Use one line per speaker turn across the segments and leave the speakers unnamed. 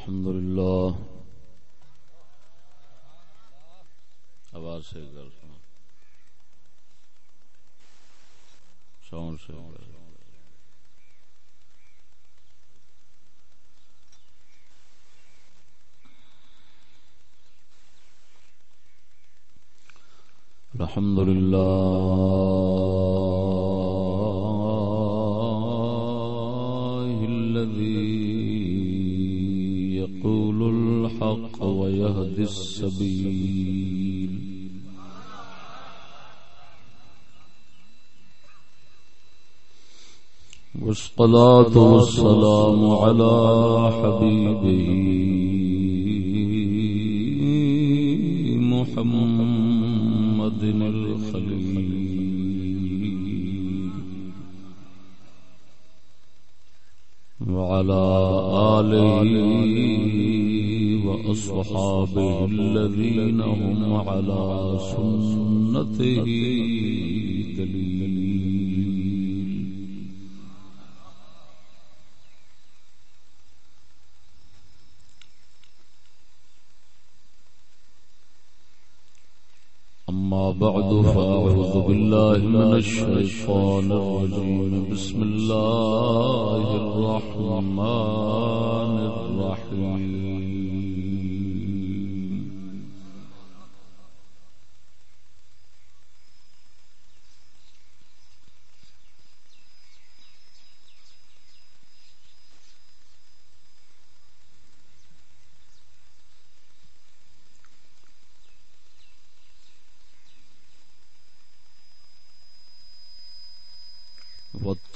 الحمد لله آواز سے کر ساؤنڈ سے الحمد لله ويهدي السبيل والصلاة والسلام على حبيبه محمد الخليل. وعلى آله وأصحابه الذين هم على سنته دليل أما بعد، فأعوذ بالله من الشيطان الرجيم. بسم الله الرحمن الرحيم.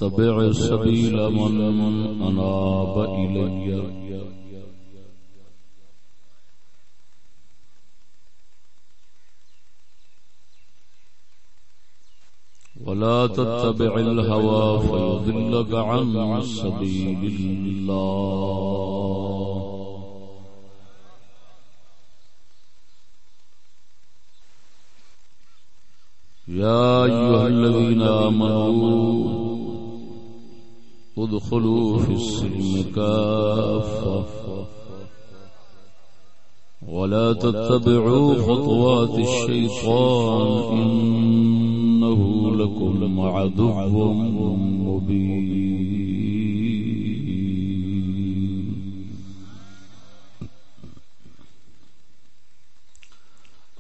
واتبع سبيل من أناب إلي. ولا تتبع الهوى فيضلك عن سبيل الله. يا أيها الذين آمنوا ادخلوا في السلم كافة ولا تتبعوا خطوات الشيطان إنه لكم عدو مبين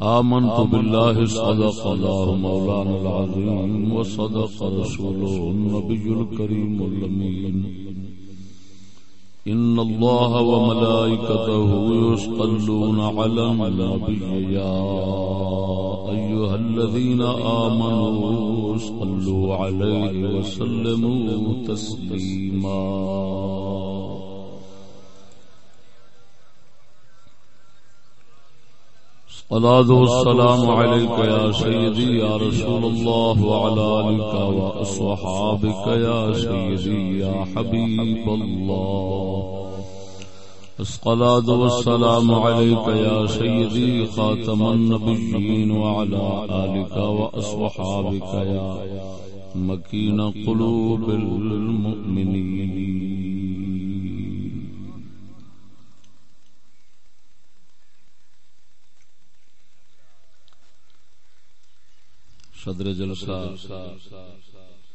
آمنت بالله صدق الله مولانا العظيم وصدق رسوله النبي الكريم الأمين إن الله وملائكته يصلون على النبي يا أيها الذين آمنوا صلوا عليه وسلموا تسليما الصلاة والسلام عليك يا سيدي يا رسول الله وعلى آلك وأصحابك يا سيدي يا حبيب الله الصلاة والسلام عليك يا سيدي خاتم النبيين وعلى آلك وأصحابك يا مكين قلوب المؤمنين صدر جلسہ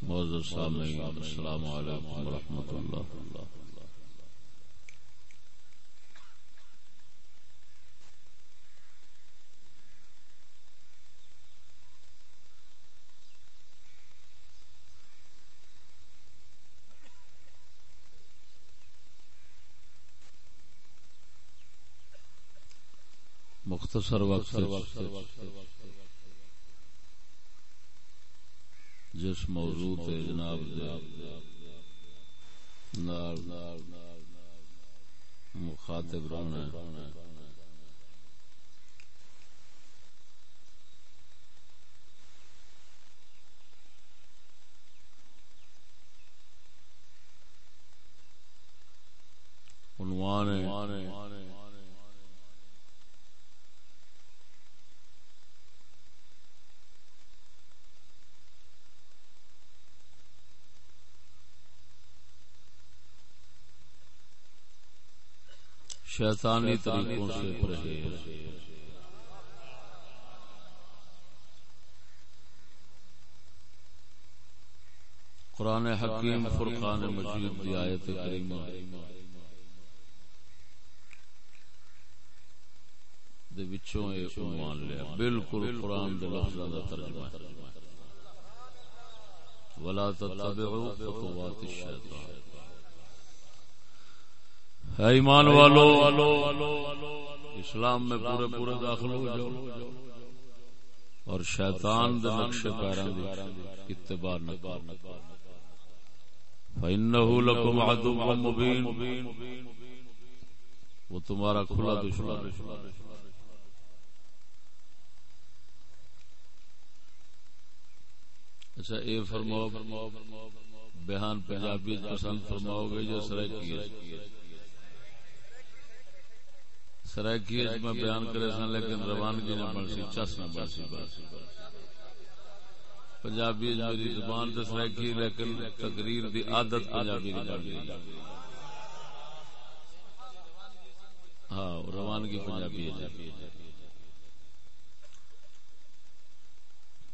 معزز سامعین السلام علیکم ورحمۃ اللہ۔ مختصر وقت جس موضوع تے جناب دے نال مخاطب رہنا ہے۔ عنوان ہے۔ شیطانی طریقوں سے پرہیز۔ قرآن حکیم فرقان مجید دی آیت کریمہ۔ دے وچوں اے عنوان لیا۔ بالکل قرآن دے لفظاں دا ترجمہ۔ ہے ولا تتبعوا خطوات الشیطان ایمان والو اسلام میں پورے پورے داخل ہو جاؤ۔ اور شیطان دے نقش پیراں دی اتباع نہ کرو۔ فإنه لكم عدو مبين۔ وہ تمہارا کھلا دشمن اچھا اے فرماؤ بیان پنجابی پسند فرماؤ گے جو سرائکی سرائکی میں بیان کرے سن لیکن روانگی نہ بن سی چس نہ بن سی پنجابی میری زبان تو سرائکی لیکن تقریر دی عادت پنجابی دی بن گئی ہاں روانگی پنجابی ہے۔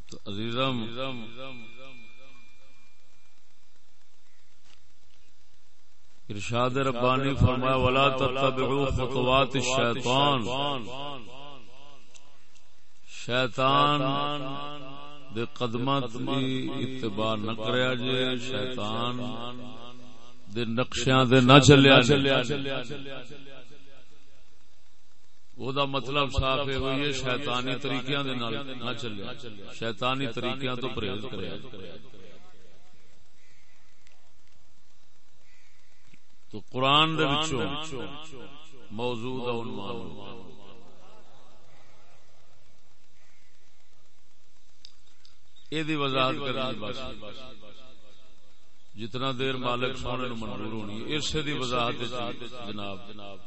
تو عزیزم ارشاد ربانی فرمایا، ولا تتبعوا خطوات الشیطان شیطان دے قدمات دی اتباع نہ کریا جے، شیطان دے نقشیاں دے نہ چلیا جے۔ وہ دا مطلب صاف ہے ہوئی ہے، شیطانی طریقیاں دے نال نہ چلیا۔ شیطانی طریقیاں تو پرہیز کرے تو قرآن دے وچوں موضوع دا عنوان اے دی وضاحت کرنی بس۔ جتنا دیر مالک سونے نو منظور ہونی اس دی وضاحت جناب۔ جناب۔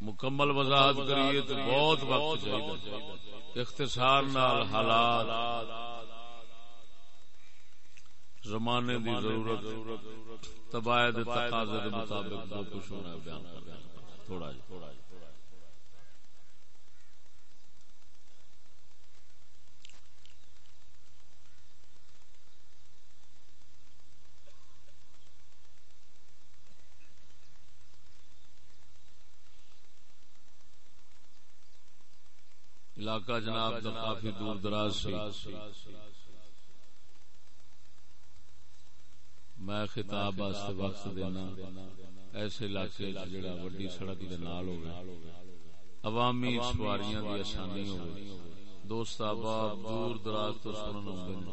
مکمل وضاحت کریے تو بہت وقت چاہیے۔ اختصار نال حالات۔ زمانے دی ضرورت تباید تقاضے دے مطابق جو کچھ ہونا ہے بیان کر رہا ہوں تھوڑا جی۔ تھوڑا جی علاقہ جناب تو کافی دور دراز سی۔ میں خطاب واسطے وقت دینا ایسے علاقے جڑا وڈی سڑک دے نال ہوے عوامی سواریاں دی آسانی ہوے دوست احباب دور دراز تو سنن ہوندے نے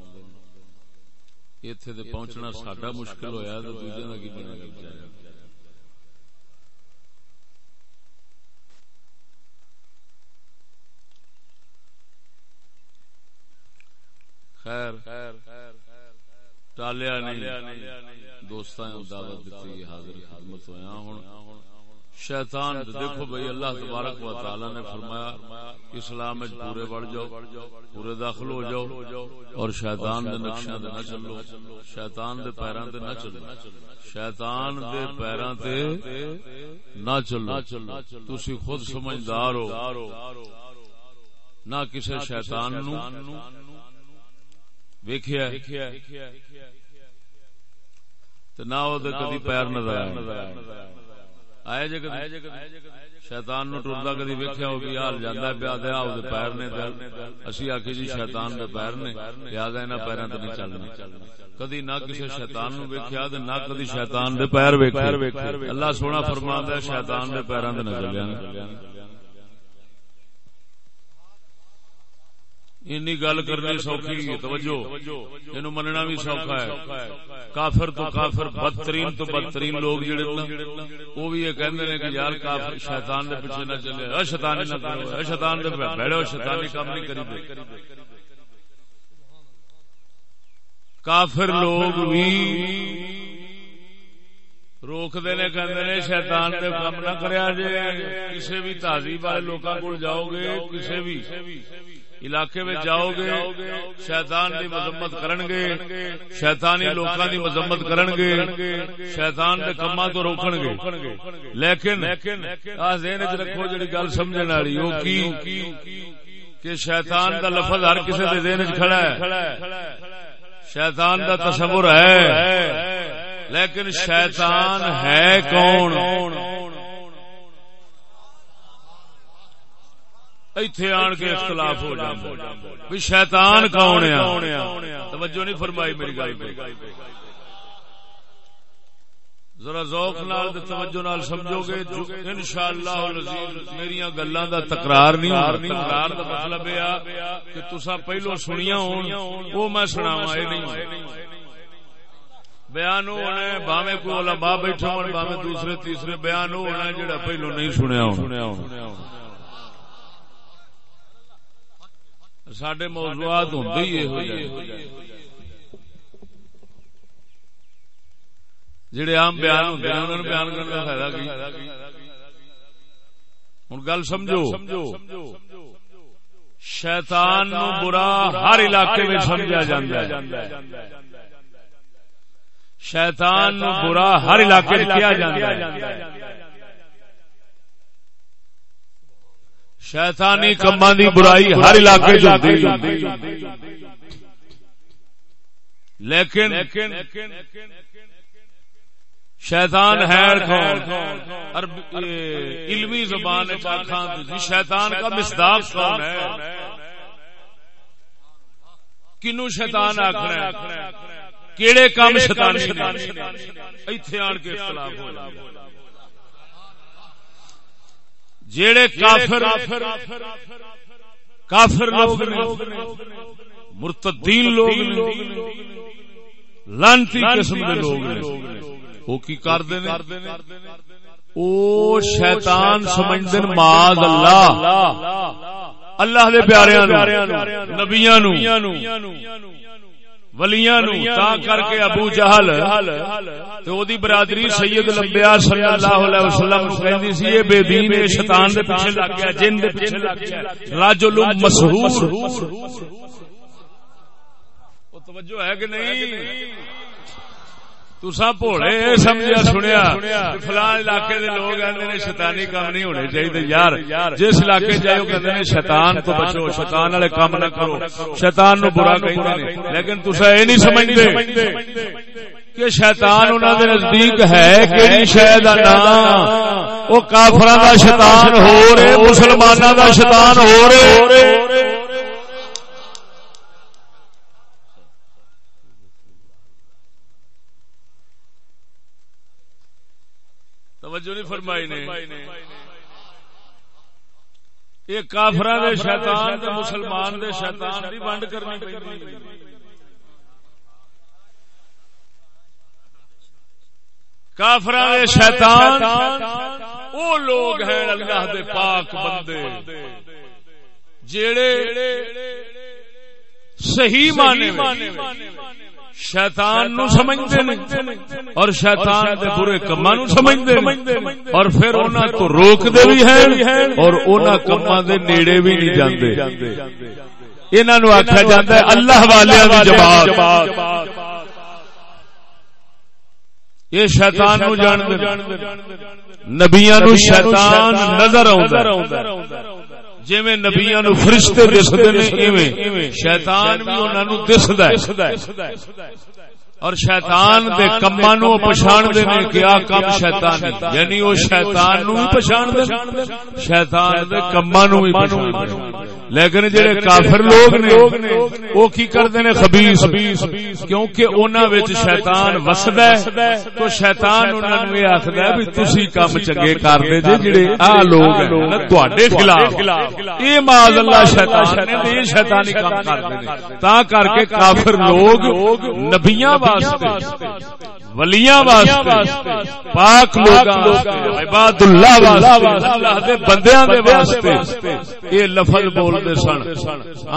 ایتھے تے پہنچنا ساڈا مشکل ہویا تے دوجے دا کی بنے گا خیر۔ ٹالیا نہیں دوستاں دعوت دیتی حاضر خدمت ہویا ہوں شیطان دیکھو بھائی اللہ تبارک و تعالی نے فرمایا اسلام وچ پورے بڑھ جاؤ پورے داخل ہو جاؤ۔ اور شیطان دے نقشے تے نہ چلو۔ شیطان دے پیراں تے نہ چلو۔ شیطان دے پیراں تے نہ چلو۔ تسی خود سمجھدار ہو۔ نہ کسی شیطان نو۔ ویکھیا نہ کدی پیر نظر آئے۔ شیطان نو ٹردا کدی بھی حال جانا پیا دیا پیر نے اسی آخی جی شیطان دے پیر نے۔ لہذا انہوں تو نہیں چلنا۔ کدی نہ کسی شیطان نو ویکیا نہ کدی شیطان دے پیر ویکھے۔ اللہ سونا فرما دیا شیطان دے پیروں تے نہ چلیا اینی گل کرنی سوکھی توجہ اینو مننا بھی سوکھا ہے۔ کافر تو کافر بدترین تو بدترین لوگ جڑے نا بھی یہ کہندے نے کہ یار کافر شیطان دے پیچھے نہ چلے۔ اے شیطان نہ کرو۔ اے شیطان دے بیڑو شیطانی کام نہیں کری دے کافر لوگ بھی روک دے نے نے شیطان دے کام نہ کریا جے۔ کسے بھی تعذیب والے لوکاں کول جاؤ گے کسے بھی علاقے میں جاؤ گے شیطان دی مذمت کرن گے شیطانی لوکاں دی مذمت کرن گے شیطان دے کماں تو روکن گے لیکن آ ذہن وچ رکھو جڑی گل سمجھن والی او کی؟ کہ شیطان دا لفظ ہر کسی دے ذہن وچ کھڑا ہے۔ شیطان دا تصور ہے۔ لیکن شیطان ہے کون؟ ایتھے آن کے اختلاف ہو جائے شیطان کون ہے؟ توجہ نہیں فرمائی میری گل ذرا ذوق نال توجہ نال سمجھو گے انشاءاللہ العزیز میری گلاں دا تکرار نہیں تکرار دا مطلب ہے کہ تسا پہلو سنیاں ہون او میں سناواں اے نہیں۔ بیان ہونا ہے باویں کوئی علماء بیٹھے ہون باویں دوسرے تیسرے بیان ہونا ہے جڑا پہلو نہیں سنیا ہونا سڈے موضوعات ہوں جڑے عام بیان ہوں انہوں نے بیان کرنے کا فائدہ کی ہوں گل سمجھو شیطان نو برا ہر علاقے میں سمجھا جاتا ہے شیطان نو برا ہر علاقے میں کیا جاتا ہے شیطانی کما دی برائی ہر علاقے لیکن شیطان ہے علمی زبان شیطان کا مصداق کون ہے۔ کنو شیطان آخر کیڑے کام شیطان اتنے آن کے اختلاف ہو جیڑے کافر کافر لوگ مرتدین لوگ لانتی قسم کے لوگ وہ کی کر دے او شیطان سمجھدن ماذ اللہ۔ اللہ۔ دے پیاریاں نبیاں نو۔ ولیاں نو تا کر کے ابو جہل تے برادری سید الانبیاء صلی اللہ علیہ وسلم کہندی سی اے بے دین اے شیطان دے پیچھے لگ گیا جن دے پیچھے لگ گیا۔ رجل مسحور او توجہ ہے کہ نہیں؟ تسا بھوڑے سمجھا سنیا فلاں علاقے دے لوگ آدھے نے شیطانی کام نہیں ہونے چاہیے یار۔ جس علاقے جائے کہتے ہیں شیطان تو بچو شیطان والے کام نہ کرو۔ شیطان نو برا کہیں لیکن تسا یہ نہیں سمجھتے کہ شیطان انہوں دے نزدیک ہے کہ شاید نام وہ کافر دا شیطان ہو رہے مسلمانوں دا شیطان ہو رہے۔ توجہ نہیں فرمائی نے۔ یہ کافر دے شیطان دے مسلمان دے شیطان دی ونڈ کرنی پی کافر دے شیطان او لوگ ہیں اللہ دے پاک بندے۔ جیڑے صحیح مانے شیطان نو سمجھتے ہیں اور شیطان دے برے کما نو سمجھتے ہیں اور پھر انہاں تو روک دے بھی ہیں اور انہاں کما دے نیڑے بھی نہیں جاندے۔ انہاں نو آکھیا جاندا ہے اللہ والیاں دی جماعت۔ یہ شیطان نو جان دے نبیاں نو شیطان نظر آوندا جی نبیا نو فرشتے دستے نے شیطان بھی انہوں نے دسد اور شیطان دے کما نو پچھاڑ دے نے کیا کم شیطان یعنی وہ شیطان نو پچھاڑ دے۔ شیطان دے کما نو بھی پچھاڑ لیکن جڑے کافر لوگ نے وہ کی کرتے نے خبیث؟ کیونکہ انہاں وچ شیطان وسدا ہے۔ تو شیطان انہاں نو یہ آکھدا ہے بھی تسی کم چنگے کردے جے جڑے آ لوگ ہیں تواڈے خلاف۔ اے معاذ اللہ شیطان نے یہ شیطانی کام کردے نے۔ تا کر کے کافر لوگ نبیاں واسطے ولیاں واسطے، پاک لوگاں عباد اللہ واسطے، اللہ دے بندیاں دے واسطے اے لفظ بول دے سن۔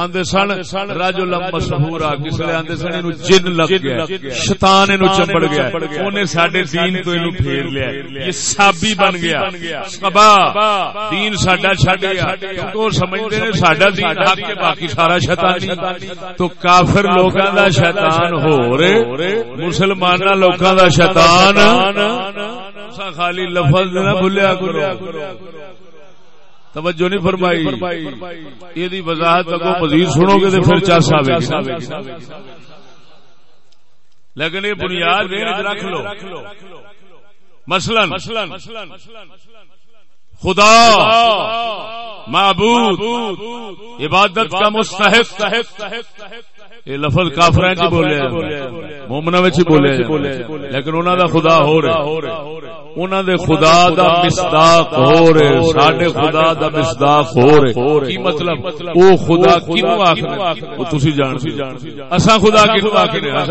آندے سن، رجل مشہور آ، کس لے آندے سن؟ اینو جن لگ گیا شیطان اینو چمبڑ گیا اونے ساڈے دین تو اینو پھیر لیا یہ سابی بن گیا سبا، دین ساڈا چھڈ گیا کیونکہ وہ سمجھدے نے ساڈا دین حق ہے، باقی سارا شیطانی۔ تو کافر لوگاں دا شیطان ہو رے مسلماناں لوکاں دا شیطان خالی لفظ نہ بھولیا کرو۔ توجہ نہیں فرمائی۔ یہ وضاحت اگو مزید سنو گے تو پھر چس آئے لیکن یہ بنیاد رکھ لو۔ مثلا، خدا، معبود، عبادت کا مستحق۔ یہ لفظ کافر چ بولے مومنا بولے لیکن انہوں دا خدا ہو رہا انہوں دے خدا دا مصداق ہو رہے خدا دا مصداق ہو رہے کی مطلب؟ او خدا جان خدا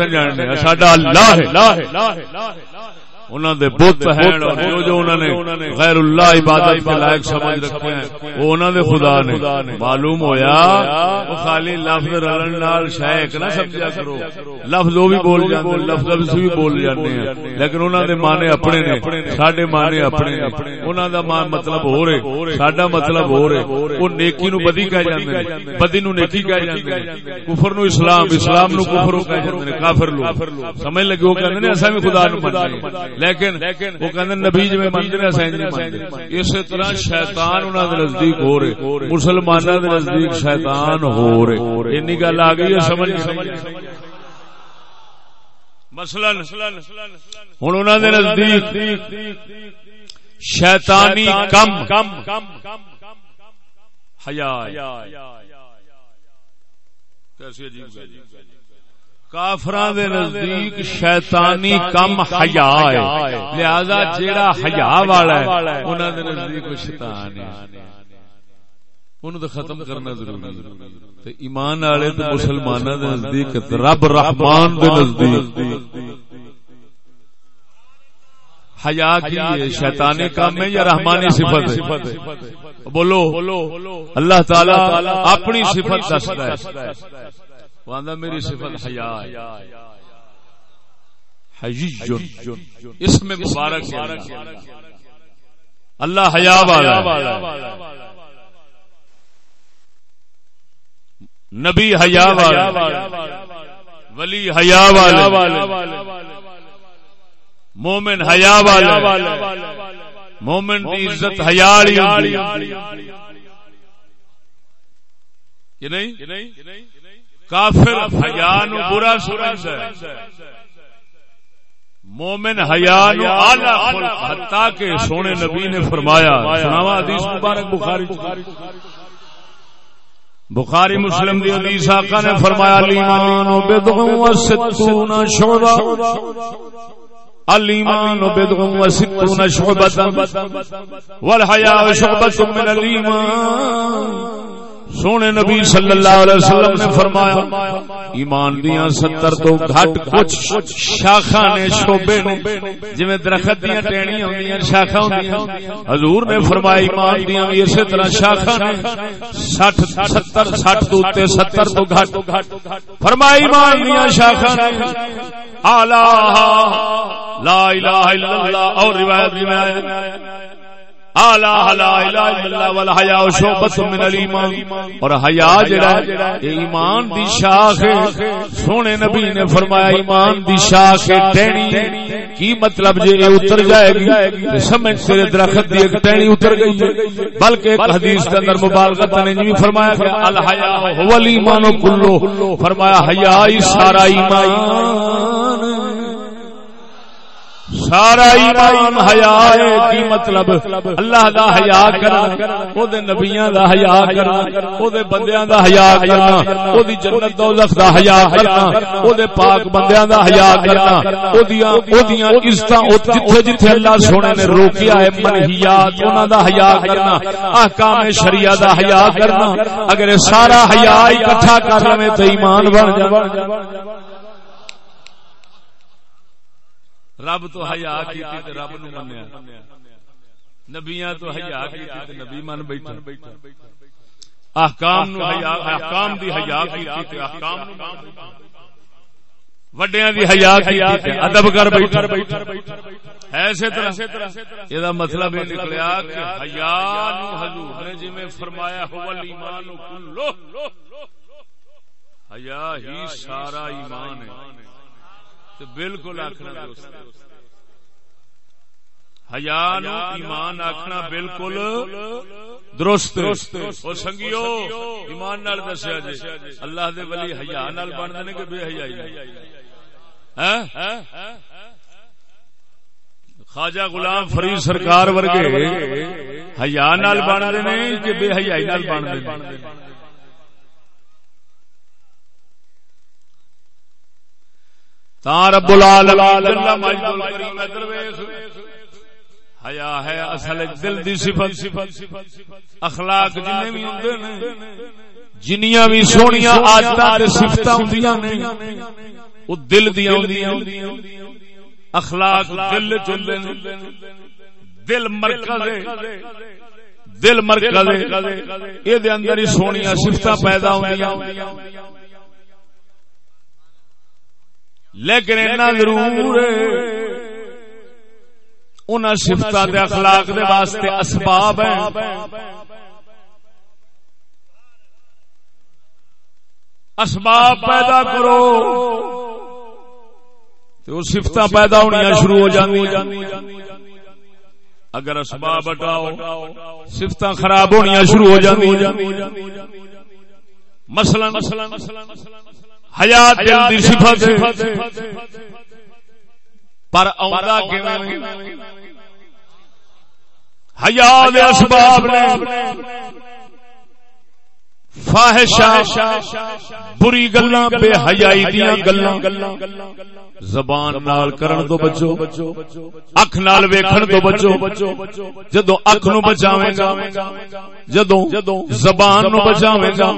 جاننے ساڈا اللہ ہے۔ انہوں دے بت ہیں جو جو انہوں نے غیر اللہ عبادت کے لائق سمجھ رکھے ہیں۔ وہ انہوں دے خدا نے۔ معلوم ہویا وہ خالی لفظ رلن نال شیخ نہ سمجھا کرو۔ لفظ وہ بھی بول جاندے لفظ بھی بول جاندے ہیں۔ لیکن انہوں دے معنی اپنے نے۔ ساڈے معنی اپنے نے۔ انہوں دا مان مطلب ہو رہے۔ ساڈا مطلب ہو رہے۔ وہ نیکی نو بدی کہہ جاندے ہیں۔ بدی نو نیکی کہہ جاندے ہیں۔ کفر نو اسلام اسلام نو کفر کہہ جاندے ہیں۔ کافر لوگ۔ سمجھ لگے وہ کہندے ہیں اساں بھی خدا نو مننے لیکن وہ کہتے نبی جی مندر اسی طرح شیطان انہوں نے نزدیک ہو رہے مسلمان کے نزدیک شیطان ہو رہے۔ این گل آ گئی سمجھ مثلاً ہوں انہوں نے نزدیک شیطانی کم حیا کیسی عجیب کافران دے نزدیک شیطانی کم حیا ہے۔ لہذا جیڑا حیا والا ہے انہاں دے نزدیک شیطان ہے۔ انہوں ختم کرنا ضروری ہے۔ ایمان والے تو مسلمانوں دے نزدیک رب رحمان دے نزدیک۔ حیا کی ہے؟ شیطانی کام ہے یا رحمانی صفت ہے؟ بولو۔ اللہ تعالی اپنی صفت دستا ہے۔ میری صفت حیا اس میں مبارک اللہ حیا والا نبی حیا والا ولی حیا والا مومن حیا والا مومن کی عزت حیا یہ نہیں؟ کافر حیا نو برا سمجھتا ہے۔ مومن حیا نو اعلی حتا کہ سونے نبی نے فرمایا سناوا حدیث مبارک بخاری بخاری مسلم دی حدیث آقا نے فرمایا، الایمان بدع و ستون شعبہ۔ الایمان بدع و ستون شعبہ۔ والحیاء شعبہ من الایمان۔ سونے نبی صلی اللہ علیہ وسلم نے فرمایا، ایمان دیا ستر تو گھٹ کچھ شاخا نے شوبے نے جی درخت دیا ٹہنی ہوں شاخا ہوں حضور نے فرمایا، ایمان دیا بھی اسی طرح شاخا نے، سٹھ، ستر، سٹھ تو ستر تو گھٹ۔ فرمایا، ایمان دیا شاخا نے۔ آلہ، لا الہ الا اللہ، اور روایت میں آیا۔ اور حیا جڑا ایمان دی شاخ سونے نبی نے فرمایا، ایمان دی شاخ ٹہنی کی مطلب جی اتر جائے گی؟ سمجھ تیرے درخت دی ایک ٹہنی اتر گئی بلکہ ایک حدیث کے اندر مبالغت نے جی فرمایا کہ الحیا هو ایمان کلو فرمایا، حیا سارا ایمان۔ سارا ایمان حیا کی مطلب؟ اللہ دا حیا کرنا او دے نبیاں دا حیا کرنا او دے بندیاں دا حیا کرنا او دی جنت دوزخ دا حیا کرنا او دے پاک بندیاں دا حیا کرنا او دیاں او دیاں عزتاں او جتھے جتھے اللہ سونے نے روکیا ہے، منہیات، انہاں دا حیا کرنا، احکام شریعہ دا حیا کرنا۔ اگر سارا حیا اکٹھا کر لویں تے ایمان بن جائے۔ رب تو حیا کی رب نو منیا۔ نبیاں تو حیا کی نبی من بیٹھا۔ احکام نو حیا احکام دی حیا کی احکام نو وڈیاں دی حیا کی ادب کر بیٹھا۔ ایسے طرح یہ مطلب یہ نکلیا کہ حیا نو حضور نے جی فرمایا ہو ایمان کلو حیا ہی سارا ایمان ہے۔ تو بالکل آخنا حیا نو ایمان آخنا بالکل درست۔ اور سنگیو، ایمان نال دسیا جی۔ اللہ دے ولی حیا نال بن دے کہ بے حیائی ہاں؟ خواجہ غلام فرید سرکار ورگے حیا نال بن دے کہ بے حیائی نال بن دے رب العالمین حیا ہے اصل دل دی صفت۔ اخلاق جنے بھی ہوندے نے، جنیاں بھی سونیاں عادتاں تے صفتاں ہوندیاں نے، او دل دی ہوندیاں اخلاق دل چلے دل مرکز دل مرکز اے دے اندر ہی سونیاں صفتاں پیدا ہوندیاں۔ لیکن اتنا ضرور ان سفت اخلاق دے واسطے اسباب ہیں۔ اسباب پیدا کرو تو سفت پیدا ہونی شروع ہو جانی اگر اسباب ہٹاؤ سفت خراب ہونی شروع ہو جانی مثلا۔ حیات دل دی صفت پر اوندا کیویں؟ حیا دے اسباب نے۔ فاحشہ بری گلاں بے حیائی دیاں گلاں۔ زبان نال کرن تو بچو اکھ نال ویکھن تو بچو۔ جدو اکھ نو بچاویں گا جدو زبان نو بچاویں گا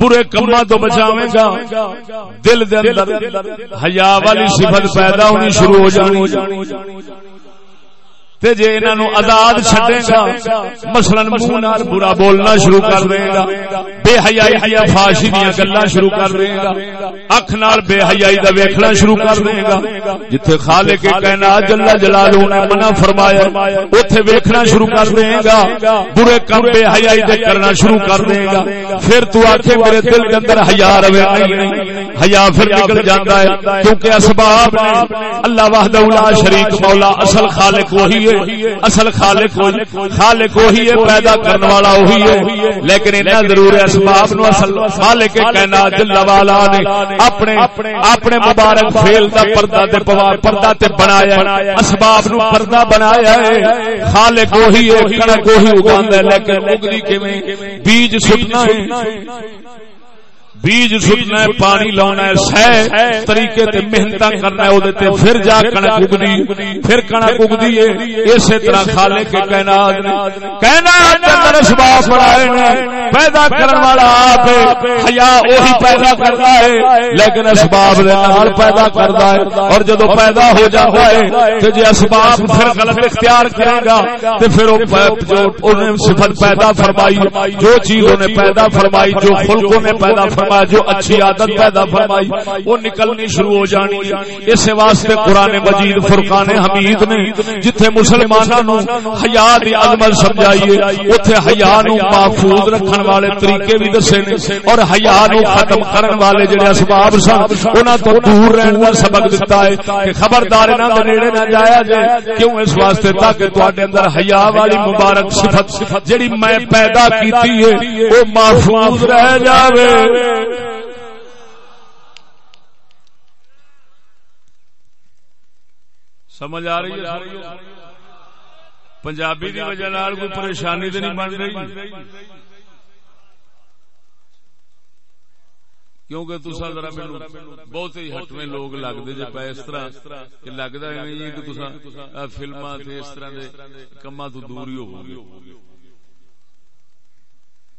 برے کماں تو بچاویں گا دل دے اندر حیا والی صفت پیدا ہونی شروع ہو جانی۔ تے جے انہاں نو آزاد چھڈے گا مثلا منہ نال برا بولنا شروع کر دے گا بے حیائی دی فحاشی دی گلاں شروع کر دے گا۔ اکھ نال بے حیائی دا ویکھنا شروع کر دے گا۔ جتھے خالق کائنات جل جلالہ نے منع فرمایا اوتھے ویکھنا شروع کر دے گا۔ برے کم بے حیائی دے کرنا شروع کر دے گا۔ پھر تو آکھے میرے دل دے اندر حیا رہے نہیں حیا پھر نکل جاندا ہے۔ کیونکہ اسباب اللہ وحدہ لا شریک مولا اصل خالق وہی ہے اصل خالق خالق وہی ہے، پیدا کرنے والا وہی ہے۔ لیکن اتنا ضرور ہے اسباب نو اصل خالق کائنات جل والا نے اپنے اپنے مبارک فعل دا پردہ تے پردہ تے بنایا ہے۔ اسباب نو پردہ بنایا ہے۔ خالق وہی ہے، کڑک وہی اگاندا ہے۔ لیکن اگلی کیویں؟ بیج سٹنا ہے۔ بیج سٹنا ہے پانی لانا ہے سہ طریقے تے محنت کرنا ہے اودے پھر جا کنک اگدی پھر کنک اگدی ہے اسی طرح خالق کے کائنات نے کائنات دے اندر اسباب بنائے نے پیدا کرن والا آپ ہے حیا وہی پیدا کرتا ہے لیکن اسباب دے نال پیدا کرتا ہے اور جدو پیدا ہو جاتا ہے تے جے اسباب پھر غلط اختیار کرے گا تے پھر وہ جو انہیں صفت پیدا فرمائی جو چیز انہیں پیدا فرمائی جو خلقوں نے پیدا فرمائی فرمایا جو اچھی عادت پیدا فرمائی، وہ نکلنی شروع ہو جانی اس واسطے قرآن مجید، فرقان حمید نے جتھے مسلمانوں حیا دی عظمت سمجھائیے اوتھے حیا نو محفوظ رکھن والے طریقے بھی دسے نے اور حیا نو ختم کرن والے جڑے اسباب سن، انہاں تو دور رہن دا سبق دتا ہے کہ خبردار انہاں دے نیڑے نہ جایا جائے۔ کیوں اس واسطے؟ تاکہ تواڈے اندر حیا والی مبارک صفت جڑی میں پیدا کیتی ہے، وہ محفوظ رہ جاوے۔ سمجھ آ رہی ہے پنجابی کی وجہ کوئی پریشانی تو نہیں بن رہی کیونکہ تسا ذرا میرے بہت ہی ہٹویں لوگ لگتے جی پہ اس طرح کہ لگتا ہے کہ تسا فلما اس طرح کے کما تو دور ہی ہو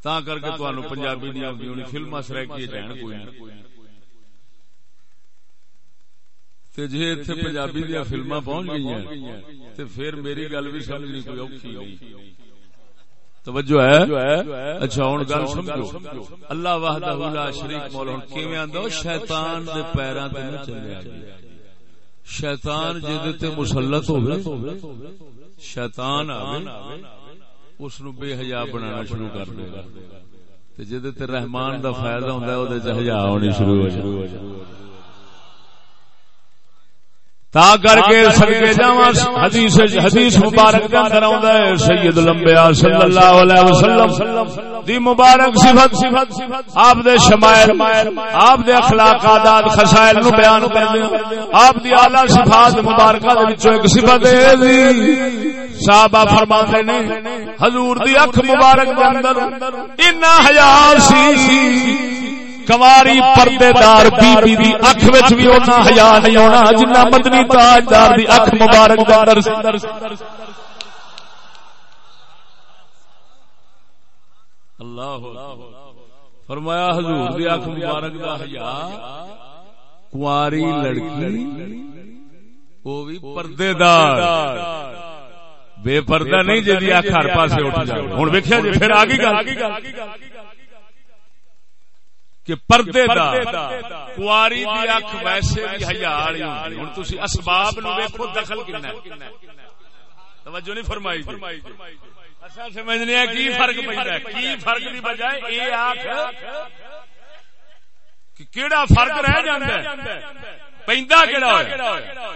تا کر کے تمہیں پنجابی نہیں آتی ہونی فلما سرکی جان کوئی جی اتنے پنجابی دیا فلما پہنچ گئی تو پھر میری گل بھی سمجھنی کوئی اوکھی نہیں توجہ ہے اچھا ہوں گل سمجھو اللہ وحدہ لا شریک مولا ہن کیویں آندا شیطان دے پیراں تے نہ چلیا شیطان جے تے مسلط ہوے شیطان آوے اس نو بے حیا بنانا شروع کر دے گا۔ تے جے تے رحمان دا فائدہ ہوندا ہے او دے حیا ہونی شروع ہو جائے تا کر کے سڑکے جاواں حدیث حدیث مبارک کے اندر آوندا ہے سید الانبیاء صلی اللہ علیہ وسلم دی مبارک صفت صفت آپ دے شمائل آپ دے اخلاق عادات خصائل نو بیان کردے ہیں آپ دی اعلی صفات مبارکہ دے وچوں ایک صفت ہے جی صحابہ فرماتے نے حضور دی اکھ مبارک دے اندر اتنا حیا سی۔ کواری پردے دار بی بی دی اکھ وچ بھی اونا حیا نہیں ہونا، جنہ مدنی تاجدار دی اکھ مبارک دا درس اللہ فرمایا، حضور دی اکھ مبارک دا حیا کواری لڑکی وہ بھی پردے دار بے پردہ نہیں جی اکھ ہر پاسے اٹھ جائے ہن ویکھیا جی پھر آگے گل۔ کہ پردے دا کواری دی اکھ ویسے بھی حیا والی ہوندی۔ ہن تسی اسباب نو ویکھو دخل کنا ہے توجہ نہیں فرمائی جی۔ اساں سمجھنے ہیں کی فرق پیندا ہے۔ کی فرق دی بجائے اے آکھ کہ کیڑا فرق رہ جاندا ہے؟ پیندا کیڑا ہویا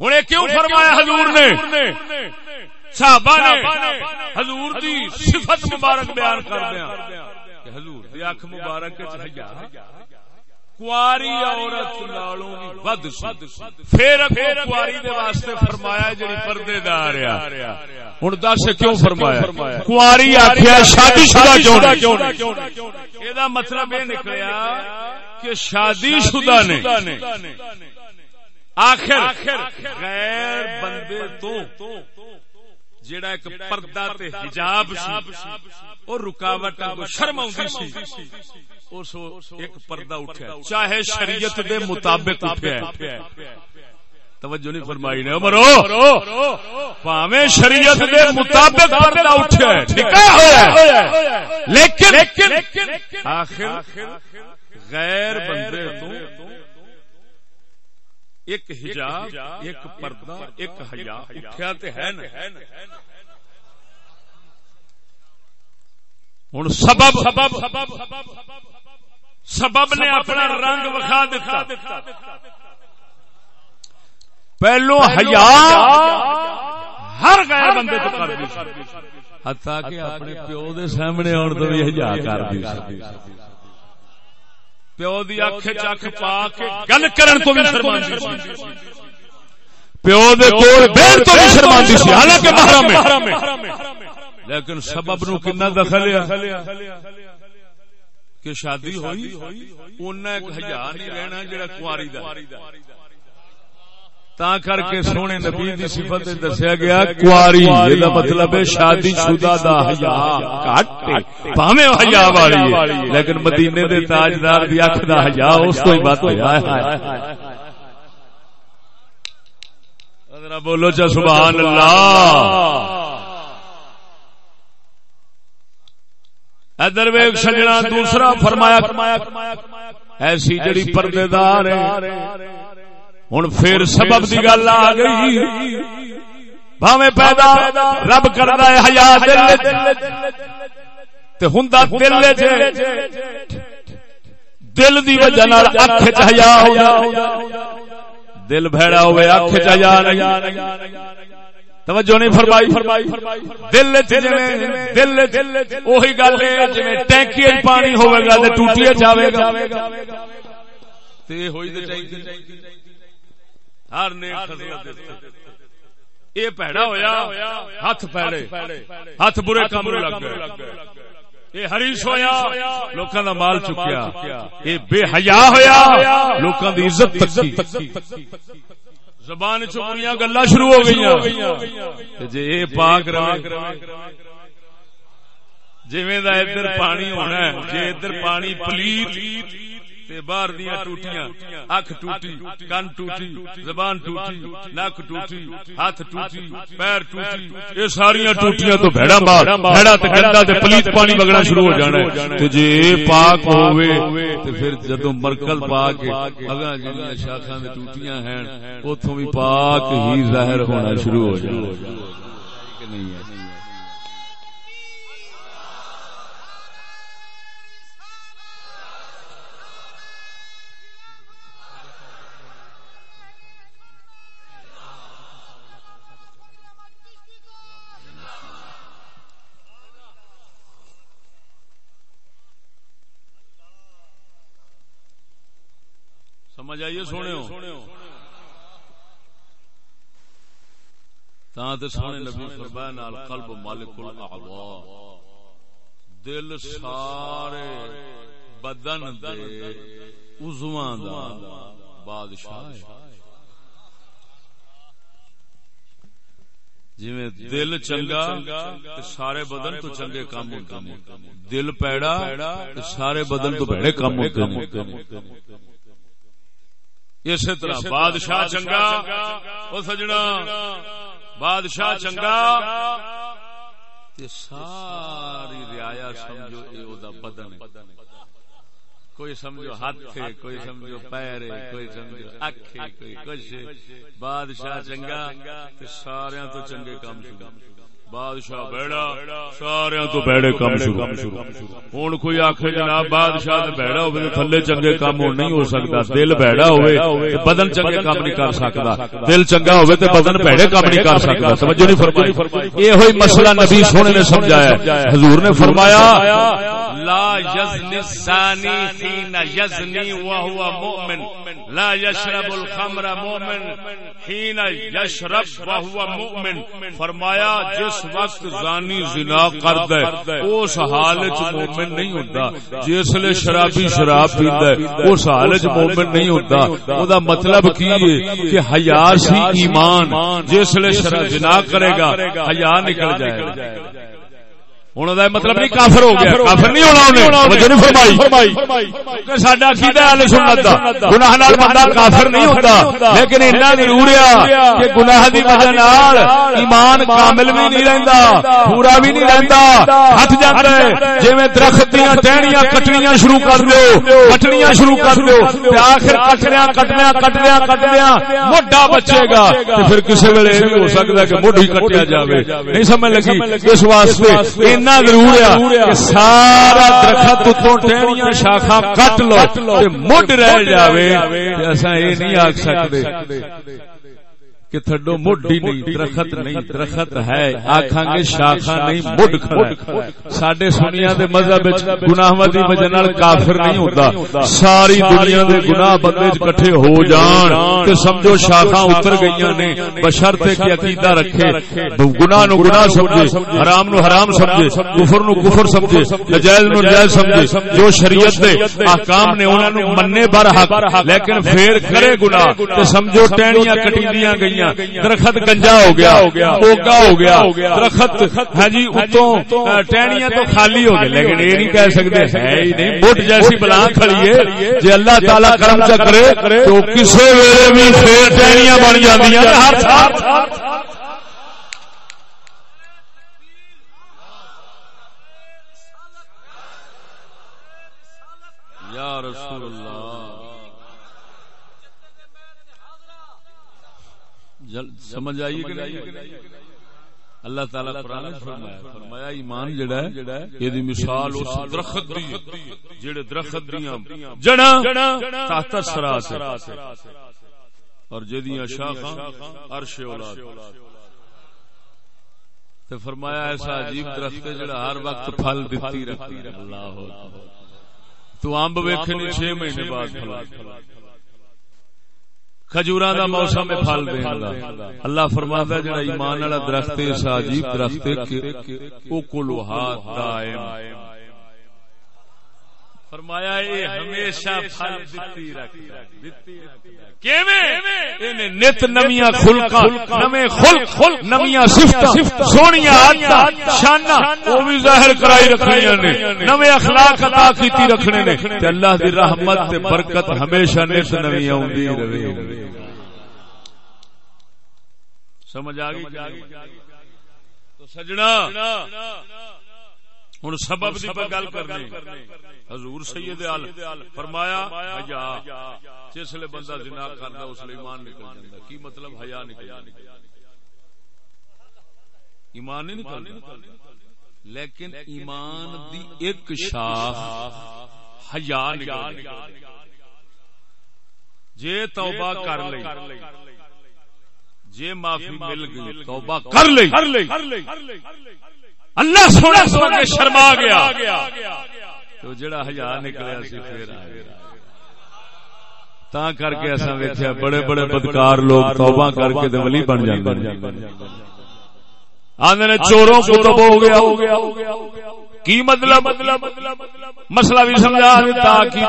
ہن کیوں فرمایا حضور نے؟ صحابہ نے حضور دی صفت مبارک بیان کر دیا حضور، دی اکھ مبارک حیا ہاں؟ کواری عورت نالوں بھی ود پھر کواری دے واسطے فرمایا جڑی پردے دار آ ہن دس کیوں فرمایا؟ کواری آکھیا، شادی شدہ کیوں نہیں؟ اے دا مطلب اے نکلیا کہ شادی شدہ نے۔ آخر، غیر بندے تو جیڑا ایک پردہ تے حجاب سی اور رکاوٹ کو شرم آتی سی۔ اس ایک پردہ اٹھا چاہے شریعت دے مطابق اٹھا توجہ نہیں فرمائی نے مرو پاوے شریعت دے مطابق پردہ اٹھا نکاح ہویا لیکن آخر غیر بندے تو ایک حجاب، ایک پردہ، ایک حیا، اٹھیا تے ہے نا۔ ہوں سبب سبب سبب نے اپنا رنگ وکھا دیتا پہلو حیا، ہر غیر بندے تو کر دی۔ حتیٰ کہ اپنے پیو دے سامنے آن تو بھی حیا کر دی۔ پیو دی اکھ چکھ پا کے گل کرن تو بھی شرمندی سی۔ پیو دے کول بہن تو بھی شرمندی سی حالانکہ محرم ہے۔ لیکن سبب نو کنا دخل کہ شادی ہوئی اُنہ ایک حیا نہیں رہنا جڑا کواری دا تا کر کے سونے نبی دی صفت دسیا گیا کواری یہ مطلب ہے شادی شدہ دا حیا کٹ بھاویں حیا والی لیکن مدینے دے تاجدار دی اکھ دا حیا اس تو ہی بات ہے بولو چا سبحان اللہ۔ ادر ویگ سجنا دوسرا فرمایا ایسی جڑی پردے دار ہوں پھر سبب کی گل آ گئی بھاوے پیدا رب کرتا ہے حیا ہوں دل دل دی وجہ اکھ چیا دل بھڑا ہوئے اکھ چیا توجہ نہیں فرمائی دل دل دل وہی گل جی ٹینکی پانی ہوے گا ٹوٹی جاوے گا ہر یہ پیڑا ہویا ہاتھ پیڑے۔ ہاتھ برے کام لگ گئے۔ یہ ہریش ہویا لوکاں دا مال چکیا۔ یہ بے حیا ہویا لوکاں دی عزت تکی زبان چوڑیاں گلا شروع ہو گئی جی یہ پاک جی ادھر پانی ہونا جی ادھر پانی پلیت باہر دیا ٹوٹیاں، اکھ ٹوٹی، کن ٹوٹی، زبان ٹوٹی، نک ٹوٹی، ہاتھ ٹوٹی، پیر ٹوٹی، یہ ساری ٹوٹیاں تو بھڑا مار بھڑا تے گندا تے پلیت پانی وگنا شروع ہو جانا ہے۔ تے جے پاک ہوے تے پھر جدوں مرکل پا کے اگاں جڑیاں شاخاں تے ٹوٹیاں ہیں، اوتھوں بھی پاک ہی ظاہر ہونا شروع ہو جانا کہ نہیں ہے۔ سمجھ آئیے سونے سونے نبی فرمایا نال قلب مالک الاعضاء۔ دل سارے بدن دے عضواں دا۔ بادشاہ ہے۔ جی دل چنگا سارے بدن تو چنگے کام ہیں دل پیڑا سارے بدن تو بڑے کام ہیں اسی طرح بادشاہ چنگا وہ سجنا بادشاہ چنگا۔ ساری ریا سمجھو یہ بدن کوئی سمجھو ہاتھ کوئی سمجھو پیر کوئی سمجھو اکھ کوئی کچھ بادشاہ چنگا سارا تو چنگے کام شروع۔ بادشاہ بیڑا سارے تو بیڑے کام شروع۔ ہوں کوئی آخ جناب، بادشاہ بیڑا ہوئے تھلے چنگے کام نہیں ہو سکتا۔ دل بیڑا ہوئے بدن چنگے کام نہیں کر سکتا۔ دل چنگا ہوئے تو بدن بیڑے کام نہیں کر سکتا۔ سمجھو نہیں فرمائی۔ یہ ہوئی مسئلہ نبی سونے نے سمجھایا حضور نے فرمایا، لا یزنی الثانی حین یزنی وہو مؤمن لا یشرب الخمر مؤمن حین یشرب وہو مؤمن فرمایا، جس وقت زانی زنا کرد اس حال مومن نہیں ہوتا جسل شرابی شراب پیتا اس حال مومن نہیں ہوتا وہ مطلب کی ہے؟ کہ حیا سی ایمان جسل زنا کرے گا، حیا نکل جائے گا۔ ہوں مطلب نہیں کافر ہو گیا کافر نہیں ہونا فرمائی سڈا عقیدہ ہے سنت دا گناہ نال بندہ کافر نہیں ہوتا لیکن اتنا ضرور ہے کہ گناہ دی وجہ نال ایمان کامل بھی نہیں رہندا پورا بھی نہیں رہندا ہٹ جاندا ہے جویں درخت دیاں ٹہنیاں کٹنیاں شروع کر دیو کٹنیاں شروع کر دیو تے آخر کٹنیاں کٹنیاں کٹنیاں کٹنیاں مڈا بچے گا تے پھر کسی ویلے ہو سکدا ہے کہ مڈ ہی کٹیا جاوے نہیں سمجھ لگی اس واسطے اتنا ضرور ہے کہ سارا درخت اتوں ٹہنیاں شاخا کٹ لو مڈ رہ جائے اصا یہ نہیں آخ سکتے کہ تھڈو مڈ ہی نہیں درخت نہیں درخت ہے۔ آخان گے شاخا نہیں مڈ کھڑا سڈے سنیا دے مذہب گناہ دی وجہ نال کافر نہیں ہوتا ساری دنیا دے گناہ بندے کٹھے ہو جان۔ تے سمجھو شاخا اتر گئی نے بشرتے کہ عقیدہ رکھے۔ گناہ نو گناہ سمجھے حرام نو حرام سمجھے کفر نو کفر سمجھے نجائز نو نجائز سمجھے۔ جو شریعت دے احکام نے انہاں نو مننے بر حق لیکن پھر کرے گناہ تے سمجھو ٹہنیاں کٹیندیاں گئیاں درخت گنجا ہو گیا۔ اوگا ہو گیا۔ درخت ہاں جی اتوں ٹہنیاں تو خالی ہو گئے لیکن یہ نہیں کہہ سکتے ہے ہی نہیں مٹ جیسی بلا کھڑی ہے جی اللہ تعالی کرم چکرے تو کسی ویلے بھی پھر ٹہنیاں بن جاتی ہر یا رسول اللہ۔ سمجھ آئیے کہ نہیں؟ اللہ تعالی قرآن فرمایا فرمایا ایمان جڑا ہے یہ مثال اس درخت دی جڑے درخت دیاں جڑا تحت سرا سے اور جدیاں شاخاں عرش اولاد۔ تے فرمایا ایسا عجیب درخت ہے جڑا ہر وقت پھل دیتی رہتی ہے۔ اللہ تو امب ویکھنی 6 مہینے بعد پھل۔ کھجورا دا موسم میں پھل دے اللہ فرماتا ہے جڑا ایمان والا درخت ہے اس عجیب درخت ہے کہ او کلوہا دائم۔ فرمایا ہمیشہ پھل دتی رکھتا نت نمیاں خلقا نمے خلق نمیاں صفت سونیاں عادت شانہ وہ بھی ظاہر کرائی رکھنیاں نے اخلاق عطا کیتی رکھنے نے تے اللہ دی رحمت تے برکت ہمیشہ نت ہوندی رہے۔ سمجھ آ گئی تو سجنا۔ ہوں سبب دی گل کرنی۔ حضور سید آل فرمایا حیا۔ جس لیے بندہ زنا کرنا اس لیے ایمان نکل جاتا۔ کی مطلب حیا نکل جاتا؟ ایمان نہیں نکل لیکن ایمان دی ایک شاخ حیا نکل جے توبہ کر لئی جے معافی مل گئی توبہ کر لئی۔ اللہ سونا سونا شرما گیا۔ تو جڑا ہزار نکلیا سی پھر تا کر کے اصا ویکیا بڑے بڑے بدکار لوگ توبہ کر کے ولی بن جاتے آدھے چوروں کو تب ہو گیا۔ کی مطلب؟ مسئلہ بھی سمجھا دیتا کی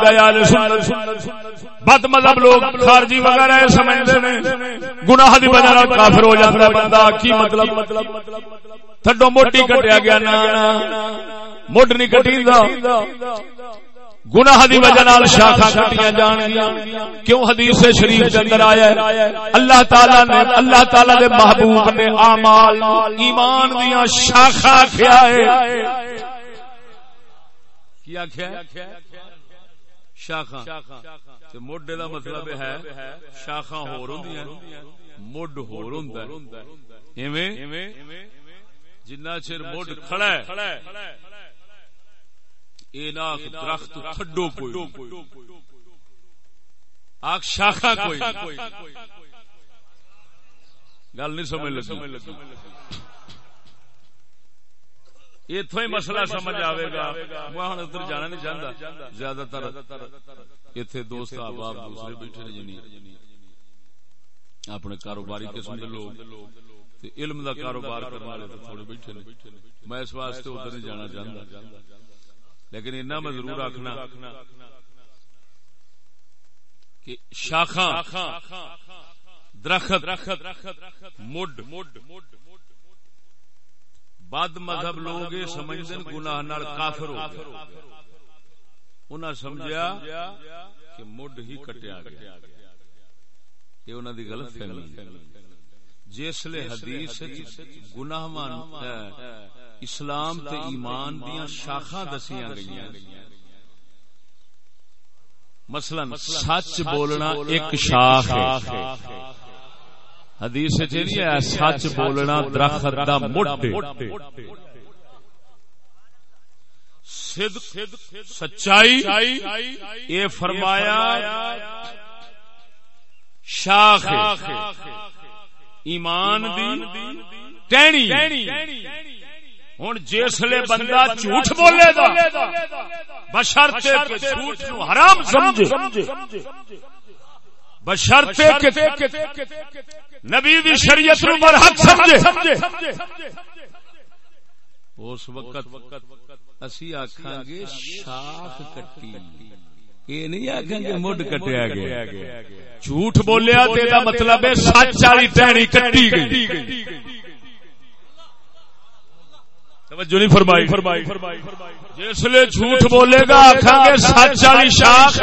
بد مذہب لوگ خارجی وغیرہ سمجھتے ہیں۔ گناہ دی وجہ کافر ہو جاتا ہے بندہ۔ کی مطلب؟ تھڈو موٹی کٹیا گیا نا مڈ نہیں کٹی گناہ دی وجہ نال شاخا کٹیاں جان گیا کیوں حدیث شریف کے اندر آیا ہے اللہ تعالی نے اللہ تعالی دے محبوب نے اعمال ایمان دیاں شاخا کیا ہے کیا کیا شاخا تے موڈے دا مطلب ہے شاخا ہور ہوندیاں مڈ ہور ہوندا ہے ایویں جنا چر مڈ کھڑا ہے، اے ناک درخت تھڈو کوئی آخ شاخا کوئی گل نہیں سمجھ لگی۔ اتو ہی مسئلہ سمجھ آئے گا۔ میں ہوں ادھر جانا نہیں چاہتا زیادہ تر اتنے دوست احباب دوسرے بیٹھے جنی۔ اپنے کاروباری قسم کے لوگ۔ علم دا کاروبار کرنے والے تو تھوڑے بیٹھے میں اس واسطے ادھر نہیں جانا چاہتا لیکن اتنا میں ضرور آخنا کہ شاخا درخت مڈ بد مذہب لوگ سمجھتے گناہ کافر ہو سمجھا کہ مڈ ہی کٹیا گیا۔ یہ انہوں کی غلط فہمی جسل حدیث گناہ اسلام تے ایمان دیا شاخا دسیا گئی مثلا سچ بولنا ایک شاخ ہے۔ حدیث ہے سچ بولنا درخت دا مٹ سچائی یہ فرمایا شاخ ایمان دی ٹہنی۔ ہوں جسے بندہ جھوٹ بولے گا بشرتے جھوٹ نو حرام سمجھے۔ بشرتے نبی دی شریعت نو برحق سمجھے۔ اس وقت اسی آکھاں گے شاخ کٹی۔ یہ نہیں مڈ کٹیا گیا۔ جھوٹ بولیا تو مطلب ہے سچ والی ٹہنی کٹی گئی۔ توجہ نہیں فرمائی۔ فرمائی فرمائی جس لیے جھوٹ بولے گا آخا گے سچ والی شاخ۔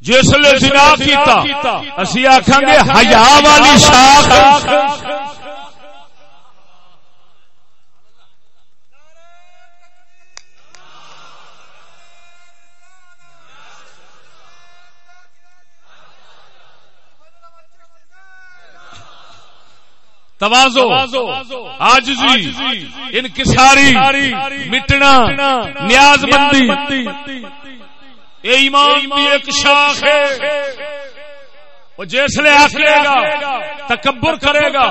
جس لیے جنا کیتا اسی آخا گے حیا والی شاخ۔ توازو آج جی انکساری مٹنا نیاز مندی ایمان بھی ایک شاخ ہے۔ جسے آکڑے گا، تکبر کرے گا۔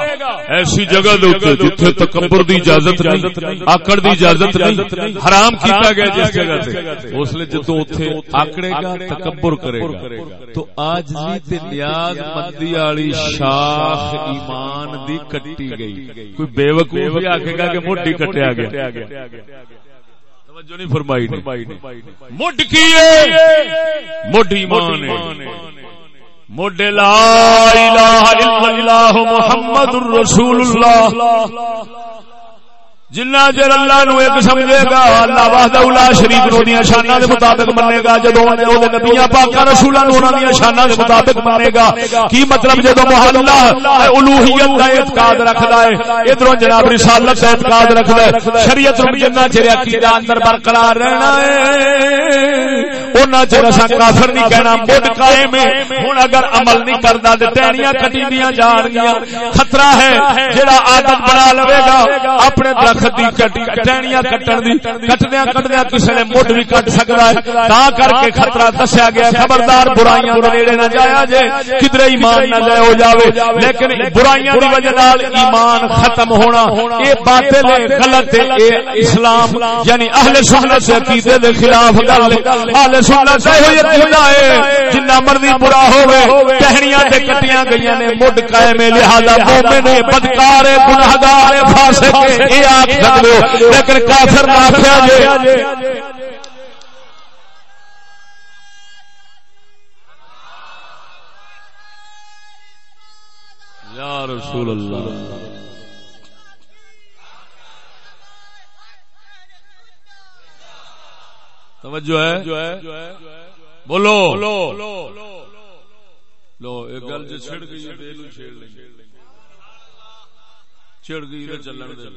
ایسی جگہ جتھے تکبر دی اجازت نہیں، آکڑ دی اجازت نہیں، حرام کیتا گیا جس جگہ تے۔ اس لیے جدو اتنے آکڑے گا، تکبر کرے گا۔ تو آج جی تے نیاز مندی والی شاخ ایمان دی کٹی گئی۔ کوئی بے وقوف بھی آکھے گا کہ موٹی کٹیا گیا۔ توجہ نہیں فرمائی مڈ کی مڈ ایمان ہے۔ مڈ لا الہ الا اللہ محمد الرسول اللہ۔ جنہ چر اللہ نو ایک سمجھے گا، اللہ وحدہ الا شریف نو دیاں شاناں دے مطابق منے گا۔ جدوں او دے نبیاں، پاکاں رسولاں نو انہاں دیاں شاناں دے مطابق منے گا، کی مطلب جدوں محلہ الوہیت دا اعتقاد رکھدا ہے، ادھروں جناب رسالت دا اعتقاد رکھدا ہے۔ شریعت نو جنہ چر عقیدہ اندر برقرار رہنا ہے۔ اونا چر اساں کافر نہیں کہنا مد قائم ہے۔ ہن اگر عمل نہیں کردا تے ٹہنیاں کٹیندیاں جان گیاں خطرہ ہے، جڑا عادت بنا لوے گا، اپنے درخت ٹہنیاں کٹن کٹدیا کٹدیا کسی نے مٹ بھی کٹ سکتا ہے۔ تا کر کے خطرہ دسیا گیا، خبردار برائیاں نیڑے نہ جایا جے کدھر ایمان نہ جائے ہو جاوے۔ لیکن برائیاں کی وجہ نال ایمان ختم ہونا یہ باطل ہے، غلط ہے یہ اسلام یعنی اہل سنت سے عقیدے دے خلاف گل اہل سنت سے ہوئی عقیدہ ہے، جنہ مرضی برا ہوے ٹہنیاں تے کٹیاں گئیاں نے، مڈ قائم لہذا مومن بدکار گنہگار فاسق اے آ لیکن کافر نہ آخیا جی یا رسول اللہ. توجہ ہے؟ بولو۔ لو ایک گل جو چھڑ گئی چھڑ گئی چلن دے۔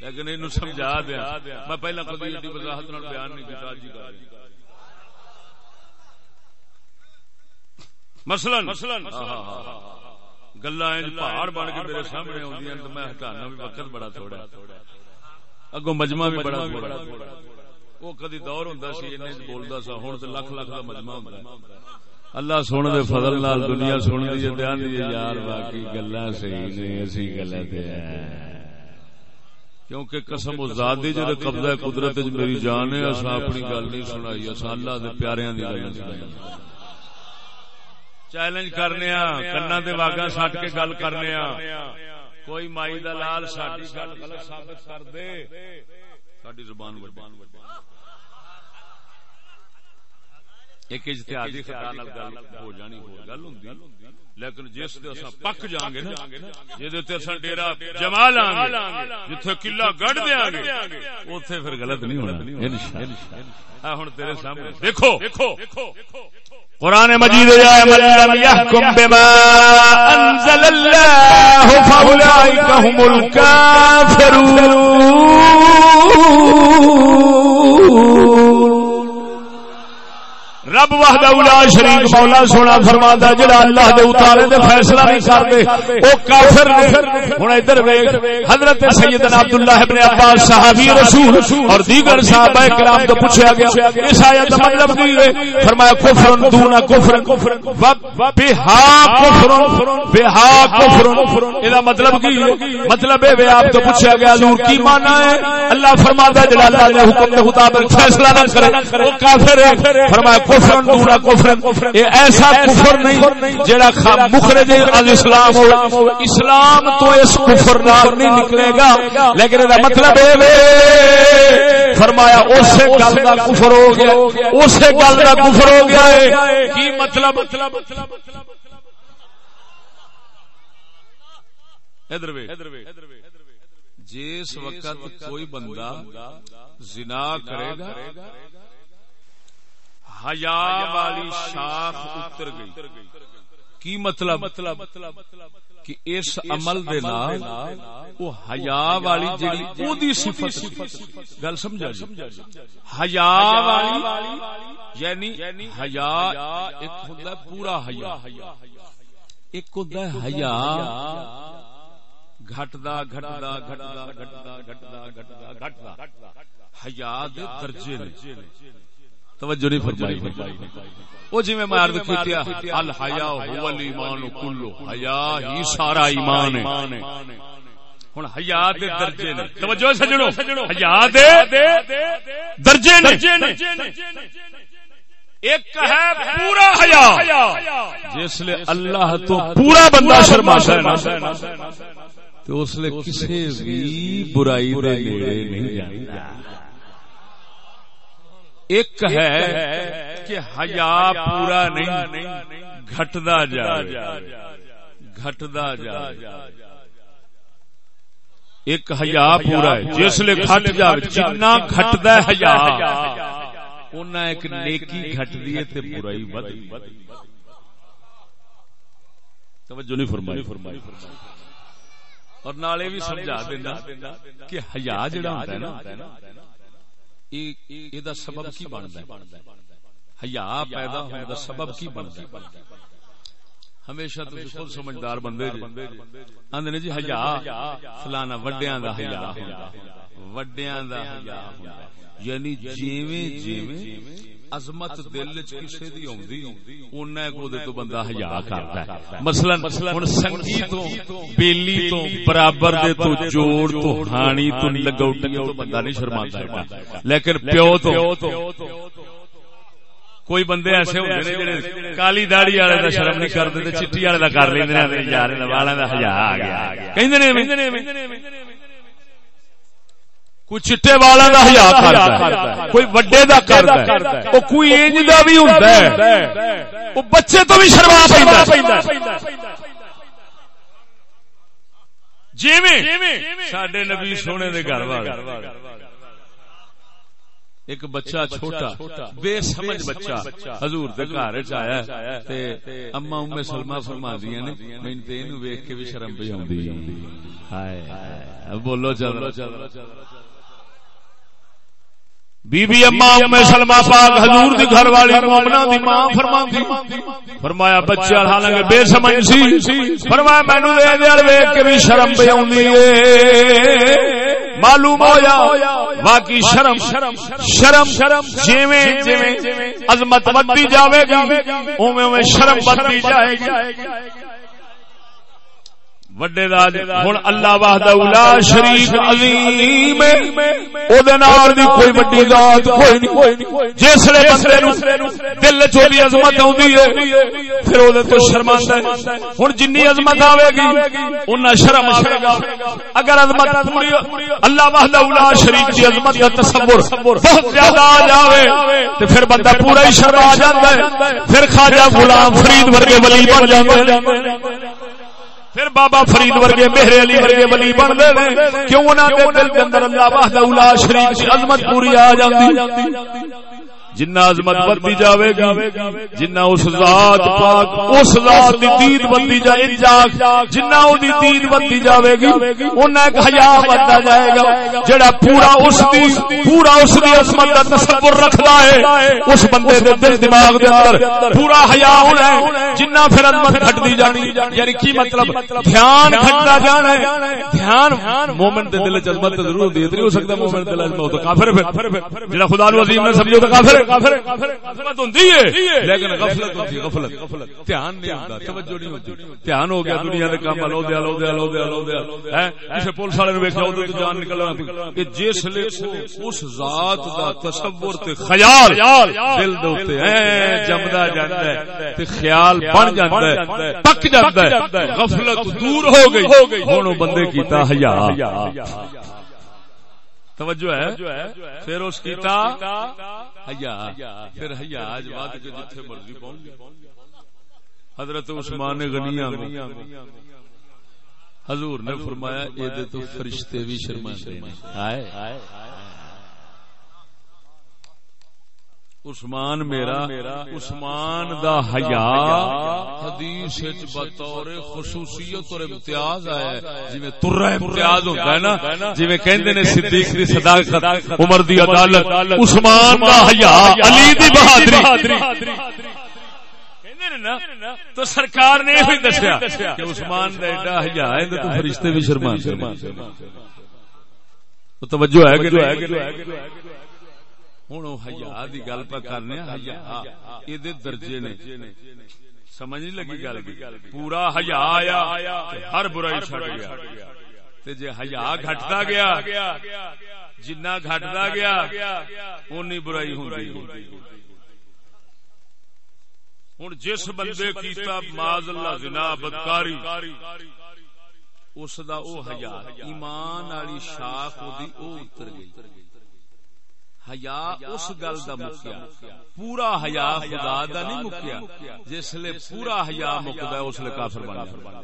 لیکن یہ سمجھا دیا۔ میں پہلا کبھی ایڈی وضاحت بیان نہیں کیا جی مثلاً گلا پہاڑ بن کے میرے سامنے آدی تو میں ہٹانا بھی وقت بڑا تھوڑا اگو مجمع بھی بڑا وہ کدی دور ہوں سی بولتا سا ہوں تو لکھ لکھ کا مجمع ہوں اللہ سونے دے فضل نال دنیا سن دی یار باقی گلا صحیح نے اسی غلط ہے کیونکہ قسم ازاد جب قبضہ قدرت میری جان ہے اصا اپنی گل نہیں سنائی اصا اللہ دے پیاریاں دی گل سنائی۔ چیلنج کرنے کنا دے واگا سٹ کے گل کرنے کوئی مائی دا لال ساری گل غلط ثابت کر دے۔ ساری زبان ایک اجتہادی خطا نال گل ہو جانی ہو گل ہوندی لیکن جس دے اساں پک جاں گے نا جے تے اساں ڈیرا جما لاں گے، جتھے قلعہ گڑھ دیاں گے اوتھے پھر غلط نہیں ہونا۔ انشاءاللہ ہن تیرے سامنے۔ دیکھو، قرآن مجید یا من بما انزل هم رب وحدہ اولا شریک مولا سونا فرماتا جڑا اللہ دے اتارے دے فیصلہ نہیں کردے او کافر نے۔ ہن ادھر ویکھ، حضرت سیدنا عبداللہ ابن عباس صحابی رسول اور دیگر صحابہ کرام تو پوچھا گیا، اس ایت کا مطلب کی ہے؟ فرمایا کفر دون کفر بہا کفر بہا کفر ادا مطلب کی مطلب ہے آپ تو پوچھا گیا، حضور کی معنی ہے؟ اللہ فرماتا ہے، جڑا اللہ دے حکم دے مطابق فیصلہ نہ کرے، وہ کافر ہے۔ فرمایا کفر دوسرا کفر. یہ ایسا کفر نہیں جڑا مخرج الاسلام ہو. اسلام تو اس کفر نال نہیں نکلے گا. لیکن یہ مطلب ہے فرمایا اس گل کا کفر ہو گیا. اس گل کا کفر ہو گیا ہے. کی مطلب؟ جس وقت کوئی بندہ زنا کرے گا حیا والی شاخ اتر گئی۔ کی مطلب؟ مطلب کہ اس عمل دے نال او حیا والی جڑی او دی صفت گل سمجھا جی؟ حیا والی یعنی حیا، ایک ہوندا پورا حیا۔ ایک ہوندا حیا۔ گھٹدا گھٹدا گھٹدا گھٹدا گھٹدا گھٹدا گھٹدا۔ حیا دے درجے نے۔ توجہ نہیں فرمائی وہ جی میں عرض کیتیا الحیا هو الايمان كله حیا ہی سارا ایمان ہے۔ ہن حیا دے درجے نے۔ توجہ سجنو حیا دے درجے نے۔ ایک ہے پورا حیا۔ جس لے اللہ تو پورا بندہ شرما ہے تو اس لیے کسی بھی برائی دے نیڑے نہیں جانتا ایک ہے کہ حیا پورا نہیں، گھٹدا جا گھٹدا جا ایک حیا پورا ہے، جس لیے گھٹ جا جنا گھٹدا ہے حیا اونا ایک نیکی گھٹ دیئے تے برائی بد توجہ نہیں فرمائی۔ فرمائی اور نالے بھی سمجھا دینا کہ حیا جڑا ہوتا ہے نا یہ دا سبب کی بنتا ہے؟ حیا پیدا ہونے کا سبب کی بنتا ہے؟ ہمیشہ تو خود سمجھدار بندے آندے نے جی حیا فلانا وڈیاں دا حیا ہوندا۔ وڈیاں دا حیا ہوندا۔ یعنی جیویں جیویں عظمت دل چ کسے دی ہوندی اوناں کو دے تو بندہ حیا کردا ہے۔ مثلا ہن سنگی تو بیلی تو برابر دے تو جوڑ تو ہانی تو لگوٹی تو بندہ نہیں شرماندا لیکن پیو تو کوئی بندے ایسے ہوندے جڑے کالی داڑھی والے دا شرم نہیں کردے تے چٹی والے دا کر لیندے نے یار انہاں والاں دا حیا آ گیا۔ کہندے نے کوئی چٹے والا دا حیا کردا کوئی وڈے دا کردا او کوئی انج دا بھی ہوندا ہے۔ او بچے تو بھی شرما پیندا ساڈے نبی سونے دے گھر والے۔ ایک بچہ چھوٹا بے سمجھ بچہ حضور دے گھر آیا تے اما ام سلمہ فرماندیاں نے میں تے اینو ویکھ کے بھی شرم پئی ہوندی ہائے بولو چلو بی بی اما ام سلمہ پاک حضور دی گھر والی مومنہ دی ماں فرماندی۔ فرمایا بچہ حالانکہ بے سمجھ سی۔ فرمایا، مینوں دے دے ویکھ کے بھی شرم پئی ہوندی اے۔ معلوم ہویا، واقعی شرم شرم شرم جیویں جیویں عظمت بدی جاوے گی، اوویں اوویں شرم بدی جائے گی۔ وڈے داج ہن اللہ وحدہ لا شریک عظیم او دے نال دی کوئی وڈی ذات کوئی نہیں۔ جس لے بندے نو دل چ دی عظمت اوندی ہے پھر او دے تو شرماندا ہے۔ ہن جنی عظمت آوے گی اوناں شرم آوے گا۔ اگر عظمت پوری اللہ وحدہ لا شریک دی عظمت دا تصور۔ بہت زیادہ آ جاوے تے پھر بندہ پورا ہی شرما جاندا ہے۔ پھر خواجہ غلام فرید ورگے ولی بن جاندے پھر بابا فرید ورگے میرے علی ورگے ولی بن دے کیوں نہ دل کے اندر اللہ وحدہ لا شریک دی عظمت پوری آ جاندی؟ جنہ عظمت بڑھتی جاوے گی جنہ اس ذات پاک اس ذات دی دید بڑھتی جائے جاگ جنہ او دی دید بڑھتی جاوے گی انہاں ایک حیا بڑھتا جائے گا جڑا پورا اس دی پورا اس دی عظمت دا تصور رکھدا ہے اس بندے دے دل دماغ دے اندر پورا حیا ہونا ہے جنہ پھر عظمت گھٹدی جانی یعنی کی مطلب؟ دھیان گھٹدا جانا ہے دھیان مومن دے دل وچ عظمت ضرور ہے نہیں ہو سکتا مومن دل وچ تو کافر پھر جڑا خدا نو عظیم نے سمجھو تو کافر لیکن غفلت غفلت دھیان نہیں توجہ نہیں دھیان ہو گیا دنیا کام لو دیا لو دیا لو دیا لو دیا۔ پولیس والے تو جان نکل کہ جس اس ذات کا تصور تے خیال دل دے جمدا ہے تے خیال بن جاتا ہے پک ہے۔ غفلت دور ہو گئی۔ ہوں بندے کیتا حیا توجہ ہے؟ پھر اس کیتا حیا پھر حیا جواد کے جتھے مرضی پہنچ گیا حضرت عثمان غنی حضور نے فرمایا یہ تو فرشتے بھی شرمندے ہیں۔ عثمان میرا عثمان دا حیا حدیث وچ بطور خصوصیت اور امتیاز آیا ہے جویں ترہ امتیاز ہوندا ہے نا جویں کہندے نے صدیق دی صداقت عمر دی عدالت عثمان دا حیا علی دی بہادری۔ تو سرکار نے یہ دسیا کہ عثمان دا ایڈا حیا ہے تو فرشتے بھی شرمان توجہ ہے کہ ہوں ہیا کی گل پہ کرنے ہیا یہ درجے نے۔ سمجھ نہیں لگی گل پورا ہیا آیا ہر برائی چڑ گیا۔ جی ہیا گٹتا گیا جنا گٹتا گیا اونی برائی ہوں ہوں جس بندے کیتا ماض اللہ زنا بدکاری اس دا او حیا ایمان والی شاخ او اتر گئی۔ حیا اس گل دا مکیا۔ پورا حیا خدا دا نہیں مکیا۔ جس لے پورا حیا مکدا اس لے کافر بن جاتا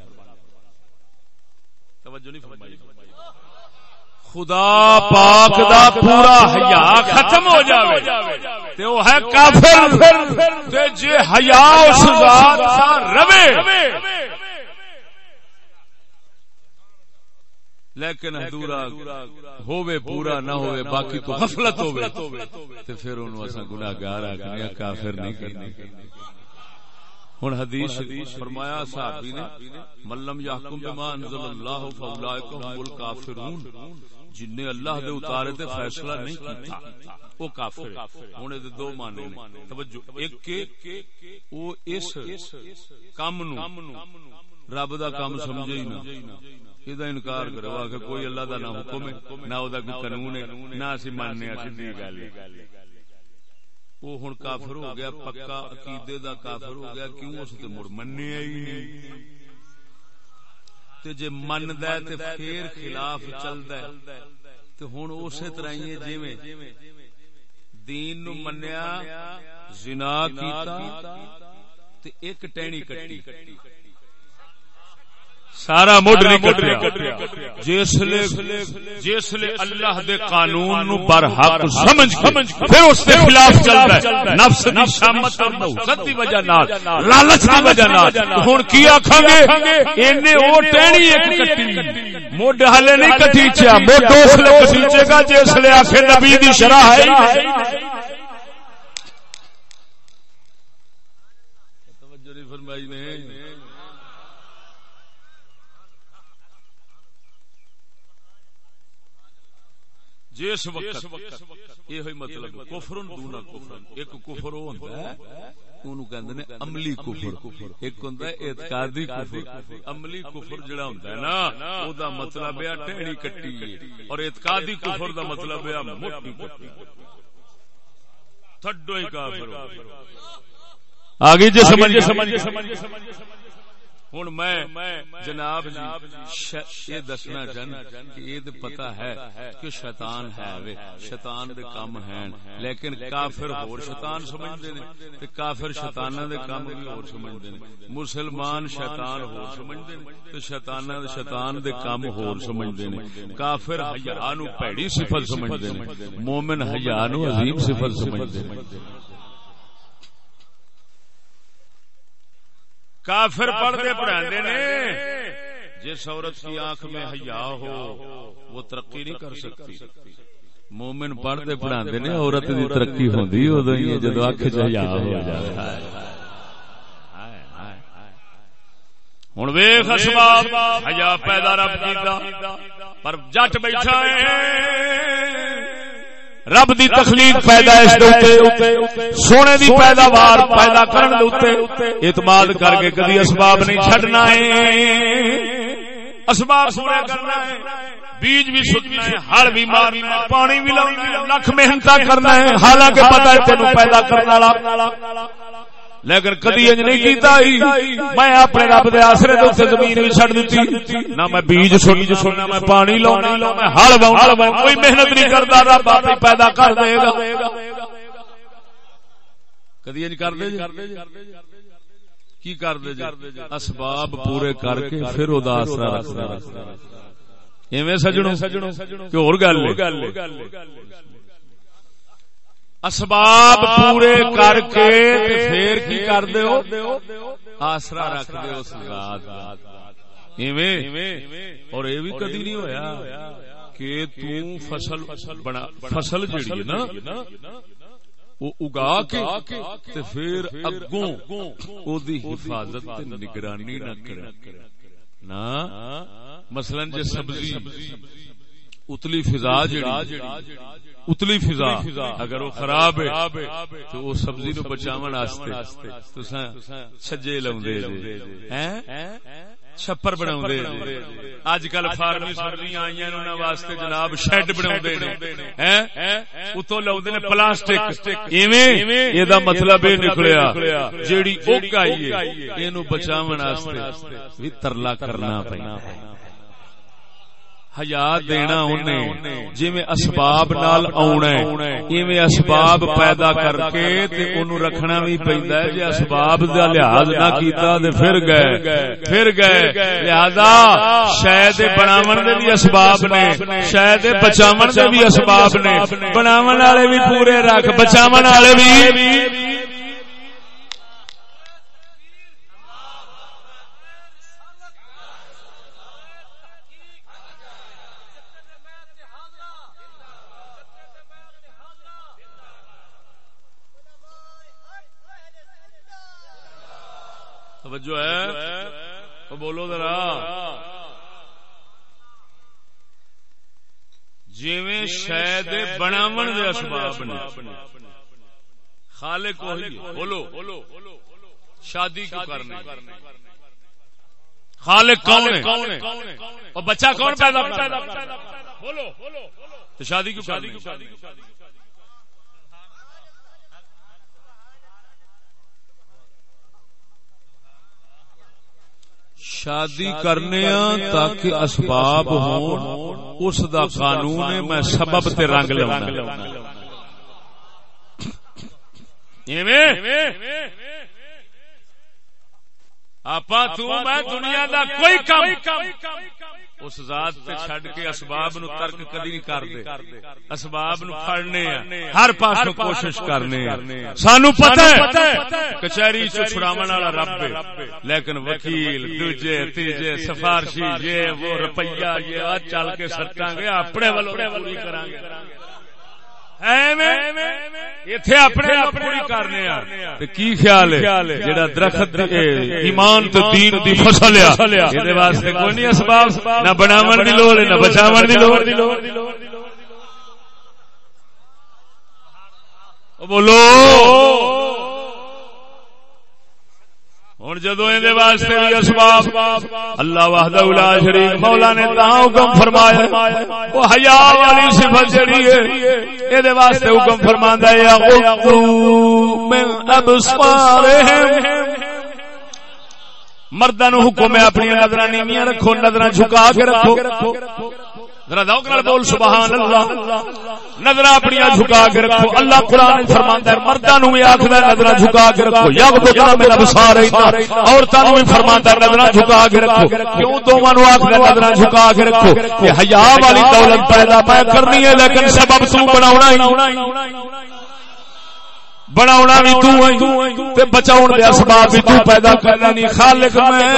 توجہ نہیں فرمائی۔ خدا پاک دا پورا حیا ختم ہو جاوے۔ تے او ہے کافر۔ تے جے حیا اس ذات دا روے لیکن ادھورا ہووے پورا نہ ہووے باقی تو غفلت ہووے۔ تے پھر اساں گناہگار آکھنے کافر نہیں کرنے ہن حدیث فرمایا صحابی نے ملم یحکم بما انزل اللہ فاولئک هم الکافرون۔ جن نے اللہ دے اتارے تے فیصلہ نہیں کیتا۔ وہ کافر ہن دے دو معنی نے۔ توجہ ایک کہ وہ اس کام نو۔ رب دا کام سمجھے ہی نہ۔ یہ انکار کرو؟ آ کوئی اللہ دا نہ حکم ہے، نہ او قانون ہے، نہ اسی ماننے سیدھی گل وہ ہن کافر ہو گیا، پکا عقیدے دا کافر ہو گیا، کیوں اس مڑ مننے ہی نہیں تے جے مندا ہے تے پھر خلاف چلدا ہے۔ تے ہن اسی طرح دین نو منیا، زنا کیتا، تے ایک ٹہنی کٹی۔ سارا مڈ نہیں کٹیا جسلے جسلے اللہ دے قانون نو بر حق سمجھ پھر اس کے خلاف چلتا ہے۔ نفس دی شامت اور نوزت دی وجہ نال۔ لالچ دی وجہ نال۔ ہن کی آکھاں گے؟ اینے او ٹہنی ایک کٹی مڈ ہلے نہیں کٹی چا مڈ اس لے کٹیچے گا جسلے آکھے نبی دی شرع ہے۔ توجہ نہیں فرمائی نے۔ جس وقت یہ مطلب کفر دونا کفر ایک کفر وہ ہوتا ہے نے عملی کفر۔ ایک ہوں اعتقادی کفر۔ عملی کفر جڑا ہے نا او دا مطلب ہے ٹہنی کٹی۔ اور اعتقادی کفر دا مطلب ہے موٹی کٹی۔ تھڈو ہی کافر آگے جی سمجھ سمجھ سمجھ ہوں میں جناب جی یہ دسنا چاہنا کہ یہ پتا ہے کہ شیطان ہے شیطان دے کام ہیں لیکن کافر ہور شیطان سمجھتے ہیں کافر شیطانہ دے کام بھی ہور سمجھتے ہیں۔ مسلمان شیطان ہور سمجھتے ہیں۔ تو شیطانہ دے شیطان دے کام ہور سمجھتے ہیں۔ کافر حیا نو پیڑی صفت سمجھتے ہیں۔ مومن حیا نو عظیم صفت سمجھتے ہیں۔ کافر پڑھتے پڑھانے نے۔ جس عورت کی آنکھ میں حیا ہو وہ ترقی نہیں کر سکتی۔ مومن پڑھتے پڑھاندے نے عورت دی ترقی ہوندی اودوں ہی جدوں اکھ چ حیا ہو جائے۔ ہن ویکھ اسباب حیا پیدا رب کیتا پر جٹ بیٹھا ہے۔ رب دی تخلیق پیدائش سونے دی پیداوار پیدا کرنے اعتماد کر کے کدی اسباب نہیں چڈنا ہے۔ اسباب پورا کرنا ہے۔ بیج بھی سٹنا ہے ہر بھی مارنا پانی بھی لاؤنا لکھ محنت کرنا ہے حالانکہ پتا ہے تینوں پیدا کرنے والا۔ لیکن کدی انج نہیں کیتا ہی؟ میں اپنے رب دے آسرے دے اوتے زمین وچ چھڈ دتی نہ میں بیج سوئی سونا میں پانی لاونا میں ہل واؤں کوئی محنت نہیں کردا رب آپ پیدا کر دے گا۔ کدی انج کر دے جی؟ کی کر دے جی؟ اسباب پورے کر کے پھر او دا آسرا رکھدا ایویں سجنوں۔ کہ اور گل ہے؟ اسباب پورے کر کے پھر کی کر دیو آسرا رکھ دے اس ذات اور یہ بھی کدی نہیں ہویا کہ تو فصل بنا فصل جڑی ہے نا؟ وہ اگا کے تے پھر اگوں او دی حفاظت تے نگرانی نہ کرے۔ نا؟ مثلا جے سبزی اتلی فضا جڑی اتلی فضا اگر وہ خراب ہے تو وہ سبزی نو بچاون واسطے تساں چھجے لاوندے ہیں؟ چھپر بناوندے اج کل فارمی سبزیاں آئیاں انہاں واسطے جناب شیڈ بناوندے نے ہیں؟ اتوں لاوندے نے پلاسٹک۔ ایویں؟ اے دا مطلب اے نکلیا جیڑی اوک آئی ہے اینو بچاون واسطے بھی ترلا کرنا پئی حیا دینا انہیں جی اسباب نال ہے اسباب پیدا کر کے تے رکھنا بھی پہندا ہے جی اسباب دا لحاظ نہ کیتا تے پھر گئے پھر گئے لہذا شاید بناون دے بھی اسباب نے شاید بچاون دے بھی اسباب نے بناون والے بھی پورے رکھ بچاون والے بھی توجہ ہے؟ تو بولو ذرا۔ جی شاید بناو دے اسباب نے۔ خالق وہی بولو۔ شادی کیوں کرنے خالق کون ہے؟ اور بچہ کون پیدا بولو۔ شادی کیوں شادی شادی کرنے تاکہ اسباب ہون، اس دا قانون میں سبب تے رنگ لونا آپ میں دنیا دا کوئی کام اس ذات تے چھڈ کے اسباب نو ترک کدی نہیں کردے۔ اسباب نو پھڑنے ہر پاس کوشش کرنے سانو پتہ ہے کچہری چ چھڑاون والا رب ہے۔ لیکن وکیل، دوجے، تیجے، سفارشی، یہ وہ روپیہ یہ چل کے سٹاں گے، اپنے ولوں پوری کران گے۔ اپنے آپ پوری کرنے کی خیال ہے؟ جڑا درخت ایمان تو دین دی فصل ہے۔ واسطے کوئی نہیں اسباب نہ بناون دی لوڑ نہ بچاون دی لوڑ۔ بولو۔ ہوں جدو واسطے بھی اسباب اللہ واہد شریف مولا نے تا حکم فرمایا وہ ہیا والی صفت جڑی ہے یہ واسطے حکم فرما مردہ نو حکم ہے، اپنی نظر نیویاں رکھو نظر جھکا کے رکھو۔ بول سبحان اللہ۔ نظر اپنی جھکا کے رکھو۔ اللہ قرآن فرماندا ہے مرداں بھی آکھدا نظر جھکا کے رکھو۔ عورتاں بھی فرماندا ہے نظر جھکا کے رکھو۔ کیوں دوواں نو آکھدا نظر جھکا کے رکھو؟ کہ حیا والی دولت پیدا کرنی ہے لیکن سبب تو بناونا ہی۔ بناونا بھی تو تے بچاون دے اسباب بھی تو پیدا کرنا نہیں۔ خالق میں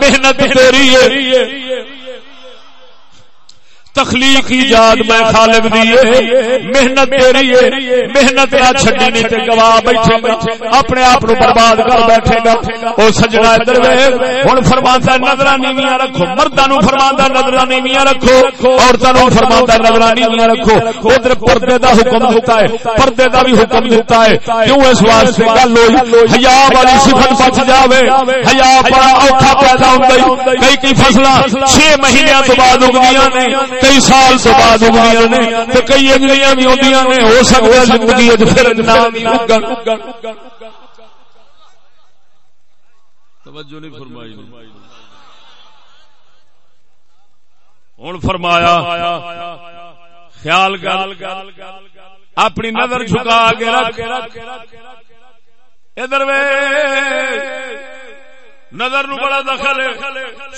محنت تیری ہے۔ تخلیق ایجاد میں خالق دیے محنت تیری ہے۔ محنت نہ چھڈی نہیں تے گواہ بیٹھے گا۔ اپنے آپ نو برباد کر بیٹھے گا۔ او سجنا ادھر ویکھ۔ ہن فرماندا نظراں نیویاں رکھو۔ مرداں نو فرماندا نظراں نیویاں رکھو۔ عورتاں نو فرماندا نظراں نیویاں رکھو۔ ادھر پردے دا حکم دیتا ہے۔ پردے دا بھی حکم دیتا ہے۔ کیوں اس واسطے؟ گل ہوئی۔ حیا والی صفت بچ جاوے۔ حیا بڑا اوکھا پیدا ہوندا ہے۔ کئی کئی فصلاں 6 مہینے تو بعد اگدیاں نے۔ کئی سال تو بعد اگلیاں نے تو کئی اگلیاں بھی ہوندیاں نے، ہو سکتا زندگی پھر نام توجہ نہیں فرمائی ہوں فرمایا، خیال گال اپنی نظر جھکا کے رکھ۔ ادھر نظر نو بڑا دخل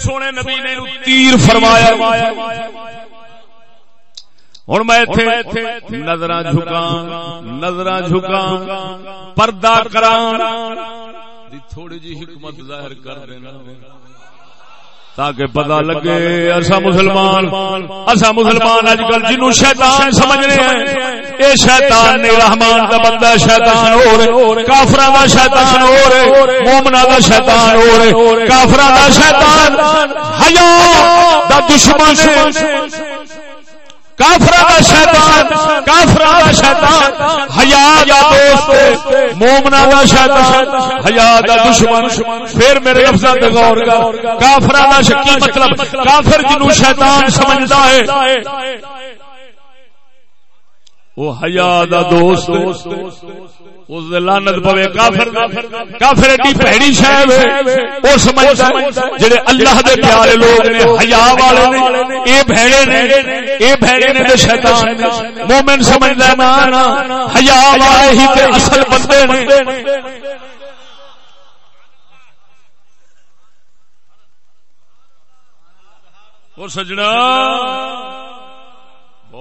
سونے نبی نے تیر فرمایا۔ ہوں میں نظر نظر پردہ کرا تھوڑی جی حکمت ظاہر کر دینا تاکہ پتا لگے ایسا مسلمان ایسا مسلمان اج کل جنو شیطان سمجھ رہے ہیں اے شیطان نے رحمان کا بندہ شیطان ہو رہے کافر کا شیطان ہو رہے شیطان ہو رہے شیطان حیا دا دشمن کافر شیطان کافر شیطان، حیا دوست مومنا دا شیطان، حیا دا دشمن، پھر میرے افضل غور کر کافر شکی مطلب؟ کافر جنو شیطان سمجھتا ہے؟ وہ حیا دا دوست اس لانت پوے کافر کافر ایڈی پیڑی شہ وہ سمجھتا جڑے اللہ دے پیارے لوگ نے حیا والے نے۔ اے بھڑے نے، اے بھڑے نے تے شیطان نے۔ مومن سمجھدا نا نا، حیا والے ہی تے اصل بندے نے۔ اور سجنا۔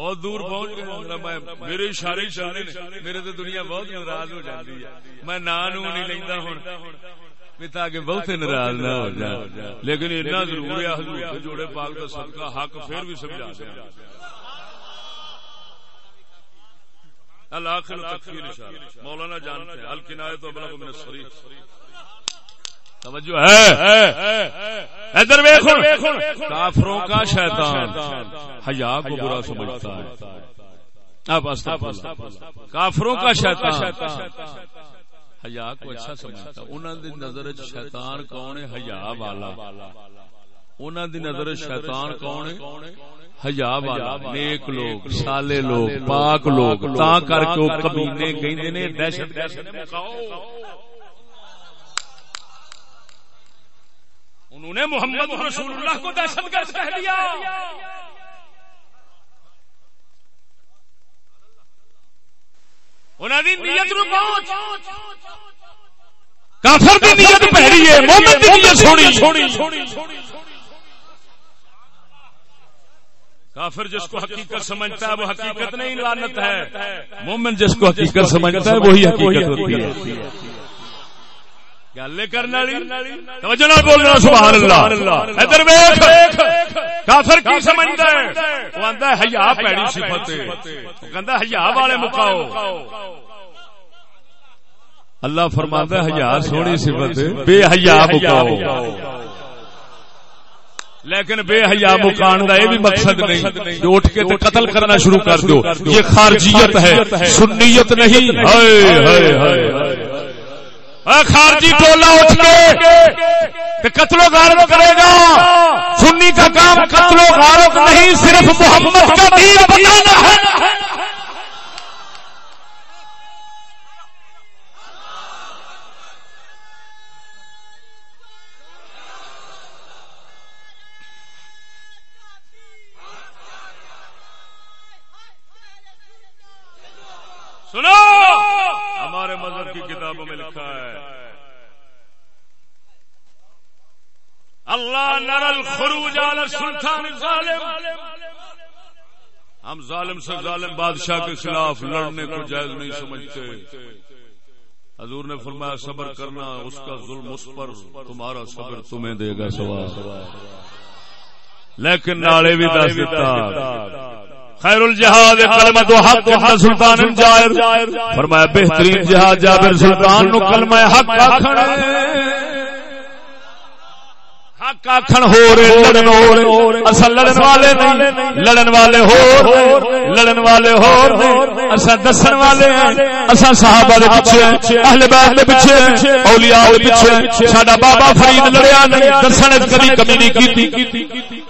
بہت دور پہنچ گئے میرے اشارے اشارے میرے تو دنیا بہت ناراض ہو جاتی ہے۔ میں نام نہیں لینا ہوں۔ تاکہ بہت ناراض نہ ہو جائے لیکن اتنا ضرور ہے حضور جوڑے پاک کا سب کا حق پھر بھی سمجھا دیا مولانا جانتے ہیں الکنایت و بلغ من الصریح۔ توجہ ہے۔ ادھر کافروں کا شیطان۔ حیا کو برا سمجھتا ہے۔ کافروں کا شیطان۔ حیا کو اچھا سمجھتا۔ انہوں دی نظر شیطان کون ہے؟ حیا والا۔ انہوں دی نظر شیطان کون ہے؟ حیا والا۔ نیک لوگ، سالے لوگ، پاک لوگ۔ تا کر کے کمینے کہندے نے، دہشت دہشت انہوں نے محمد رسول اللہ کو دہشت گرد کہہ دیا۔ کافر دی نیت پہری ہے، مومن دی نیت سونی۔ کافر جس کو حقیقت سمجھتا ہے، وہ حقیقت نہیں لانت ہے۔ مومن جس کو حقیقت سمجھتا ہے، وہی حقیقت ہوتی ہے۔ گل کرنا بولنا، سبحان اللہ۔ ادھر کافر کی سمجھتا ہے؟ وہ ہے، ہیا پیڑی صفت کہندا ہیا والے مکاؤ۔ اللہ فرماتا ہے، ہیا سونی صفت بے حیا مکاؤ۔ لیکن بے حیا مکان کا یہ بھی مقصد نہیں۔ جو اٹھ کے قتل کرنا شروع کر دو یہ خارجیت ہے، سنیت نہیں۔ ہائے ہائے ہائے۔ خارجی ٹولا اٹھ کے قتل و غارت کرے گا۔ سنی کا کام قتل و غارت نہیں، صرف محمد کا دین بتانا ہے۔ سنو۔ ہمارے مذہب کی کتابوں میں لکھا ہے۔ اللہ نر الخروج علی سلطان ظالم۔ ہم ظالم سے ظالم بادشاہ کے خلاف لڑنے کو جائز نہیں سمجھتے۔ حضور نے فرمایا، صبر کرنا، اس کا ظلم اس پر تمہارا صبر تمہیں دے گا سوال لیکن نالے بھی دس دیتا۔ خیر الجہاد کلمت حق سلطان جائر۔ فرمایا، بہترین جہاد جابر سلطان نو کلمہ حق آکھنا حق آخر ہو رہے لڑن ہو رہے اصل لڑن والے نہیں لڑن والے ہو لڑن والے ہو اصا دسن والے ہیں اصا صحابہ دے پیچھے اہل بیت دے پیچھے اولیاء دے پیچھے ساڈا بابا فرید لڑیا نہیں دسن کبھی کمی نہیں کیتی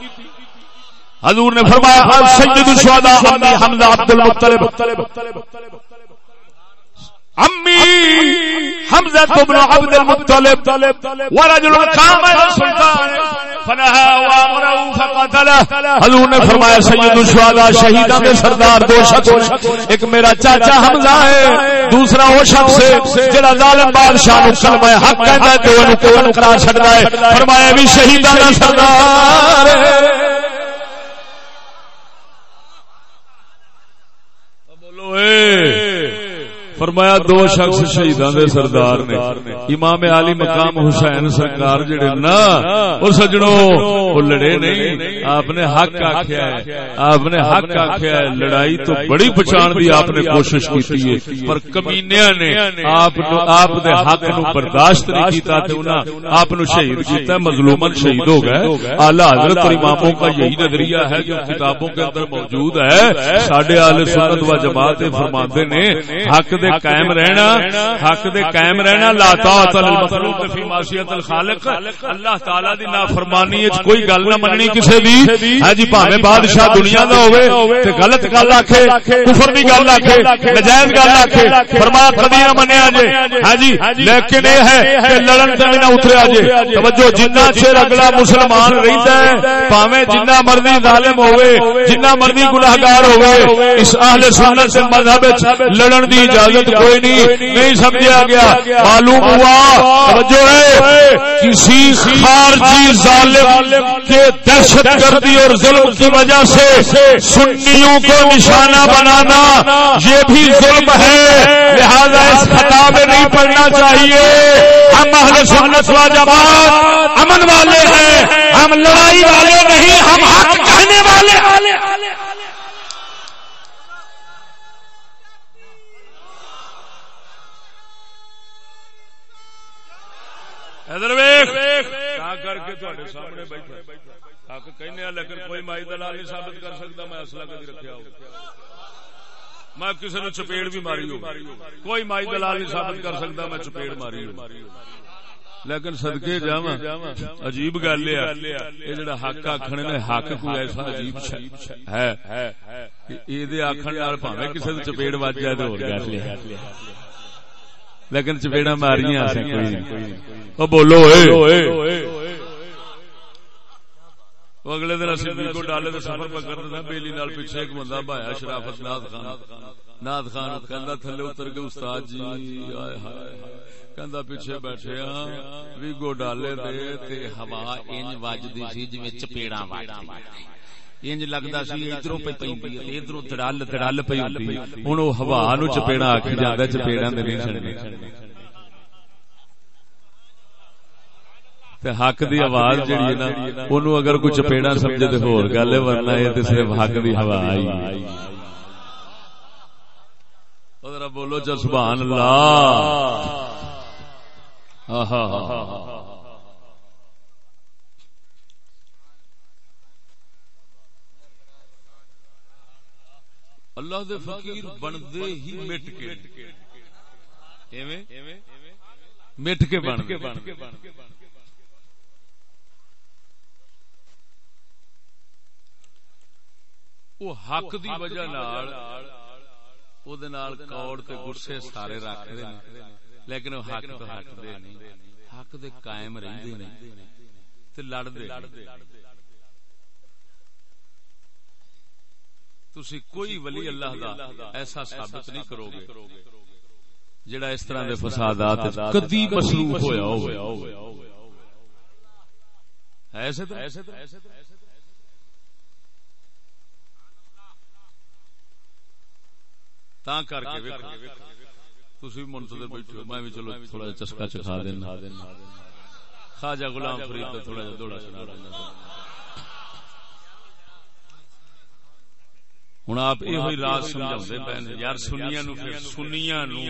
حضور نے فرمایا سید الشہداء امی حمزہ عبد المطلب امی حمزہ ابن عبد المطلب ورجل قام السلطان فنہا وامرہ فقتلہ۔ حضور نے فرمایا، سید الشہداء شہیدان دے سردار دو شخص ایک میرا چاچا حمزہ ہے، دوسرا وہ شخص ہے جڑا ظالم بادشاہ نو کلمہ حق کہندا ہے تے اونوں قتل کرا چھڈدا ہے۔ فرمایا بھی شہیدان دا سردار۔ بولو اے فرمایا دو شخص شہیدان دے سردار نے۔ امام علی مقام حسین سرکار جڑے نا او سجنو او لڑے نہیں۔ آپ نے حق آکھیا ہے۔ آپ نے حق آکھیا ہے۔ لڑائی تو بڑی پہچان دی آپ نے کوشش کیتی ہے پر کمینیاں نے آپ آپ دے حق نو برداشت نہیں کیتا تے انہاں آپ نو شہید کیتا مظلومن شہید ہو گئے۔ اعلی حضرت اور اماموں کا یہی نظریہ ہے جو کتابوں کے اندر موجود ہے۔ ساڈے اہل سنت و جماعت فرماندے نے حق دے دے قائم رہنا حق دے قائم رہنا لا طاعت المخلوق فی معصیت الخالق اللہ تعالی دی نافرمانی وچ کوئی گل نہ مننی کسے دی ہاں جی بھاویں بادشاہ دنیا دا ہوے تے غلط گل آکھے کفر دی گل آکھے نجائز گل آکھے فرمایا کبھی نہ منیا جے ہاں جی لیکن اے ہے کہ لڑن تے نہ اتریا جے توجہ جنہ چیر اگلا مسلمان رہندا ہے بھاویں جنہ مرضی ظالم ہوے جنہ مرضی گناہگار ہوے اس اہل سنت سے مذہب لڑن دی اجازت کوئی نہیں نہیں سمجھا گیا۔ معلوم ہوا توجہ ہے کسی خارجی ظالم کے دہشت گردی اور ظلم کی وجہ سے سنیوں کو نشانہ بنانا یہ بھی ظلم ہے۔ لہذا اس خطاب میں نہیں پڑھنا چاہیے۔ ہم اہل سنت و جماعت امن والے ہیں۔ ہم لڑائی والے نہیں ہم حق کہنے والے کر کے سامنے بیٹھا۔ حق کہنے لیکن کوئی مائی دلال نہیں ثابت کر سکتا، میں اصلا کدی رکھا ہوں۔ میں کسی نے چپیڑ بھی ماری ہوں۔ کوئی مائی دلال نہیں ثابت کر سکتا، میں چپیڑ ماری ہوں۔ لیکن سدکے جا عجیب گل یہ جڑا حق آخر نے، حق کوئی ایسا عجیب ہے۔ یہ آخر پاوے کسی چپیڑ وج جائے تو لیکن چپیڑا ماریاں بولو اگلے دن اصل کو ڈالے سفر پہ کرتے بیلی نال پیچھے ایک بندہ بھایا شرافت ناد خان ناد خان کہ تھلے اتر کے استاد جی کہ پیچھے بیٹھے ہاں ویگو ڈالے دے ہوا انج وجدی سی چپیڑا انج لگتا سی ادھر پہ پی ادھر دڑل دڑل پی ہوں وہ ہوا نو چپیڑا آخی جانا چپیڑا دے نہیں حق دی آواز جڑی نا اونوں اگر کوئی چپیڑا سمجھے تے ہور گل ہے ورنہ اے تے صرف حق دی ہوا آئی ذرا بولو چا سبحان اللہ اللہ دے فقیر بندے ہی مٹ کے۔ مٹ کے بن کے وہ حق دی وجہ کوڑ تے گسے سارے رکھ دے لیکن وہ حق تو حق دے نہیں۔ حق دے قائم رہندے نہیں۔ تے لڑ دے تسی کوئی ولی اللہ دا ایسا ثابت نہیں کرو گے۔ جڑا اس طرح دے فسادات کدی مصروف ہویا ہوئے۔ ایسے تو؟ ایسے تو؟ کر کے تھی منتظر بیٹھے میں بھی چلو تھوڑا چسکا چکھا دینا۔ خواجہ غلام فرید تھوڑا جا دوڑا سنا دینا۔ ہوں آپ یہ راز سمجھا یار سنیا نو سنیا نو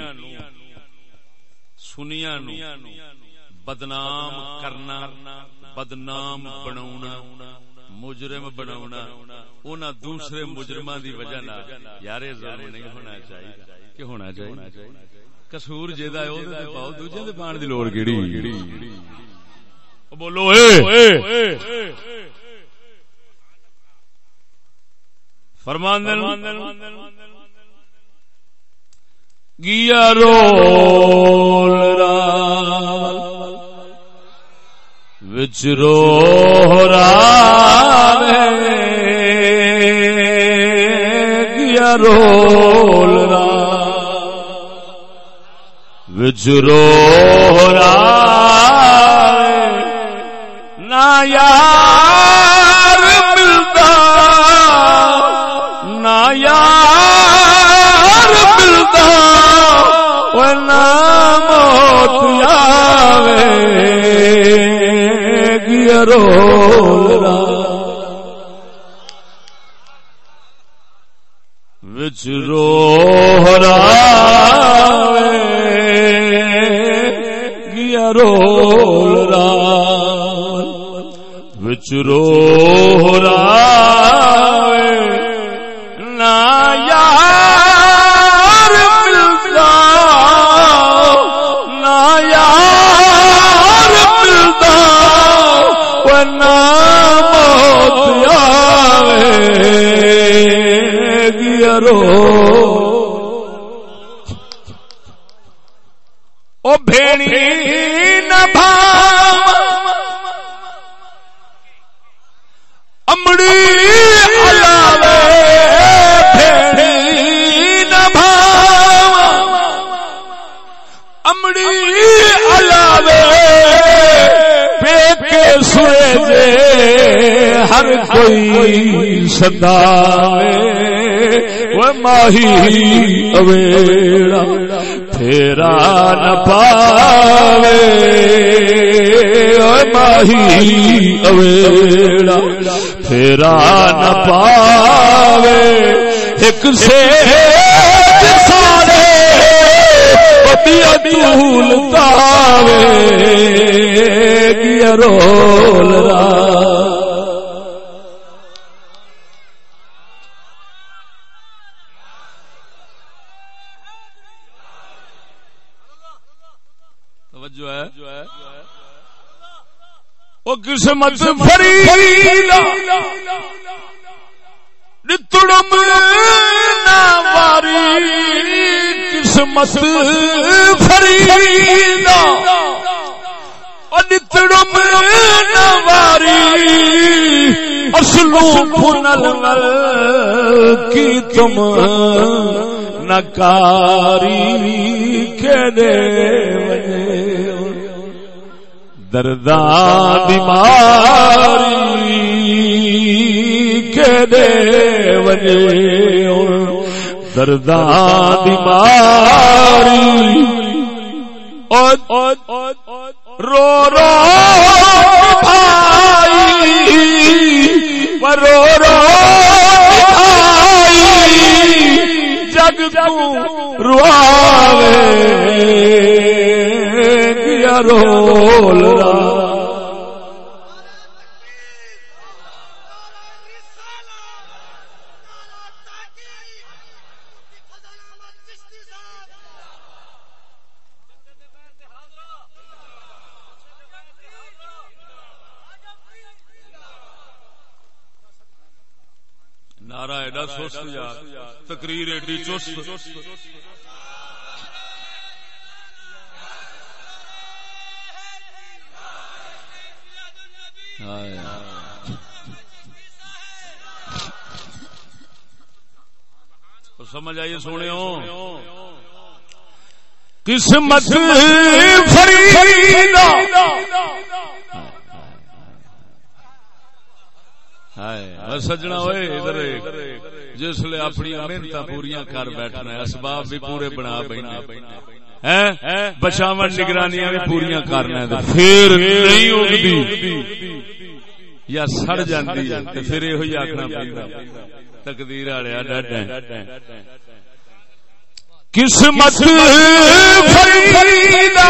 سنیا نو بدنام کرنا بدنام بنا مجرم بنا دوسرے مجرم دی وجہ یار نہیں ہونا چاہیے کہ ہونا چاہیے کسور جیدا ہے پاؤ دوجے دے پان دی لوڑ کیڑی بولو فرمان گیا رول را وچ رو گیا رول را وچ رو نا یار یار ملتا موت آوے رول وچ رو گیا رول وچ رو گیا رو ہر کوئی صداوے وہ ماہی اویڑا تیرا نہ پاوے۔ وہ ماہی اویڑا تیرا نہ پاوے۔ ایک سے سارے پتیا دول تاوے۔ رول را وہ قسمت فریدا نتڑم نواری قسمت فریدا نتڑم نواری اصلو پنل کی تم نکاری کے دے وجے دردان بیماری کے دے وجے دردان بیماری رو رو بھائی رو رو جگ روے رول
نارا ایڈا سست تقریر ایڈی چست۔ سمجھ آئیے سونے
قسمت
سجنا ہوئے ادھر جس اپنی محنت پوریا کر بیٹھنا اسباب بھی پورے بنا بیٹھنا بچاو نگرانیاں بھی پوریا کرنا پھر نہیں اگتی یا سڑ جاتی ہے پھر یہ آخنا پڑتا تقدیر
قسمت فریدا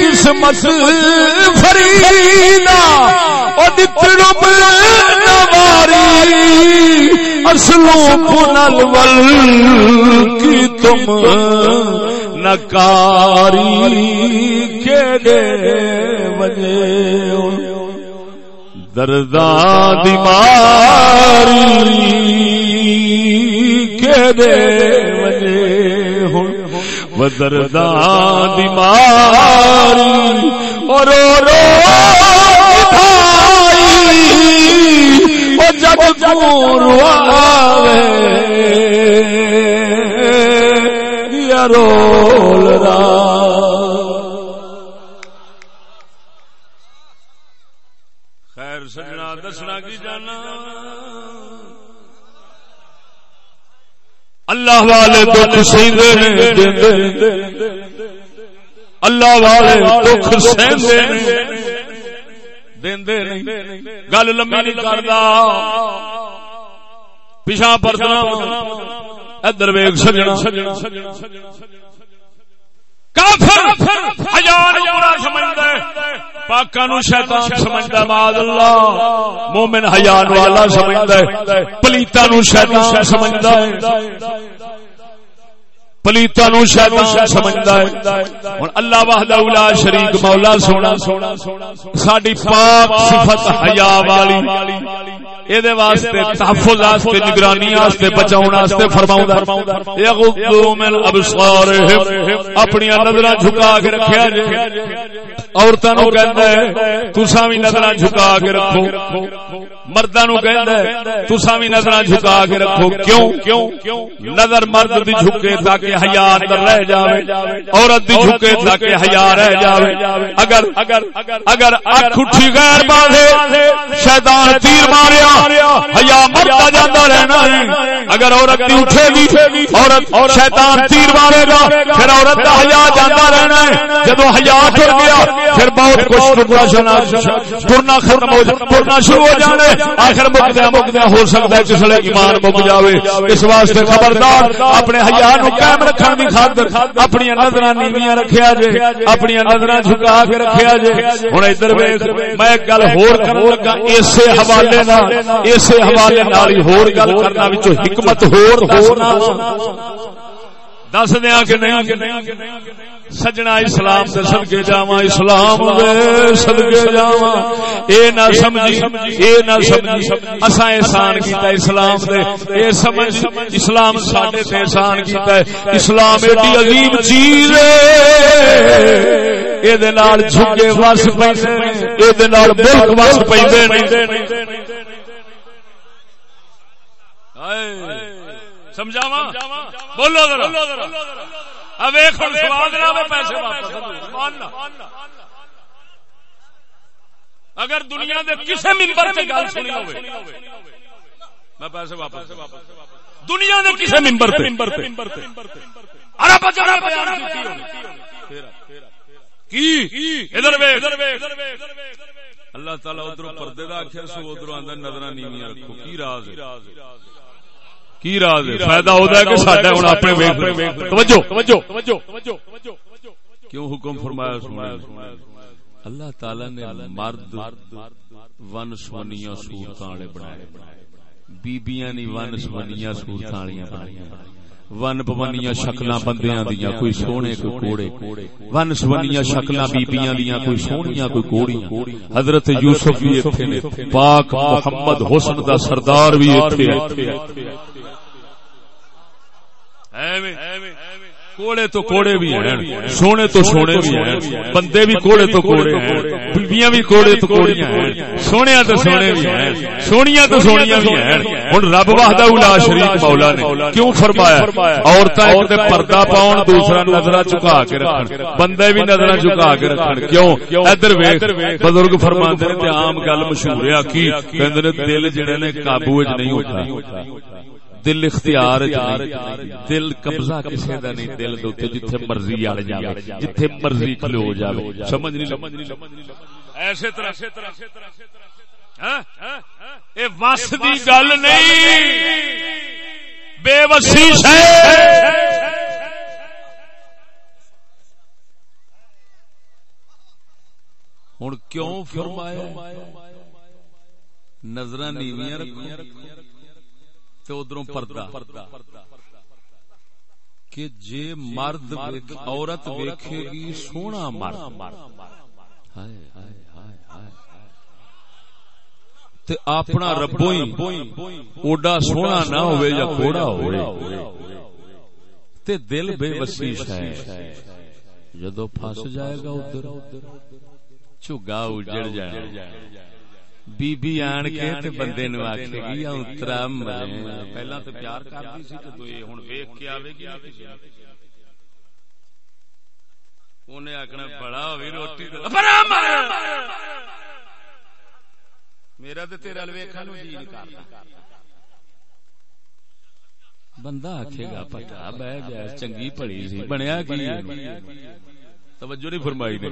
قسمت فریدا نواری اصلوں پنل ول کی تم نکاری کے دے وجے دردان بیماری کے دے وجے ہوں۔ وہ دردان بیماری اور رو وہ جب روے یا رول را۔
دسنا کی جانا؟
اللہ والے دکھ سیندے سہندے اللہ والے دکھ سہندے دے گل لمبی نہیں کرتا پیچھا پرتنا ادھر ویگ سجنا۔ کافر! اجان برا سمجھتا ہے۔ پاکا شیطان سمجھتا ماد اللہ۔ مومن ہزار والا سمجھتا ہے۔ پلیتا نو شیطان سمجھتا ہے۔ پلیتا نو شیطان سمجھدا ہے۔ ہن اللہ وحدہ لا شریک مولا سونا۔ ساڈی پاک صفت حیا والی۔ اے دے واسطے تحفظ واسطے نگرانی واسطے بچاون واسطے فرماوندا یغضوا من ابصارہم۔ اپنی نظراں جھکا کے رکھیا جے۔ عورتاں نو کہندا ہے تساں وی نظراں جھکا کے رکھو. مرداں نو کہندا ہے تساں وی نظراں جھکا کے رکھو. کیوں؟ نظر مرد دی جھکے تاکہ حیا اندر رہ جاوے۔ عورت دی جھکے تاکہ حیا رہ جاوے۔ اگر اگر اکھ اٹھی غیر بازے شیطان تیر ماریا حیا مرتا جاندا رہنا ہے۔ اگر عورت دی اٹھے گی عورت شیطان تیر مارے گا پھر عورت دا حیا جاندا رہنا ہے۔ جدوں حیا ٹر گیا پھر بہت کچھ ٹکڑا شنا ٹرنا ختم ہو ٹرنا شروع ہو جانے آخر مکدیا مکدیا ہو سکتا ہے کس لیے ایمان مک جاوے اس واسطے خبردار اپنے حیا نو قائم رکھن دی خاطر اپنی نظراں نیویاں رکھیا جے اپنی نظراں جھکا کے رکھیا جے ہن ادھر ویکھ میں ایک گل ہور کرن لگا اسے حوالے نال اسے حوالے نال ہی ہور گل کرنا وچوں حکمت ہور دسنا دس دیا کہ نہیں سجنا اسلام دے صدقے جاواں اسلام دے صدقے جاواں۔ اے نہ سمجھی اے نہ سمجھی۔ اساں احسان کیتا اسلام دے۔ اے سمجھ اسلام ساڈے تے احسان کیتا ہے۔ اسلام ایڈی عظیم چیز ہے۔ اے دے نال جھگے وس پیندے اے دے نال ملک وس پیندے بولو اگر دنیا دے کسے ممبر سے گل سنی ہوئے، میں پیسے واپس دنیا دے کسے ممبر ممبر اچھا بیان کی کی؟ ادھر وے اللہ تعالی ادھر پردے دا آخر سو ادھر آدھا نظر نیویاں رکھو۔ کی راز کی راز فائدہ ہوتا ہے کہ ہوں اپنے کیوں حکم فرمایا اللہ تعالی نے مرد ون سونیا سورت والے بنائے۔ بیبیاں نی ون ون شکل بندیاں دیا کوئی سونے کوئی کوڑے۔ ون سونیا شکل بیبیاں دیا کوئی سونیا کوئی کوڑیاں۔ حضرت یوسف بھی نے پاک محمد حسن دا سردار بھی کوڑے تو کوڑے بھی ہیں سونے تو سونے بھی ہیں بندے بھی کوڑے تو کوڑے ہیں بیویاں بھی کوڑے تو کوڑیاں ہیں سونے تو سونے بھی ہیں سونیاں تو سونیاں بھی ہیں ہن رب وحدہ الا شریک مولا نے کیوں فرمایا عورتاں ایک تے پردہ پاون دوسرا نظراں جھکا کے رکھن بندے بھی نظراں جھکا کے رکھن کیوں ادھر ویکھ بزرگ فرماندے نے تے عام گل مشہور ہے کی کہندے نے دل جڑے نے قابو وچ نہیں ہوتا دل اختیار دل قبضہ کسی کا نہیں دل دے جتھے مرضی آ جائے جتھے مرضی کھلو جائے سمجھ نہیں ایسے طرح وس کی گل نہیں۔ بے وسی ہوں کیوں فرمایا نظر نیویاں رکھو۔ ادھر پردہ۔ کہ جے مرد عورت ویکھے گی سونا مرد۔ تے اپنا ربو ہی اوڈا سونا نہ ہوئے یا کوڑا ہوئے۔ تے دل بے وسیش ہے۔ جدو پھنس جائے گا ادھر چگا اجڑ جائے بی بی آن کے تے بندے نو آکھے گی اترا پہلا تے پیار کردی سی تے دوئے ہن ویکھ کے آوے گی اونے آکھنا بڑا ہوئی روٹی تے میرا تے تیرا ویکھن نو جی نہیں کردا بندہ آکھے گا پٹا بہ گیا چنگی پڑی سی بنیا کی توجہ نہیں فرمائی نے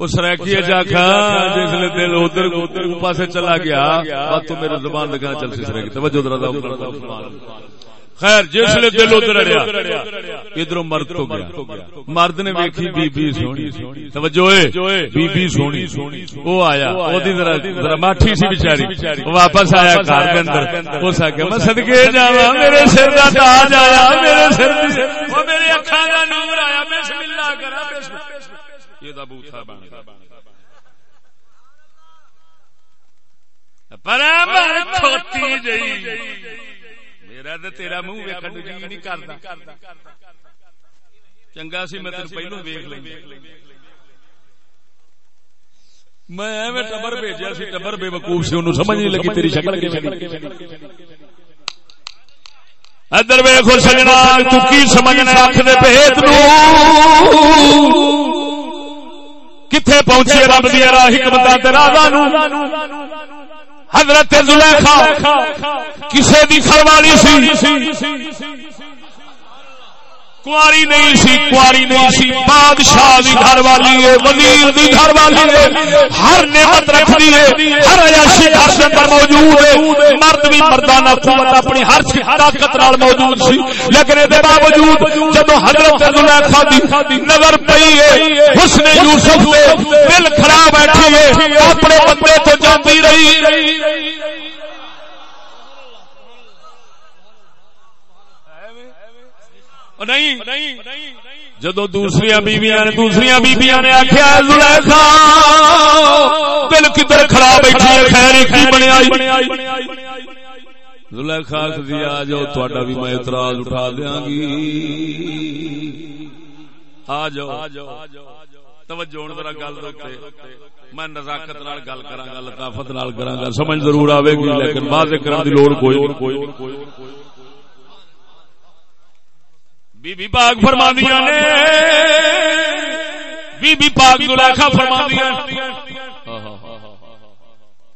اس ریکی جاکھا جس لیے دل ادھر پاسے چلا گیا بات تو میرے زبان لگا چل سی سریکی توجہ درہ دا خیر جس لیے دل ادھر ادھر مرد تو گیا۔ مرد نے ویکھی بی بی سونی۔ توجہ بی بی سونی۔ وہ آیا ذرا ذرا ماٹھی سی بیچاری۔ وہ واپس آیا گھر کے اندر۔ اس آ میں صدقے جاواں میرے سر دا تاج آیا میرے سر میرے اکھاں دا نور آیا بسم اللہ کرا بسم اللہ یہ دا بوتھا بن میرا تو تیرا منہ ویکن جی نہیں کرتا چنگا سی میں تین پہلو ویک لیں میں ٹبر بھیجا سی ٹبر بے وقوف سے انہوں سمجھ نہیں لگی تیری شکل ادھر ویخو سجنا تو کی سمجھنا رکھ دے بہت کتنے پہنچے رب دیا راہ حکمت راہ حضرت زلیخا کسے دی گھر سی۔ کواری نہیں سی کواری نہیں سی، بادشاہ دی گھر والی ہے، وزیر دی گھر والی ہے، ہر نعمت رکھ دی ہے، ہر عیاشی گھر سے پر موجود ہے، مرد بھی مردانہ قوت اپنی ہر طاقت نال موجود سی۔ لیکن دے باوجود جدو حضرت زلیخا دی نظر پئی ہے، حسن یوسف دے دل خراب بیٹھی ہے، اپنے بندے تو جاندی رہی۔ جدو دوسری بیویاں نے دوسری بیویاں نے آخیا دل کدھر خراب بیٹھی خیر کی بنیا زلیخا آخری آ جاؤ تا بھی میں اعتراض اٹھا دیا گی۔ آ جاؤ توجہ ذرا گل میں نزاکت گل کرا گا لطافت کرا گا۔ سمجھ ضرور آئے گی لیکن واضح لوڑ کوئی بی بی پاک فرما دیا نے۔ بی بی پاک زلیخا فرما دیا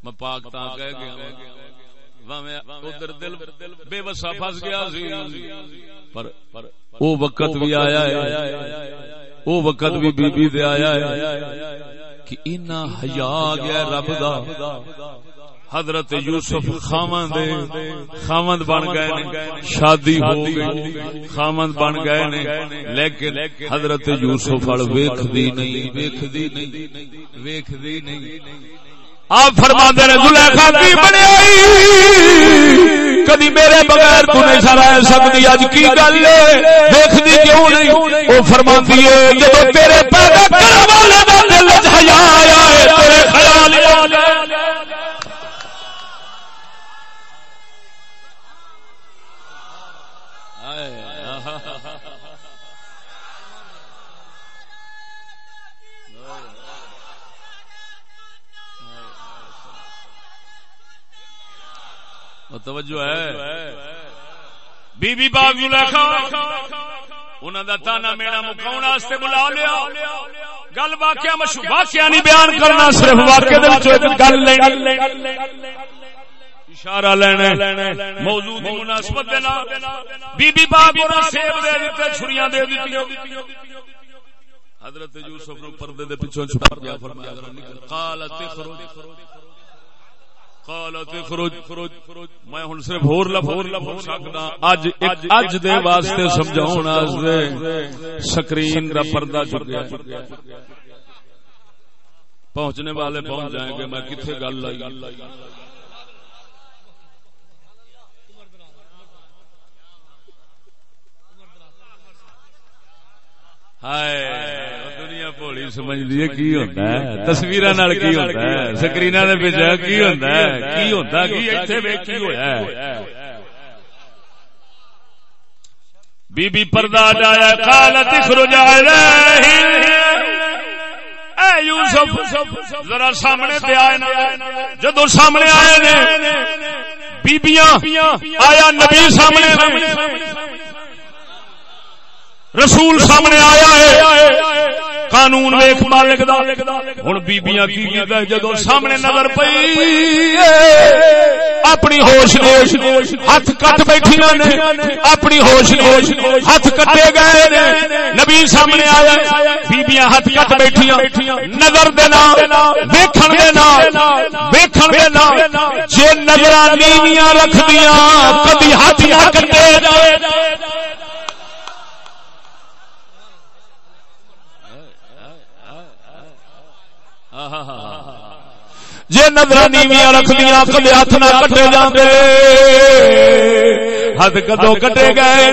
میں پاک تا کہہ گیا ادھر دل بے پھس گیا سی۔ پر او وقت بھی آیا ہے۔ او وقت بھی بی بی دے آیا ہے کہ اینا حیا گیا رب دا۔ حضرت یوسف خامند خامند بن گئے شادی ہو گئی خامند بن گئے نے لیکن حضرت یوسف ویخ ویکھدی نہیں ویکھدی نہیں ویکھدی نہیں۔ آپ فرما دے زلیخا کی بنے کدی میرے بغیر تو نہیں سارا سکتی اج کی گل دیکھتی کیوں نہیں؟ وہ فرما دیے جب تیرے پیدا کرنے والے دل حیا آیا ہے توجہ ہے۔ بی بی باغ زلیخا انہاں دا تانا مینا مکاون واسطے بلا لیا۔ گل واقعہ مشہور واقعہ نہیں بیان کرنا، صرف واقعے دے وچ ایک گل لینی۔ اشارہ لینا موضوع دی مناسبت دے نال بی بی سیب دے دتے چھریاں دے حضرت یوسف نو پردے دے پیچھے چھپا فرمایا قالت خروج میں ہوں صرف ہور لفظ لفظ سکدا۔ اج اج دے واسطے سمجھاون واسطے سکرین دا پردہ چکیا پہنچنے والے پہنچ جائیں گے میں کتنے گل لائی؟ ہائے پولی سمجھ لیے کی ہے تصویر کی ہے کی ہے کی کی بی بی پردہ جایا کالت خرج یوسف ذرا سامنے آئے جدو سامنے آئے نے آیا نبی سامنے رسول سامنے آیا ہے۔ قانون ویخ مالک دا۔ ہوں بیبیاں کی جدو سامنے نظر پئی اپنی ہوش ہاتھ کٹ بیٹھی نے۔ اپنی ہوش ہاتھ کٹے گئے نبی سامنے آیا۔ بیبیاں ہاتھ کٹ بیٹھی نظر دینا ویکھن دینا ویکھن دینا جے نظر نیویاں رکھ دیا کبھی ہاتھ نہ کٹے جی نظر نیویاں رکھ دیا کبھی ہاتھ نہ کٹے جاندے۔ ہاتھ کدو کٹے گئے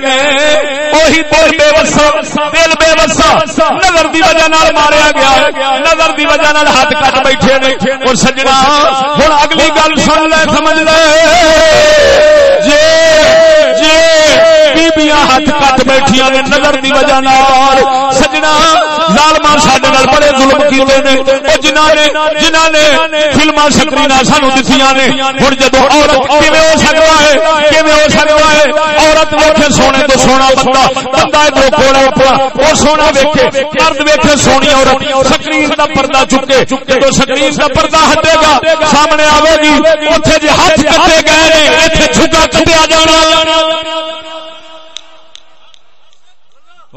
وہی دل بے وسا دل بے وسا۔ نظر دی وجہ نال ماریا گیا۔ نظر دی وجہ نال ہاتھ کٹ بیٹھے نے۔ اور سجنا ہوں اگلی گل سن لے سمجھ لے۔ بیبیاں ہاتھ کٹ بیٹھیا نے نظر دی وجہ نال۔ سجنا ظالما سڈے بڑے ظلم کیتے نے۔ وہ جنہوں نے جنہوں نے فلما سکرین سانو دسیاں نے۔ ہوں جب عورت کیویں ہو سکتا ہے؟ کیویں ہو سکتا ہے؟ عورت ویکھے سونے تو سونا بندہ بندہ ادھر کوڑا اپنا۔ وہ سونا ویکھے، مرد ویکھے سونی عورت۔ سکرین کا پردہ چکے۔ جب سکرین کا پردہ ہٹے گا، سامنے آئے گی۔ اتنے جی ہاتھ کٹے گئے اتنے جھگا کٹیا جانا۔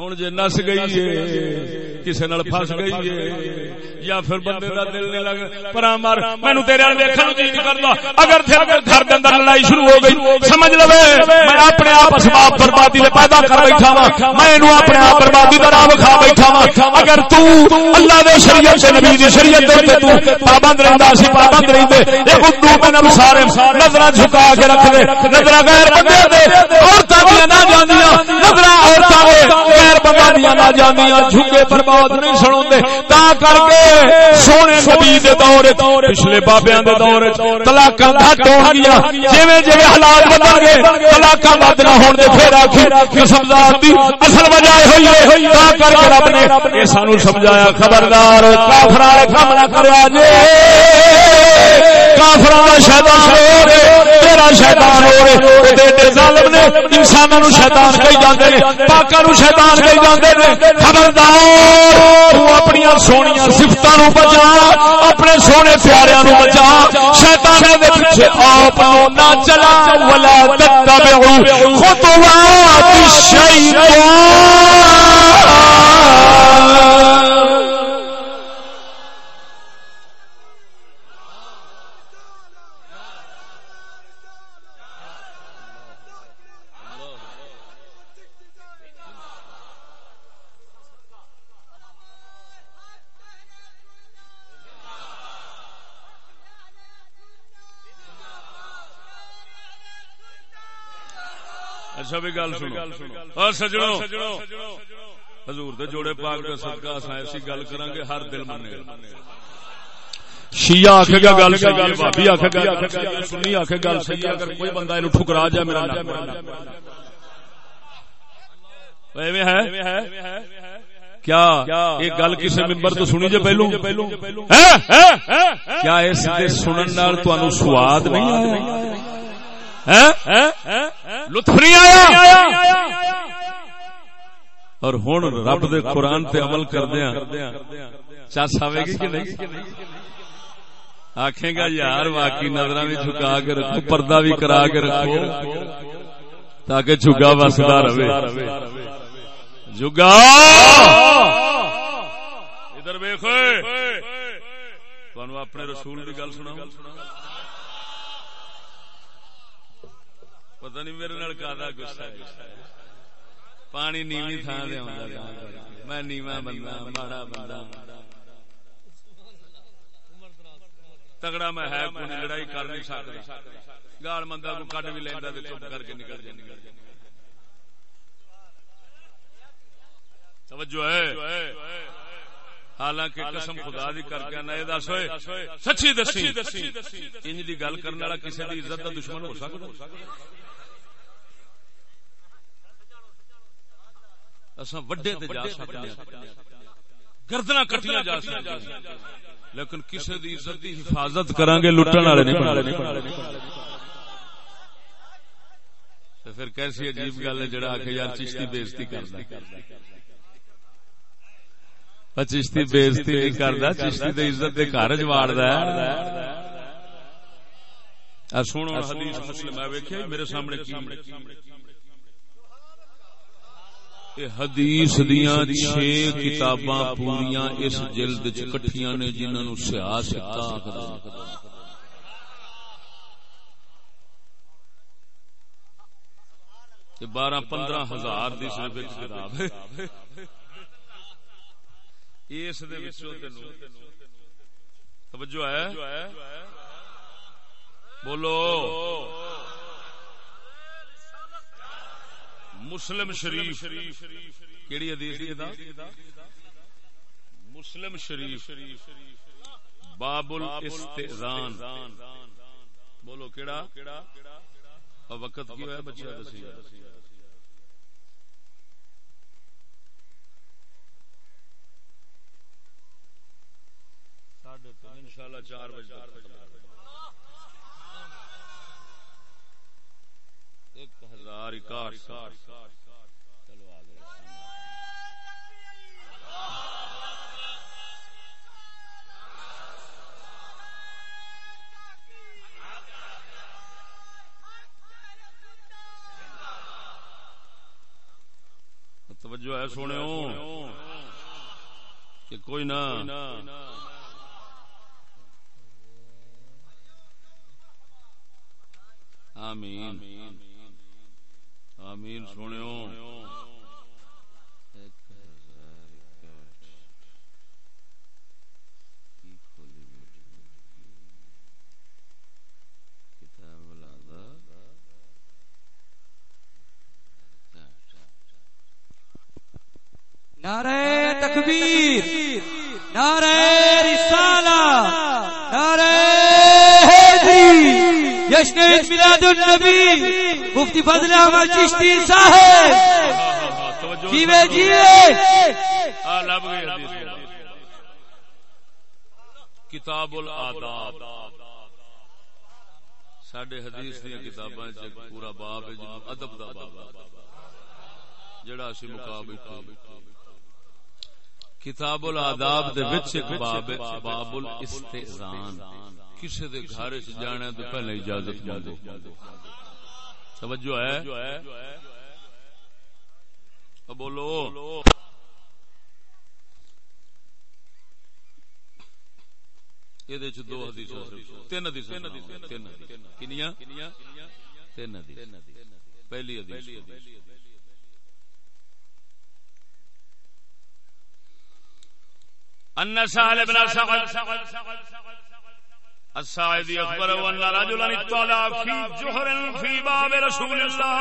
ہوں جی نس گئی ہے کسی نال فس گئی ہے یا پھر بندے دا دل نہیں لگ پر مر مینو تیرے وال ویکھن نو جی نہیں کردا اگر پھر گھر دے اندر لڑائی شروع ہو گئی سمجھ لو میں اپنے آپ اسباب بربادی دے پیدا کر بیٹھا وا میں اینو اپنے آپ بربادی دا راہ کھا بیٹھا وا اگر تو اللہ دے شریعت تے نبی دی شریعت تے تو پابند رہندا سی پابند رہندے اے بدو من سارے نظراں جھکا کے رکھ دے نظراں غیر بندے دے عورتاں دی نہ جاندیاں نظراں عورتاں دے غیر بندہ نہ جاندیاں جھکے برباد نہیں سنوندے۔ تا کر کے سونے نبی دے دور پچھلے بابیاں دے دور طلاقاں گھٹ ہو گیا۔ جویں جویں حالات بدل گئے، طلاقاں ود نہ ہون دے، پھر آکھے، قسم ذات دی اصل وجہ ہوئی ہے۔ تا کر کے رب نے اے سانو سمجھایا، خبردار، کافراں والے کام نہ کریا جے کافراں دا شیطان ہو رے تیرا شیطان ہو رہے رے تے ظالم نے، انساناں نو شیطان کہی جاندے نے، پاکاں نو شیطان کہی جاندے نے۔ خبردار، تو اپنی سونیاں صفتاں نو بچا، اپنے سونے پیاریاں نو بچا۔ شیطان دے پیچھے آپ نہ چلا، ولا تتبعوا خطوات الشیطان۔ بھی گل سنو۔ سجڑوں حضور دے جوڑے پاک دے صدقہ اساں ایسی گل کران گے ہر دل منے شیعہ آکھے گا گل صحیح ہے بھابی آکھے گا سنی آکھے گل صحیح ہے اگر کوئی بندہ اینو ٹھکرا جائے میرا نام ایویں ہے؟ کیا؟ ایک گل کسی ممبر تو سنی جے پہلو؟ کیا اس دے سنن نال تانوں سواد نہیں آیا؟ لطف نہیں آیا؟ اور ہوں رب دے قرآن تے عمل کر دیا چس آئے گی کہ نہیں؟ آخے گا یار واقعی نظر بھی جھکا کے رکھو، پردہ بھی کرا کے رکھو، تاکہ جھگا وسدا رہے۔ جگا ادھر ویخ اپنے رسول کی گل سنا پتہ نہیں میرے نال کا گسا پانی نیوی تھان دے میں نیواں بندہ، ماڑا بندہ۔ تگڑا میں ہے، کوئی لڑائی کر نہیں سکتا۔ گال بندہ کو کڈ بھی لینا چپ کر کے نکل جائے توجہ ہے۔ حالانکہ قسم خدا دی کر کے نہ دس ہوئے۔ سچی دسی۔ انج دی گل کرنے والا کسی دی عزت دا دشمن ہو سکتا وڈے جا سکتے گردنا کٹیاں جا سکتے لیکن کسی دی عزت دی حفاظت کران گے لٹن والے نہیں پھر کیسی عجیب گل ہے جڑا کے یار چشتی بےزتی کرتا چشتی بےزتی نہیں کرتا چشتی دے عزت دے گھر چاڑتا سنو حدیث مسلم ہے ویکھیا میرے سامنے کی۔ حدیث دیاں چھ کتاباں پوریاں اس جلد چ کٹھیاں نے جنہاں نو سیاہ سکتا بارہ پندرہ ہزار دی صرف ایک کتاب ہے۔ اس توجہ ہے؟ بولو۔ مسلم شریف. کیڑی حدیث دا؟ مسلم شریف. باب الاستئذان بولو کیڑا؟ وقت کی ہوا بچہ دسی انشاءاللہ چار بجے ایک ہزار چلو آگے توجہ ہے سونے کہ کوئی نہ آمین آمین سنو
نعرہ تکبیر نعرہ رسالہ نعرہ حیدری جشن میلاد النبی مفتی فضل احمد چشتی صاحب! جیوے جیوے
کتاب الاداب سڈے حدیث دیا کتاباں پورا باب ہے ادب دا باب جڑا اسی مقابل کتاب الاداب دے وچ ایک باب ہے، باب الاستئذان۔ کسی دے گھر چ جانا تو پہلے اجازت مانگو۔ توجہ ہے۔ بولو۔ یہ دو حدیث تین حدیث۔ تین کنیا تین حدیث۔ پہلی حدیث۔ ان بن سعد۔ السائد اخبر ان رجلا اطلع في جهر في باب رسول الله.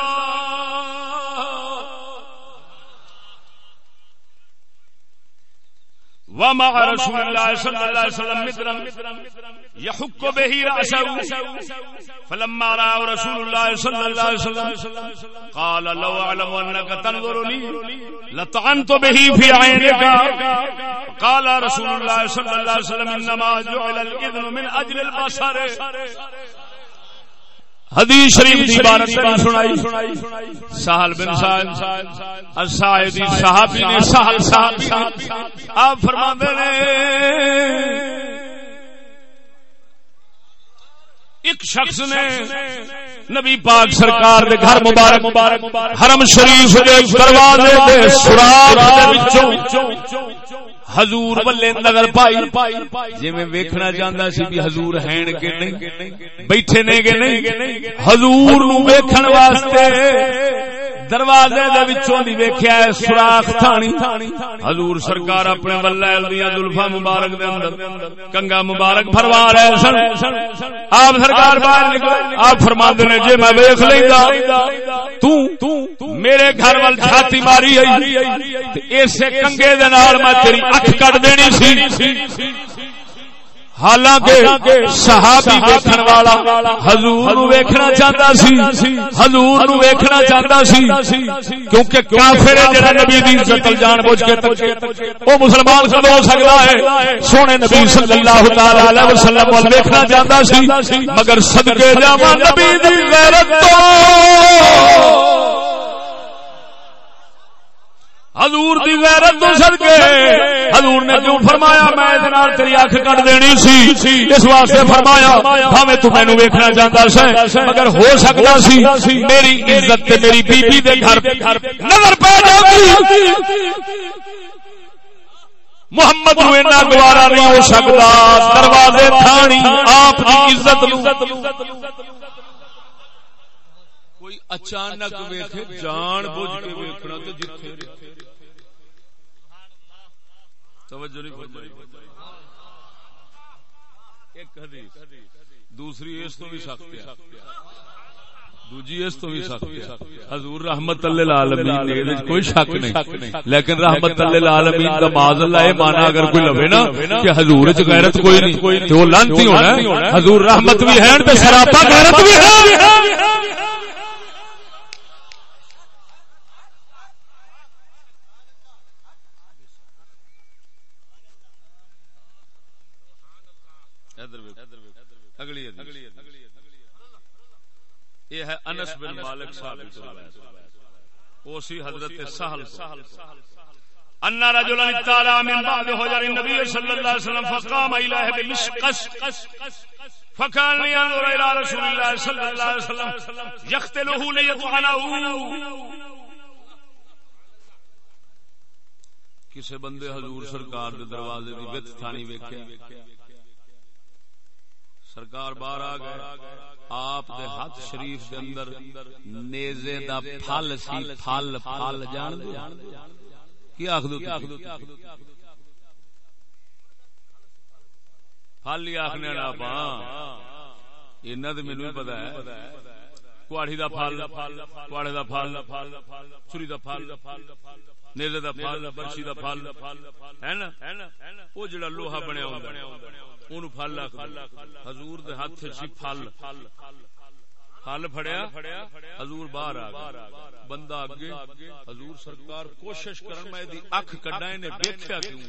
ومع رسول الله صلى الله عليه وسلم مدرا يحك به رأسه فلما رأى رسول الله صلى الله عليه وسلم قال لو أعلم أنك تنظر لي لطعنت به في عينك قال رسول الله صلى الله عليه وسلم إنما جعل الإذن من أجل البصر حدیث شریف دی عبارت سنائی۔ سہل بن صحابی نے سہل صحابی آپ ایک شخص نے نبی پاک سرکار دے گھر مبارک مبارک حرم شریف دے دروازے دے سوراخ دے وچوں۔ حضور بلے نظر پائی۔ جی میں ویکھنا چاہتا سی بھی حضور ہیں کہ نہیں؟ بیٹھے نے کہ نہیں؟ حضور نو ویکھن واسطے دروازے دے وچوں دی ویکھیا ہے سوراخ تھانی۔ حضور سرکار اپنے ولائل دیاں زلفاں مبارک دے اندر کنگا مبارک بھروا رہے سن۔ آپ سرکار باہر نکلے آپ فرماندے نے جے میں ویکھ لیندا تو میرے گھر ول چھاتی ماری اسے کنگے دے نال میں تیری اکھ کٹ دینی سی۔ حالانکہ صحابی ویکھن والا حضور نو ویکھنا چاہتا سی۔ حضور نو ویکھنا چاہتا سی۔ کیونکہ کافر جڑا نبی دی عزت جان بوجھ کے او مسلمان کب ہو سکتا ہے؟ سونے نبی صلی اللہ تعالی علیہ وسلم ول ویکھنا چاہتا سی۔ مگر صدقے جاواں نبی دی غیرت تو
حضور دی غیرت تو سد حضور نے کیوں فرمایا میں ادھر تیری اکھ کٹ دینی سی؟ اس واسطے فرمایا، بھاویں تو مینوں ویکھنا چاہتا سے مگر ہو سکتا سی، میری عزت تے میری بی بی دے گھر نظر پہ جاتی محمد نو اینا گوارا نہیں ہو سکتا دروازے تھانی آپ کی عزت
کوئی اچانک ویکھے، جان بوجھ کے ویکھنا تے جتھے توجہ نہیں فرمائی۔ ایک حدیث، دوسری اس تو بھی سخت ہے۔ دوجی اس تو بھی سخت ہے۔ حضور رحمت اللہ العالمین نے کوئی شک نہیں۔ لیکن رحمت اللہ العالمین دا معاذ اللہ اے مانا اگر کوئی لوے نا کہ حضور وچ غیرت کوئی نہیں تے لانتی ہونا ہے۔ حضور رحمت بھی ہیں تے سراپا غیرت بھی ہے اگلی یہ ہے انس بن مالک صاحب اسی حضرت سہل ان رجلا من بعد حجر النبي صلى الله عليه وسلم فقام اليه بمشقش فكان ينظر الى رسول الله صلى الله عليه وسلم۔ ليطعنه کسے بندے حضور سرکار دے دروازے دی گت تھانی ویکھیا۔ سرکار باہر آ گئے۔ آپ دے ہاتھ شریف دے اندر نیزے دا پھل سی، پھل پھل جان دے۔ کی آخ دو پھل ہی آخنے نا پا اینا تے مینوں پتہ ہے۔ کواڑی دا پھل، کواڑے دا پھل چھری دا پھل۔ نیلے دا پھل برشی دا پھل ہے نا؟ وہ جڑا لوہا بنیا ہوندا اون پھل حضور دے ہتھ سی پھل۔ پھل پھڑیا، حضور باہر آ گیا بندہ اگے حضور سرکار کوشش کرن، میں دی اکھ کڈائے نے، دیکھیا کیوں؟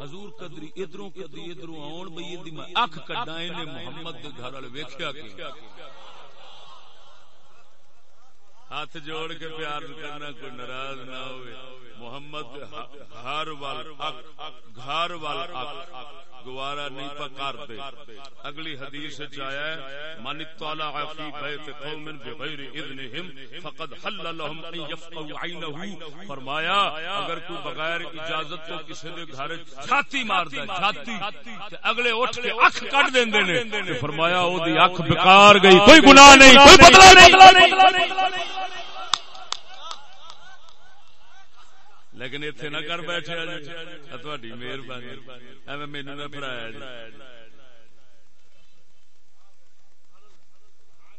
حضور قدری ادھروں قدری ادھروں آن بئی دی میں اکھ کڈائے نے محمد دے گھر والے ویکھیا کیوں؟ ہاتھ جوڑ کے پیار کرنا کوئی ناراض نہ ہوئے۔ محمد ہر وال گھر وال گوارا نہیں پکار دے اگلی حدیث چایا ہے، من اطلع فی بیت قوم بغیر اذنہم فقد حل لهم ان يفقوا عینه فرمایا، اگر کوئی بغیر اجازت تو کسی دے گھر چھاتی ماردا چھاتی۔ تے اگلے اٹھ کے اکھ کٹ دیندے نے۔ تے فرمایا، او دی اکھ بیکار گئی۔ کوئی گناہ نہیں، کوئی بدلہ نہیں۔ لیکن اتنے نہ کر بیٹھے تھوڑی مہربانی ایویں مینو نہ پڑھایا جی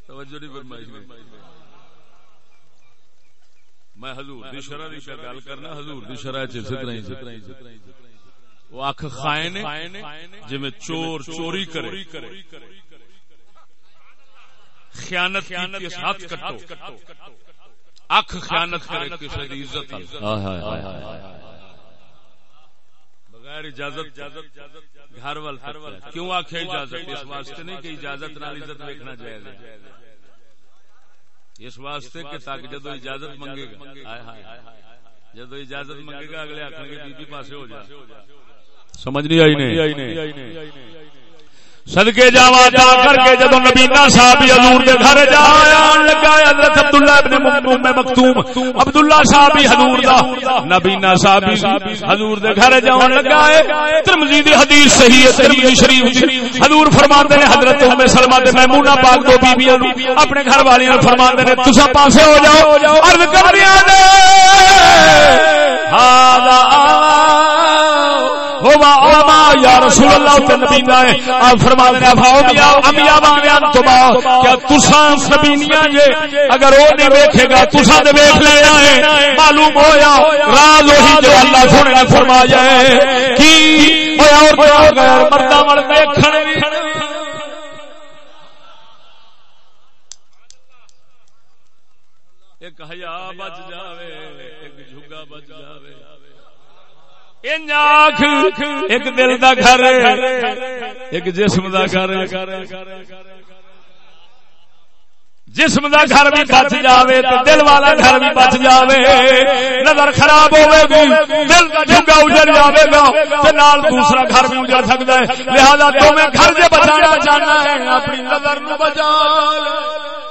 توجہ نہیں فرمائی میں حضور دی شرح دی گل کرنا حضور دی شرح چ طرح ہی وہ اکھ خائن جی چور چوری کرے خیانت کی ہاتھ کٹو اکھ خیانت کرے کسی کی عزت بغیر اجازت گھر وال کیوں آخ اجازت؟ اس واسطے نہیں کہ اجازت نال عزت دیکھنا جائز ہے۔ اس واسطے کہ تک جدو اجازت منگے گا۔ جدو اجازت منگے گا اگلے آخر بی بی پاسے ہو جا۔ سمجھ نہیں آئی نہیں
صدقے جاوا جا کر کے جدو نبینا صاحب حضور دے گھر جایا لگا حضرت عبداللہ ابن مکتوم مکتوم۔ عبداللہ صاحب حضور دا، نبینا صاحب حضور دے گھر جاون لگا ہے۔ ترمذی دی حدیث صحیح ہے، ترمذی شریف حضور فرماندے نے حضرت ام سلمہ تے میمونہ پاک دو بیبییاں اپنے گھر والیاں فرماندے نے، تساں پاسے ہو جاؤ، عرض کر دیا دے ہاں یا رسول اللہ، تے نبی نے آپ فرما دے افاو بیا امیا باویاں تو با، کیا تساں سبینیاں جے اگر او نہیں ویکھے گا، تساں تے ویکھ لے آئے۔ معلوم ہویا، راز وہی جو اللہ سونے نے فرمایا ہے۔ کی؟ اوے اور تو غیر مردا ول ویکھن
ایک حیا بچ جاوے، ایک جھگا بچ جاوے۔
ایک دل دا گھر، ایک جسم دا گھر۔
جسم دا گھر بھی بچ جاوے تے دل والا گھر بھی بچ جاوے۔ نظر خراب ہوے گی، دل دا جھگا اجڑ جاوے گا تے نال دوسرا گھر بھی اجڑ سکدا ہے۔ لہذا تمہیں گھر دے بچانا جانا ہے، اپنی نظر نو بچا لے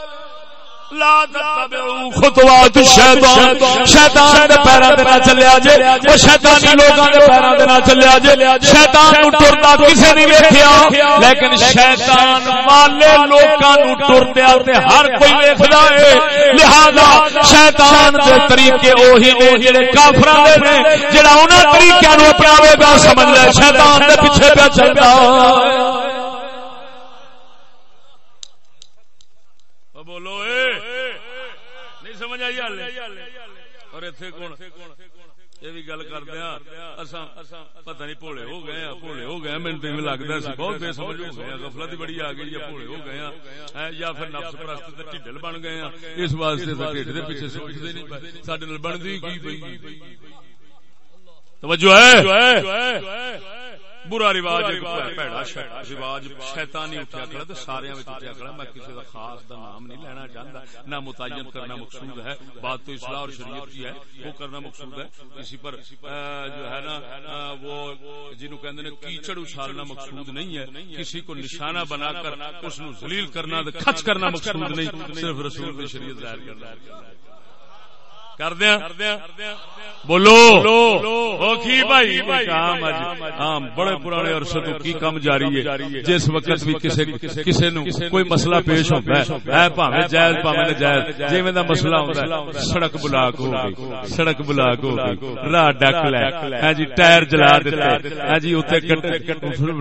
لا تتبعوا خطوات الشیطان. شیطان دے پیراں تے نہ چلیا جے، او شیطانی لوکاں دے پیراں تے نہ چلیا جے۔ شیطان نو ٹردا کسے نہیں ویکھیا، لیکن شیطان والے لوکاں نو ٹردیا تے ہر کوئی ویکھدا ہے لہذا شیطان دے طریقے اوہی نے جڑے کافراں دے نے، جڑا انہاں طریقیاں نو اپناوے گا سمجھ لے، شیطان دے پیچھے پہ چلدا ہے بولو اے نہیں سمجھ آئی اور اتنے کون؟ یہ بھی گل کردیا پتہ نہیں بھولے ہو گئے بھولے ہو گئے میرے تو لگتا سی بہت بے سمجھ ہو گئے گفلت بڑی آ گئی یا بھولے ہو گئے یا پھر نفس پرست ٹھڈل بن گئے اس واسطے ٹھڈ کے پیچھے سوچتے نہیں سڈے بنتی کی پی توجہ ہے؟ برا رواج رواج شیطانی اٹھیا کھڑا تو سارے اٹھیا کھڑا میں کسی کا خاص دا نام نہیں لینا چاہتا نہ متعین کرنا مقصود ہے بات تو اصلاح اور شریعت کی ہے وہ کرنا مقصود ہے۔ کسی پر جو ہے نا وہ جنہوں کہتے ہیں کیچڑ اچھالنا مقصود نہیں ہے کسی کو نشانہ بنا کر اس نو ذلیل کرنا خچ کرنا مقصود نہیں صرف رسول کی شریعت ظاہر کرنا۔ کر دیا بولو بھائی بڑے پرانے عرصے تو کی کام جاری ہے جس وقت بھی کسی کسی نو کوئی مسئلہ پیش ہوتا ہے پاوے جائز پاوے نجائز جویں دا مسئلہ ہوندا ہے سڑک بلاک ہو گئی سڑک بلاک ہو گئی راہ ڈک لے ہاں جی ٹائر جلا دتے ہاں جی اوتے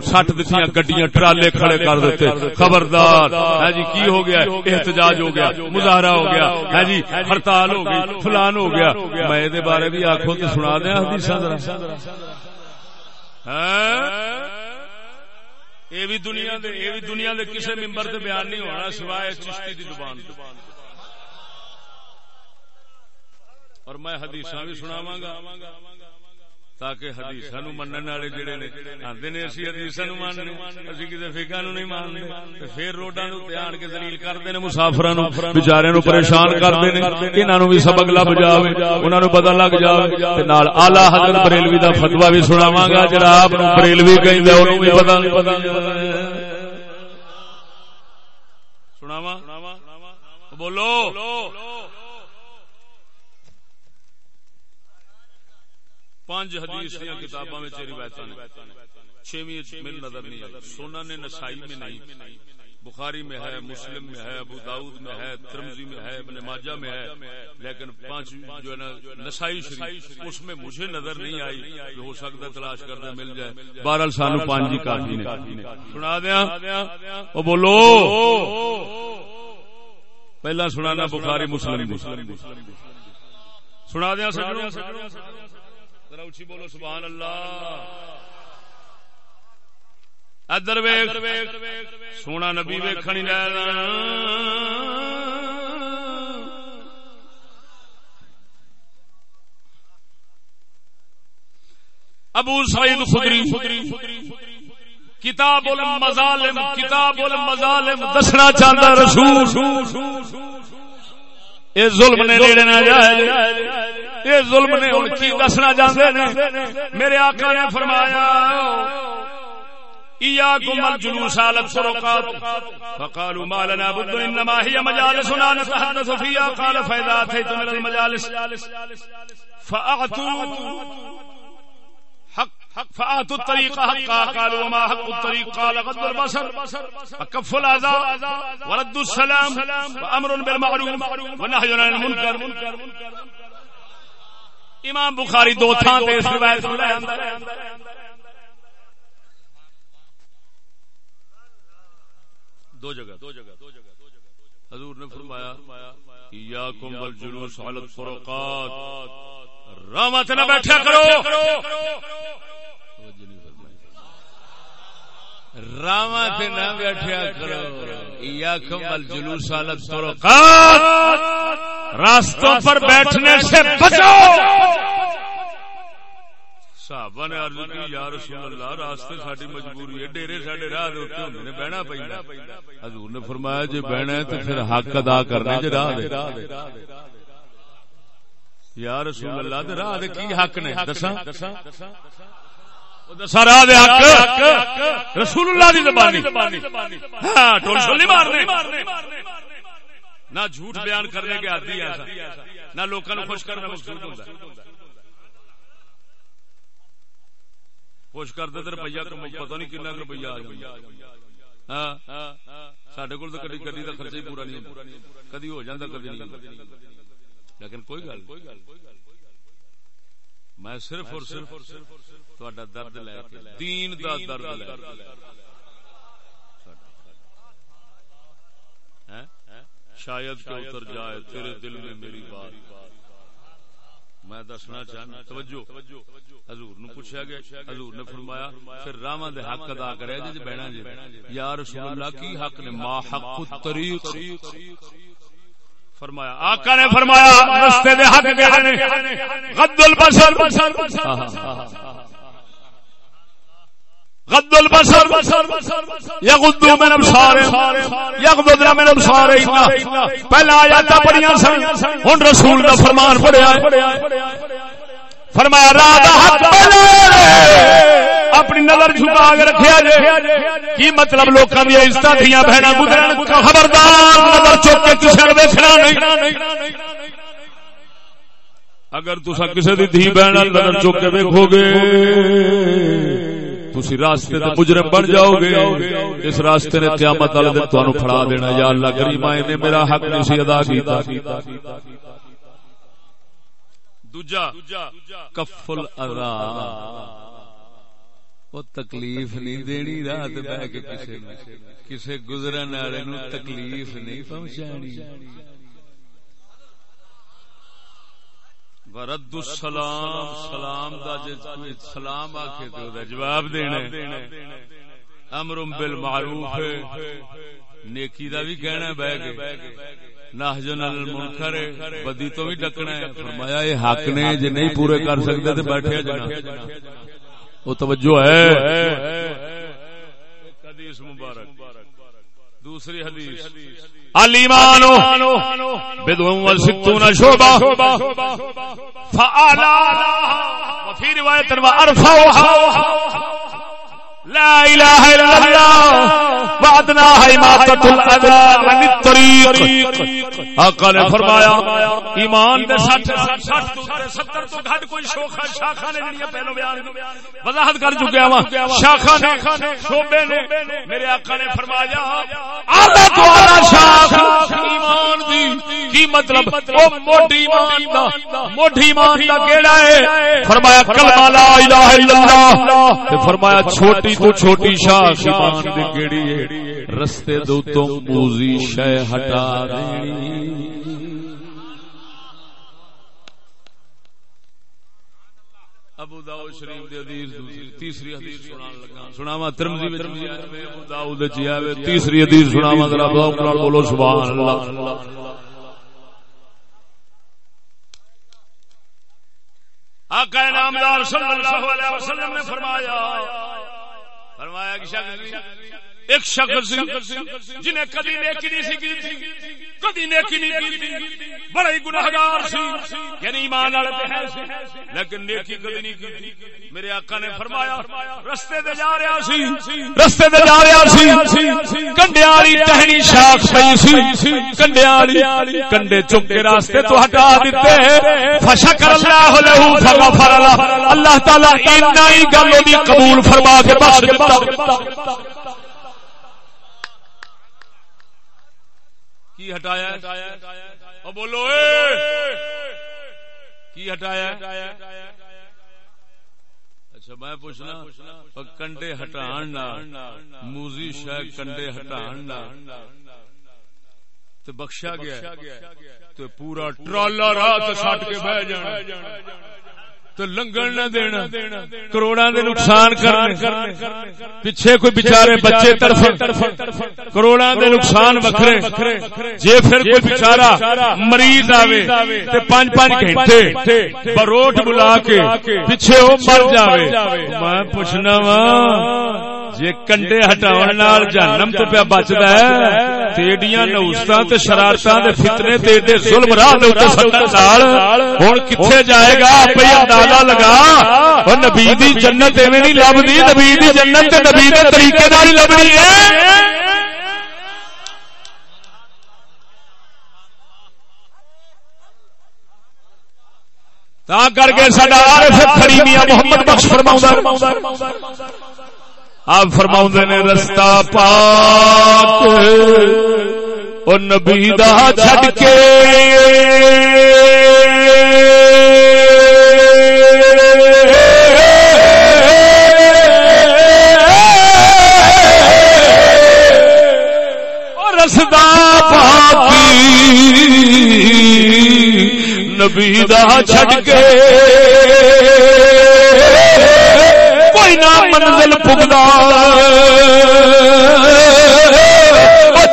سٹ دتیاں گڈیاں ٹرالے کھڑے کر دیتے خبردار ہاں جی کی ہو گیا احتجاج ہو گیا مظاہرہ ہو گیا ہاں جی ہڑتال ہو گئی فلاں نقصان ہو گیا۔ میں یہ بارے بھی آخو تو سنا دیا حدیث یہ بھی دنیا دے یہ بھی دنیا دے کسے ممبر تے بیان نہیں ہونا سوائے چشتی دی زبان اور میں حدیث بھی سناواں گا۔ تاکہ حدیث نو منن والے جڑے نے آندے نے اسی حدیث نو ماننے اسی کسے فقہ نو نہیں مانتے پھر روڈاں نو دھیان کے ذلیل کردے نے مسافراں نو بیچارے نو پریشان کردے نے انہاں نو بھی سبق لب جاوے انہاں نو پتہ لگ جاوے تے نال اعلی حضرت بریلوی دا فتوی بھی سناواں گا جڑا آپ نو بریلوی کہندا اونوں بھی پتہ سناواں؟ بولو۔ پانچ حدیث دیا کتاباں میں روایت چھویں مل نظر نہیں آئی۔ سونا نے نسائی میں نہیں۔ بخاری میں ہے مسلم میں ہے ابو داؤد میں ہے ترمزی میں ہے ابن ماجہ میں ہے۔ لیکن پانچ جو ہے نا نسائی شریف اس میں مجھے نظر نہیں آئی کہ ہو سکتا تلاش کرنا مل جائے۔ بہرحال سانو پانچ کافی نے۔ سنا دیا؟ وہ بولو۔ پہلا سنانا بخاری مسلم سنا دیا ذرا اچھی بولو سبحان اللہ۔ ادر سونا نبی ویکھنی ابو سعید خدری کتاب المظالم کتاب المظالم دسنا چاہتا رسول۔ یہ ظلم نے نیڑے نہ جائے۔ یہ ظلم نے ان کی دسنا چاہتے ہیں میرے آقا نے فرمایا إياكم الجلوس على الطرقات فقالوا ما لنا بد إنما هي مجالسنا نتحدث فيها، قال فإذا أتيتم إلى المجالس فأعطوا فآتوا الطريق حقا، قالوا وما حق الطريق، قال غض البصر وكف الأذى ورد السلام وأمر بالمعروف ونهي عن المنكر. امام بخاری دو تھان تے اس روایت کو لے دو جگہ دو جگہ دو جگہ۔ حضور نے فرمایا، ایاکم والجلوس علی الفرقات رحمت نہ بیٹھا کرو۔ راوا نہ بیٹھیا کرو۔ یا کمل جلوس راستوں پر بیٹھنے سے بچو۔ صحابہ نے عرض کی یا رسول اللہ راستے ساری مجبوری ہے ڈیرے سڈے راہ دے اتنے ہوندے نے بہنا پیندا حضور نے فرمایا جے بہنا ہے تے پھر حق ادا کرنے جے راہ دے۔ یا رسول اللہ دے راہ دے کی حق نے؟ دساں۔ دسا راہ دے حق رسول اللہ دی زبانی ہاں ٹول شول نہیں مارنے نہ جھوٹ بیان کرنے کے عادی ایسا نہ لوکاں نو خوش کرنا مقصود ہوندا خوش کرتے تو روپیہ پتہ نہیں کنا روپیہ آ جائے سڈے کو کدی کدی کا خرچہ ہی پورا نہیں کدی ہو جاتا کدی نہیں لیکن کوئی گل میں صرف اور صرف تھوڑا درد لے کے، دین دا درد لے شاید کہ اتر جائے، تیرے دل میں میری بات۔ میں دسنا چاہنا، توجہ۔ حضور نو پوچھا گیا، حضور نے فرمایا، پھر راواں دے حق ادا کرے جی بہنا جی۔ یا رسول اللہ، کی حق نے؟ ما حق الطریق۔ فرمایا، آقا نے فرمایا، رستے دے حق کہڑے نے غض البصر غض البصر یغض من ابصار یغض من ابصار پہلا آیات پڑھیاں سن۔ ہن رسول دا فرمان پڑھیا فرمایا راہ دا حق اپنی نظر جھکا کے رکھیا جے۔ کی مطلب لوکاں دی عزت دیاں بہنا گزرن؟ خبردار نظر چوک کے کسے ویکھنا نہیں۔ اگر تسا کسے دی دھی بہن نظر چوک کے ویکھو گے تسی راستے تے مجرم بن جاؤ گے۔ اس راستے نے قیامت والے دن تانوں کھڑا دینا۔ یا اللہ کریم نے میرا حق نہیں سی ادا کیتا۔ دوجا، کفل اذا او تکلیف نہیں دینی، رات بہ کے کسے کسے گزرن والے نو تکلیف نہیں پہنچانی۔ ورد السلام، سلام دا جے سلام آکھے تے دا جواب دینا امر بالمعروف نیکی دا بھی کہنا بہ کے۔ نہجن المنکر بدی تو بھی ڈکنا ہے۔ فرمایا یہ حق نے جے نہیں پورے کر سکتے تے بیٹھے جنا وہ توجہ ہے۔ حدیث مبارک۔ دوسری حدیث۔ الایمان بدو و ستون شعبہ۔ فاعلا وفي لا الہ الا اللہ وعدنا حماتت الاذى عن الطریق آقا نے فرمایا، ایمان دے سٹھ سٹھ تو ستر تو گھٹ کوئی شوخا شاخا نے جنیا پہلو بیان وضاحت کر چکے ہوا شاخا نے شوبے نے میرے آقا نے فرمایا، آدھا تو آدھا شاخ، ایمان دی کی مطلب؟ او موٹی ایمان دا، موٹی ایمان دا کیڑا ہے؟ فرمایا، کلمہ لا الہ الا اللہ۔ فرمایا، چھوٹی تو چھوٹی شاخ ایمان دی کیڑی ہے۔ رستے دو تو موزی شے ہٹا دینی ابو داؤد شریف دی حدیث تیسری حدیث سنان لگا۔ سناواں ترمذی وچ بھی ابو داؤد وچ آوے تیسری حدیث سناواں۔ ذرا بولو۔ سبحان اللہ۔ آقا نامدار صلی اللہ علیہ وسلم نے فرمایا فرمایا کہ شخص ایک شخص جنہیں کدی نیکی نہیں سی کی کدی نیکی نہیں کی بڑا ہی گناہگار سی۔ یعنی ایمان والے تے ہے لیکن نیکی کدی نہیں کی میرے آقا نے فرمایا رستے تے جا رہا سی۔ رستے تے جا رہا سی۔ کنڈے والی ٹہنی شاخ پئی سی۔ کنڈے والی کنڈے چک کے راستے تو ہٹا دیتے فشکر اللہ له فغفر اللہ اللہ تعالی اتنا ہی گل دی قبول فرما کے بخش دیتا۔ کی ہٹایا او بولو کی ہٹایا اچھا میں پوچھنا کنڈے ہٹان موزی شہ کنڈے ہٹان تو بخشا گیا تو پورا ٹرالا رات سٹ کے بہ جانا تو لنگن نہ دینا کروڑا دے نقصان کرنے، پیچھے کوئی بچارے بچے طرف کروڑا دے نقصان وکھرے، جے پھر کوئی بچارا مریض آوے، تے پانچ پانچ گھنٹے بروٹ بلا کے پیچھے وہ مر جاوے۔ میں پوچھنا وا، جے کنڈے ہٹاون نال جہنم تو پیا بچدا ہے، تیڈیاں نوستاں تے شرارتاں دے فتنے تے دے ظلم راہ دے اوتے سٹن نال ہن کتھے جائے گا؟ اپے اندازہ لگا او نبی دی جنت ایویں نہیں لبدی نبی دی جنت تے نبی دے طریقے نال لبنی ہے۔ تا کر کے سڈا عارف کھڑی میاں محمد بخش فرماؤں آپ فرما نے رستہ پاک او نبی دا چھڈ کے۔ رسدا پاکی نبی دا چھڈ کے کوئی نہ منزل پگدا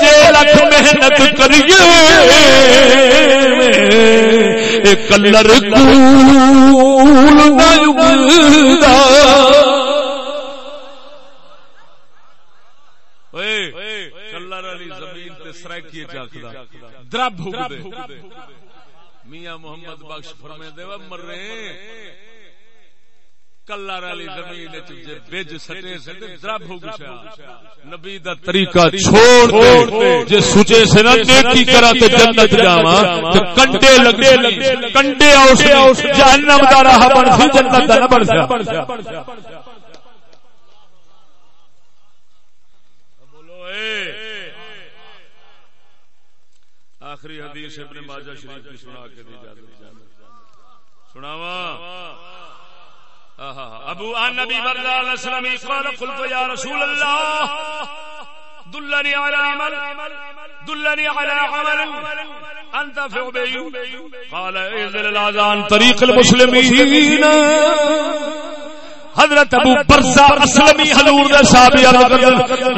جے لکھ محنت کریے۔ کلر کول نہ اگدا چاکدا درب میاں محمد بخش فرمے دے مر رہے کلر والی زمین بج سٹے درب ہو نبی دا طریقہ چھوڑ دے۔ جے سوچے سے نہ نیکی کرا تے جنت جاواں تے کنڈے لگے کنڈے اوس جہنم دا راہ بن سی جنت دا نہ بن سا۔ بولو اے۔ آخری حدیث ابن ماجہ شریف کی سنا کے دی اجازت سناواں؟ ابو ان نبی برد السلام قال قلت يا رسول الله دلني على عمل دلني على عمل انتفع به قال انزل الاذان طريق المسلمين حضرت ابو برزا اسلمی حضور دے صحابی عرض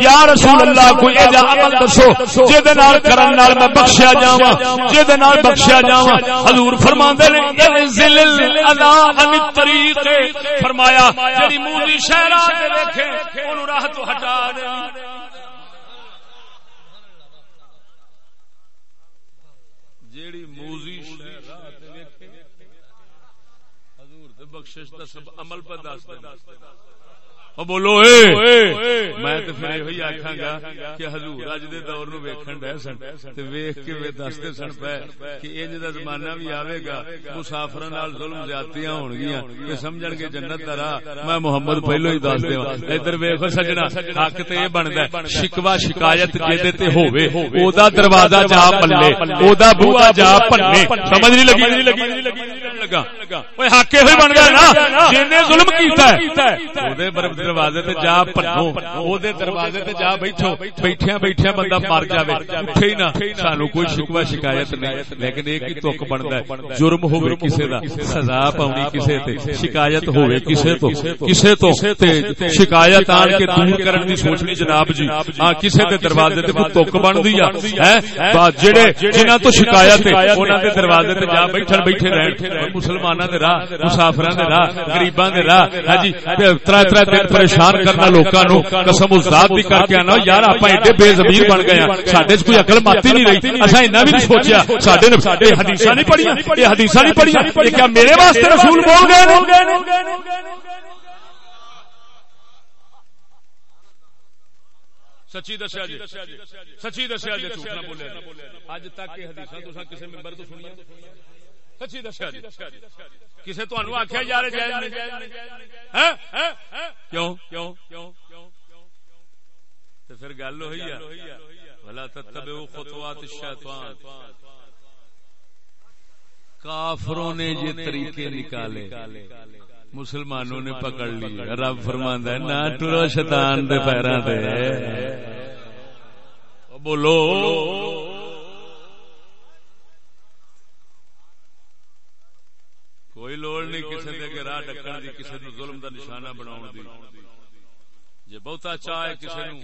یا رسول اللہ کوئی ایجا عمل دسو جے دے نال کرن نال میں بخشیا جاواں جے دے نال بخشیا جاواں۔ حضور فرماندے نے انزل الاذا عن الطريق۔ فرمایا جڑی مولی شہرا تے دیکھے اونوں راہ تو ہٹا دے جیڑی موزی شہرا تے دیکھے حضور دے بخشش دا سب عمل پہ دس دینا۔ بولو میں تو پھر یہ آخا گا کہ حضور اج دے دور نو ویکھن ڈے سن تے ویکھ کے وے دستے سن پے کہ انج دا زمانہ بھی آوے گا، مسافراں نال ظلم زیادتیاں ہون گیاں کہ سمجھن گے جنت دا راہ میں محمد پہلو ہی دس دیواں۔ ادھر ویکھو سجنا، حق تے اے بندا ہے شکوا شکایت جے تے ہووے، او دا دروازہ جا پلے، او دا بوہا جا پنے سمجھ نہیں لگی؟ لگا؟ اوے حق اے بندا نا؟ جنے ظلم کیتا ہے، او دے دروازے تے جا پنو او دے دروازے تے جا بیٹھو، بیٹھیاں بیٹھیاں بندہ مر جاوے اٹھے ہی نہ سانو کوئی شکوہ شکایت نہیں، لیکن ایک ہی توک بندا ہے، جرم ہوے کسے دا، سزا پاونی کسے تے، شکایت ہوے کسے تو کسے تو، تے شکایت آن کے دور کرن دی سوچنی جناب جی ہاں کسے دے دروازے تے کوئی توک بندی آ ہے؟ بات جڑے جنہاں تو شکایت ہے انہاں دے دروازے تے جا بیٹھن بیٹھے رہن، مسلماناں دے راہ، مسافراں دے راہ، غریباں دے راہ ہاں جی ترا ترا دن پریشان کرنا لوکاں نو قسم ذات دی کر کے آنا یار اپا ایڈے بے زمیر بن گئے ہیں۔ ساڈے کوئی عقل ماتی نہیں رہی۔ اسا اینا بھی نہیں سوچیا ساڈے نے ساڈے حدیثاں نہیں پڑھیاں یہ حدیثاں نہیں پڑھیاں یہ کیا میرے واسطے رسول بول گئے سچی دسیا جی سچی دسیا جی جھوٹ نہ بولیا اج تک یہ حدیثاں تساں کسے ممبر تو سنیاں۔ سچی دسیا جی کسے تانوں آکھیا یار جائز نہیں کیوں؟ کیوں؟ تے پھر گل ہوئی ہے۔ بھلا تتبعوا خطوات الشیطان کافروں نے یہ طریقے نکالے مسلمانوں نے پکڑ لی۔ رب فرماندا ہے نہ ٹرو شیطان دے پیراں تے بولو۔ کوئی لوڑ نہیں کسی دے کے راہ ڈکن دی کسی نو ظلم دا نشانہ بناؤ دی۔ جے بہتا چاہے کسی نو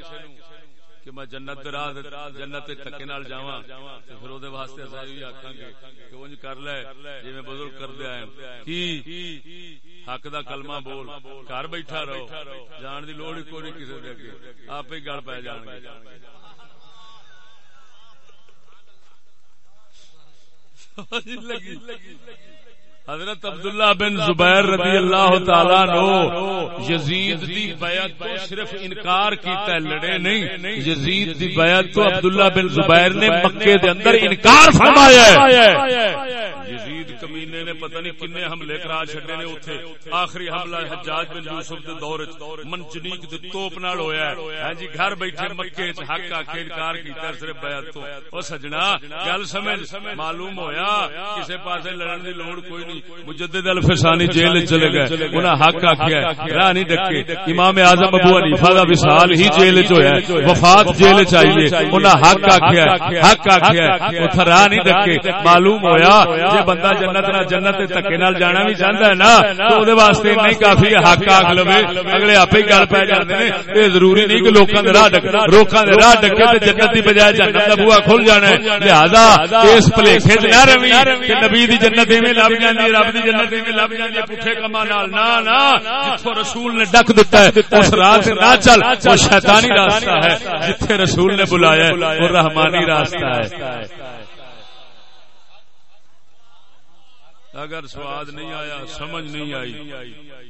کہ میں جنت دے راہ جنت دے تکے نال جاواں، تے پھر اودے واسطے اساں یہ آکھاں گے کہ اونج کر لے، جویں بزرگ کردے آئے کی؟ حق دا کلمہ بول، گھر بیٹھا رہو، جان دی لوڑ ہی کوئی نہیں کسی دے اگے آپ ہی گل پے جان گے۔ لگی؟ حضرت عبداللہ بن زبیر رضی اللہ تعالی نو یزید دی بیعت تو صرف انکار کیتا ہے، لڑے نہیں۔ یزید دی بیعت تو عبداللہ بن زبیر نے مکے دے اندر انکار فرمایا ہے۔ یزید کمینے نے پتہ نہیں کنے حملے کرا چھڈے نے اوتھے۔ آخری حملہ حجاج بن یوسف دے دور وچ منجنیق دے توپ نال ہویا ہے۔ ہاں جی گھر بیٹھے مکے وچ حق آکھے انکار کیتا صرف بیعت تو۔ او سجنا، گل سمجھ، معلوم ہویا، کسے پاسے لڑن دی لوڑ کوئی نہیں۔ مجدد الفسانی جیل چلے گئے، انہاں حق آکھیا ہے، راہ نہیں ڈکے امام اعظم ابو حنیفہ دا وصال ہی جیل وچ ہویا ہے، وفات جیل وچ آئی ہے، انہاں حق آکھیا ہے، حق آکھیا ہے اوتھے راہ نہیں ڈکے معلوم ہویا، جے بندہ جنت نہ جنت تکے نال جانا بھی چاہندا ہے نا، تو اودے واسطے نہیں کافی حق آکھ لوے۔ اگلے اپے ہی گل پے جاندے نے، اے ضروری نہیں کہ لوکاں دے راہ ڈک، روکاں دے راہ ڈکے تے جنت دی بجائے جنت دا بوا کھل جانا ہے۔ لہذا اس بھلیکے وچ نہ روی کہ نبی دی جنت ایویں لب جاندی جاندی رب دی جنت ایویں لب جاندی ہے، پٹھے کما نال، نا نا، جتھوں رسول نے ڈک دتا ہے، اس راہ تے نہ چل، وہ شیطانی راستہ ہے، جتھے رسول نے بلایا ہے، وہ رحمانی راستہ ہے۔ اگر سواد نہیں آیا، سمجھ نہیں آئی۔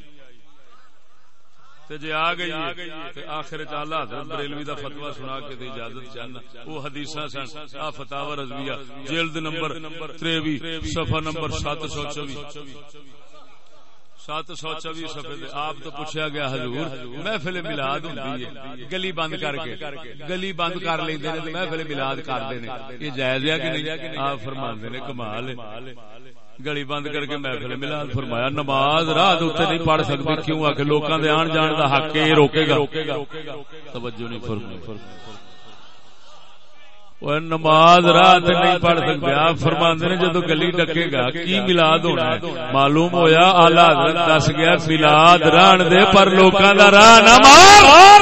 آ گئی آخر حضرت بریلوی دا سنا کے اجازت چاہنا۔ سن۔ آ فتاوا رضویہ۔ جلد نمبر تریوی صفحہ نمبر سات سو چوبی سات سو چوبی سفے آپ تو پوچھا گیا حضور محفل ملاد گلی بند کر کے۔ گلی بند کر لیں محفل ملاد کرتے یہ جائز ہے کہ نہیں؟ آپ نے کمال گلی بند کر کے محفل ملاد فرمایا نماز راہ اتنے نہیں پڑھ سکتے کیوں؟ آ کے کے آن جان کا حق یہ روکے گا۔ توجہ نہیں فرمائی۔ نماز رات نہیں پڑھ سکتے آپ فرما نے جدو گلی ڈکے گا کی ملاد ہونا ہے؟ معلوم ہویا آلہ حضرت دس گیا ملاد ران دے پر لوکاں دا راہ نہ مار۔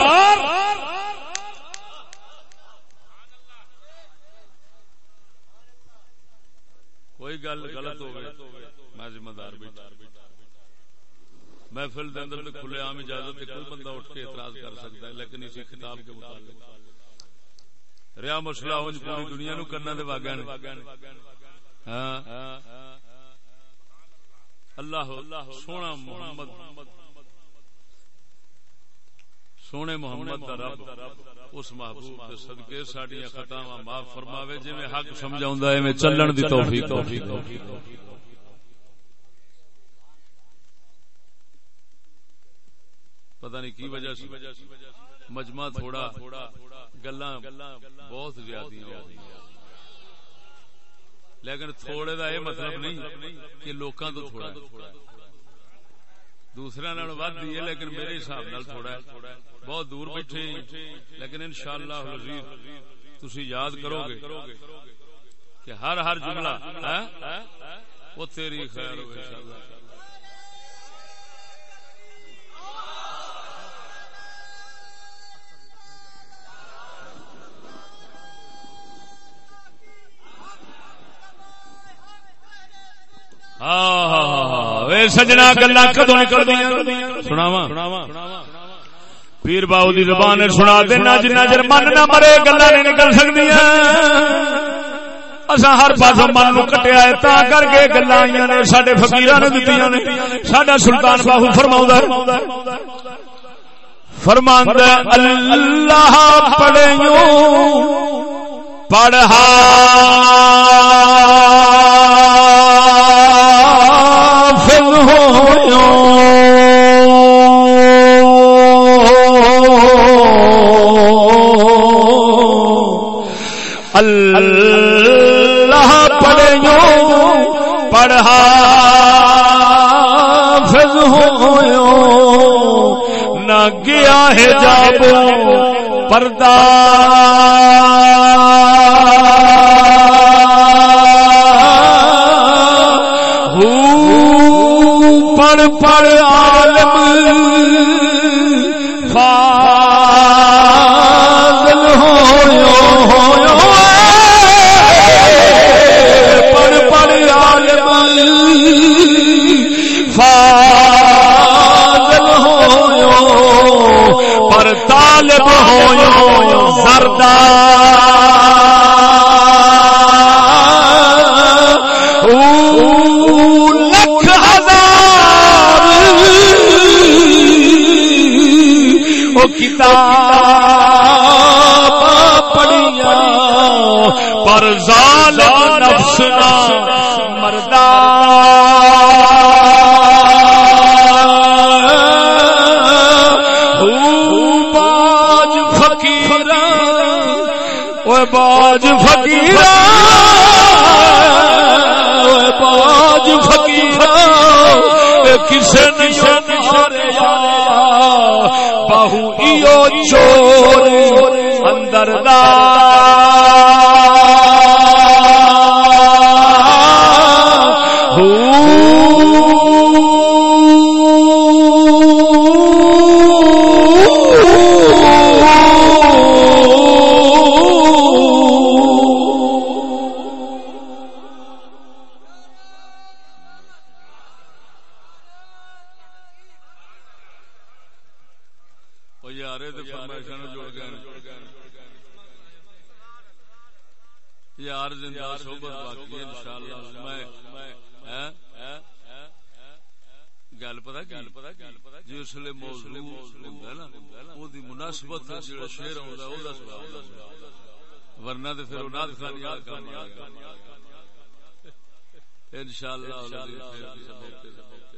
کوئی گل غلط ہوگی میں ذمہ دار بیٹھا محفل دے اندر کھلے عام اجازت کوئی بندہ اٹھ کے اعتراض کر سکتا ہے، لیکن اسی خطاب کے مطابق ریا مسئلہ ہوں پوری دنیا نو کرنا دے واگا ہاں۔ اللہ سونا محمد۔ سونے محمد دا رب، اس محبوب دے صدقے ساڈیاں خطاواں معاف فرماوے، جویں حق سمجھاوندا ہے میں چلن دی توفیق توفیق۔ پتہ نہیں کی وجہ سے۔ مجمع تھوڑا گلا بہت زیادہ لیکن تھوڑے دا یہ مطلب نہیں کہ لوکاں تو تھوڑا دوسرے نال ود ہے، لیکن میرے حساب نال تھوڑا ہے۔ بہت دور بیٹھے لیکن انشاءاللہ العزیز تسی یاد کرو گے کہ ہر ہر جملہ ہاں؟ وہ تیری خیر ہو، انشاءاللہ۔ سجنا گلا کدو نکل دیا سناوا پیر باؤ دی زبان سنا دینا جنا چر من نہ مرے گلا نہیں نکل سکتی اصا ہر پاس من نو کٹیا ہے تا کر کے گلا آئی نے سڈے فکیر نے دیتی نے۔ سڈا سلطان باہو فرما فرما اللہ پڑھے پڑھا۔ اللہ پڑھو پڑھا فض ہو نہ گیا ہے جاب پردہ۔ ہو
پڑھ پڑھ عالم۔ طالب ہویو سردار او لکھ ہزار۔ کتاب پر ظالم نفس نہ مردا باج فقیر باج فقیر کسے نہیں ماریا بہو ایو چور اندر دا۔
او موضوع ہوندا نا او دی مناسبت ہے جڑا شعر ہوندا او دا سوال ورنہ تے پھر خانی انشاءاللہ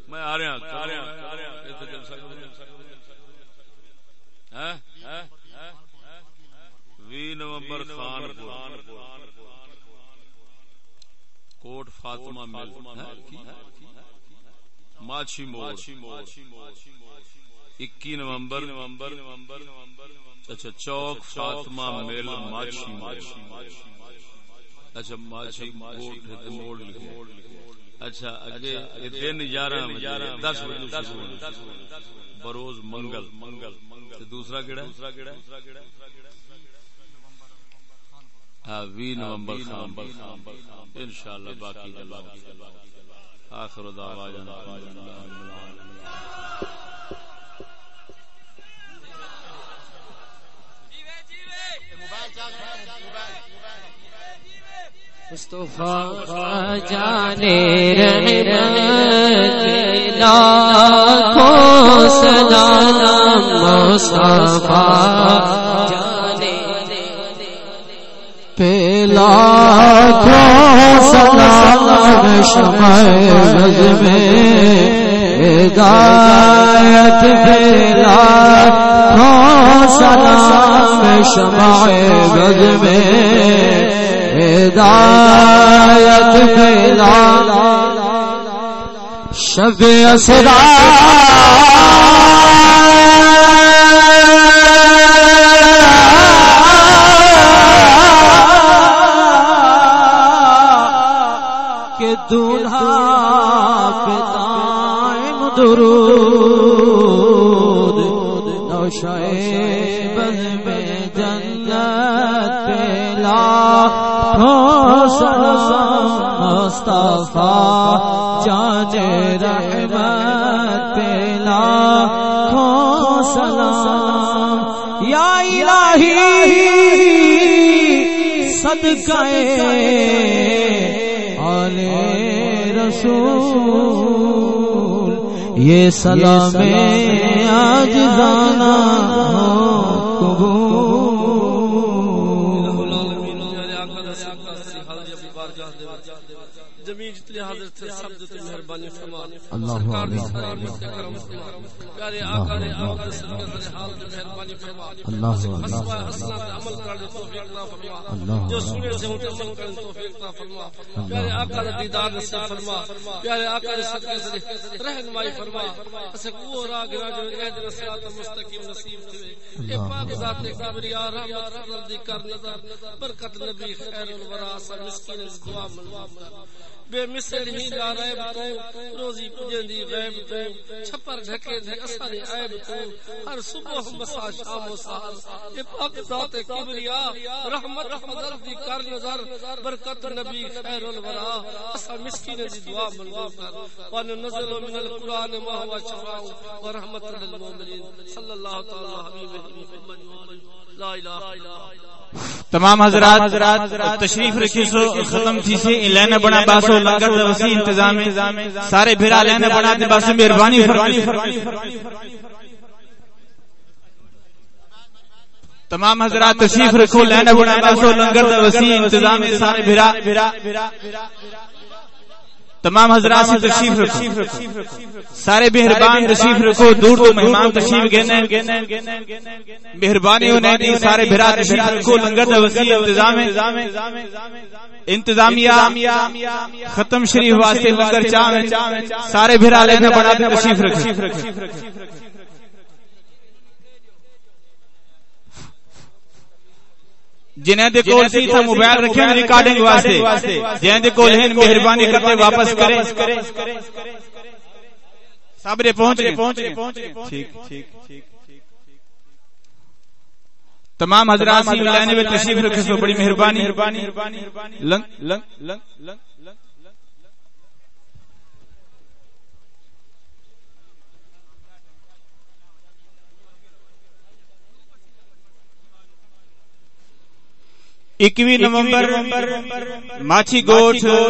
میں آ رہا ایتھے جلسہ کروں وی نومبر خان کوٹ فاطمہ مل۔ ماچھی موڑ. اکی نومبر. نومبر نومبر اچھا چوک فاطمہ مل ماچھی موڑ. اچھا ماچھی کوٹ موڑ اچھا اگے دن گیارہ بجے دس بجے شروع ہونا. بروز منگل. منگل دوسرا کیڑا دوسرا کیڑا ہاں وی نومبر انشاءاللہ باقی جلوہ. آخر دعوانا
مصطفیٰ جانے رہنے لاکھوں سلام مصطفیٰ۔ جانے
پلا سلام شمع رج میں ہدایت پلا سلام شمع رج میں ہدایت پلا شب اسرار درود نوشائے بز میں جنت پلا سلام مصطفیٰ جان رحمت پلا سلام۔ یا الہی، صدقہ آل رسول۔ یہ سلام آج دانا
زمین جتنے حاضر تھے سب جتنے مہربانی فرما
اللہ
سرکار کے پیارے آقا نے آقا نے سارے حال میں مہربانی فرما
اللہ
حسنا پہ عمل کرنے توفیق عطا فرما جو سنے سے ہوتے عمل کرنے توفیق عطا فرما پیارے آقا نے دیدار نصیب فرما پیارے آقا نے صدقے سے رہنمائی فرما اسے وہ راہ گرا جو اہدنا صراط المستقیم نصیب تھے اے پاک ذات کبریا رحمت فضل دی کر نظر برکت نبی خیر الورا سب مسکین دعا منوا بے مثل ہی نہیں جا ریب تو، روزی پجندی غیب تو، چھپر ڈھکے دے اثر عیب تو۔ ہر صبح مسا شام و سحر، اے پاک ذات کبریا، رحمت فضل دی کر نظر، برکت نبی خیر الورا۔ اسا مسکین دی دعا منظور کر۔ وان نزل من القران ما هو شفاء ورحمت للمؤمنین۔ صلی اللہ تعالی حبیب محمد، لا الہ الا اللہ۔
تمام حضرات تشریف رکھی سو ختم تھی سے لینا بنا باسو لنگر دا وسیع انتظام سارے بھرا لینا بنا دے باسو مہربانی فرمانی تمام حضرات تشریف رکھو لینا بنا باسو لنگر دا وسیع انتظام سارے بھرا تمام حضرات سے تشریف رکھو۔ سارے مہربان تشریف رکھو دور تو مہمان تشریف گینے مہربانی ہونے دی سارے بھرا تشریف رکھو لنگر دا وسیع انتظام انتظامیہ۔ ختم شریف واسطے لنگر چاہ سارے بھرا لینا بنا دے تشریف رکھو جنہیں دے کول سی تھا موبائل رکھیں ریکارڈنگ واسطے جنہیں دے کول ہیں مہربانی کرتے واپس کریں۔ سابرے پہنچ گئے۔ ٹھیک ٹھیک تمام حضرات سی لینے میں تشریف رکھے سو بڑی مہربانی۔ لنگ لنگ لنگ لنگ اکوی نومبر ماچھی گوٹ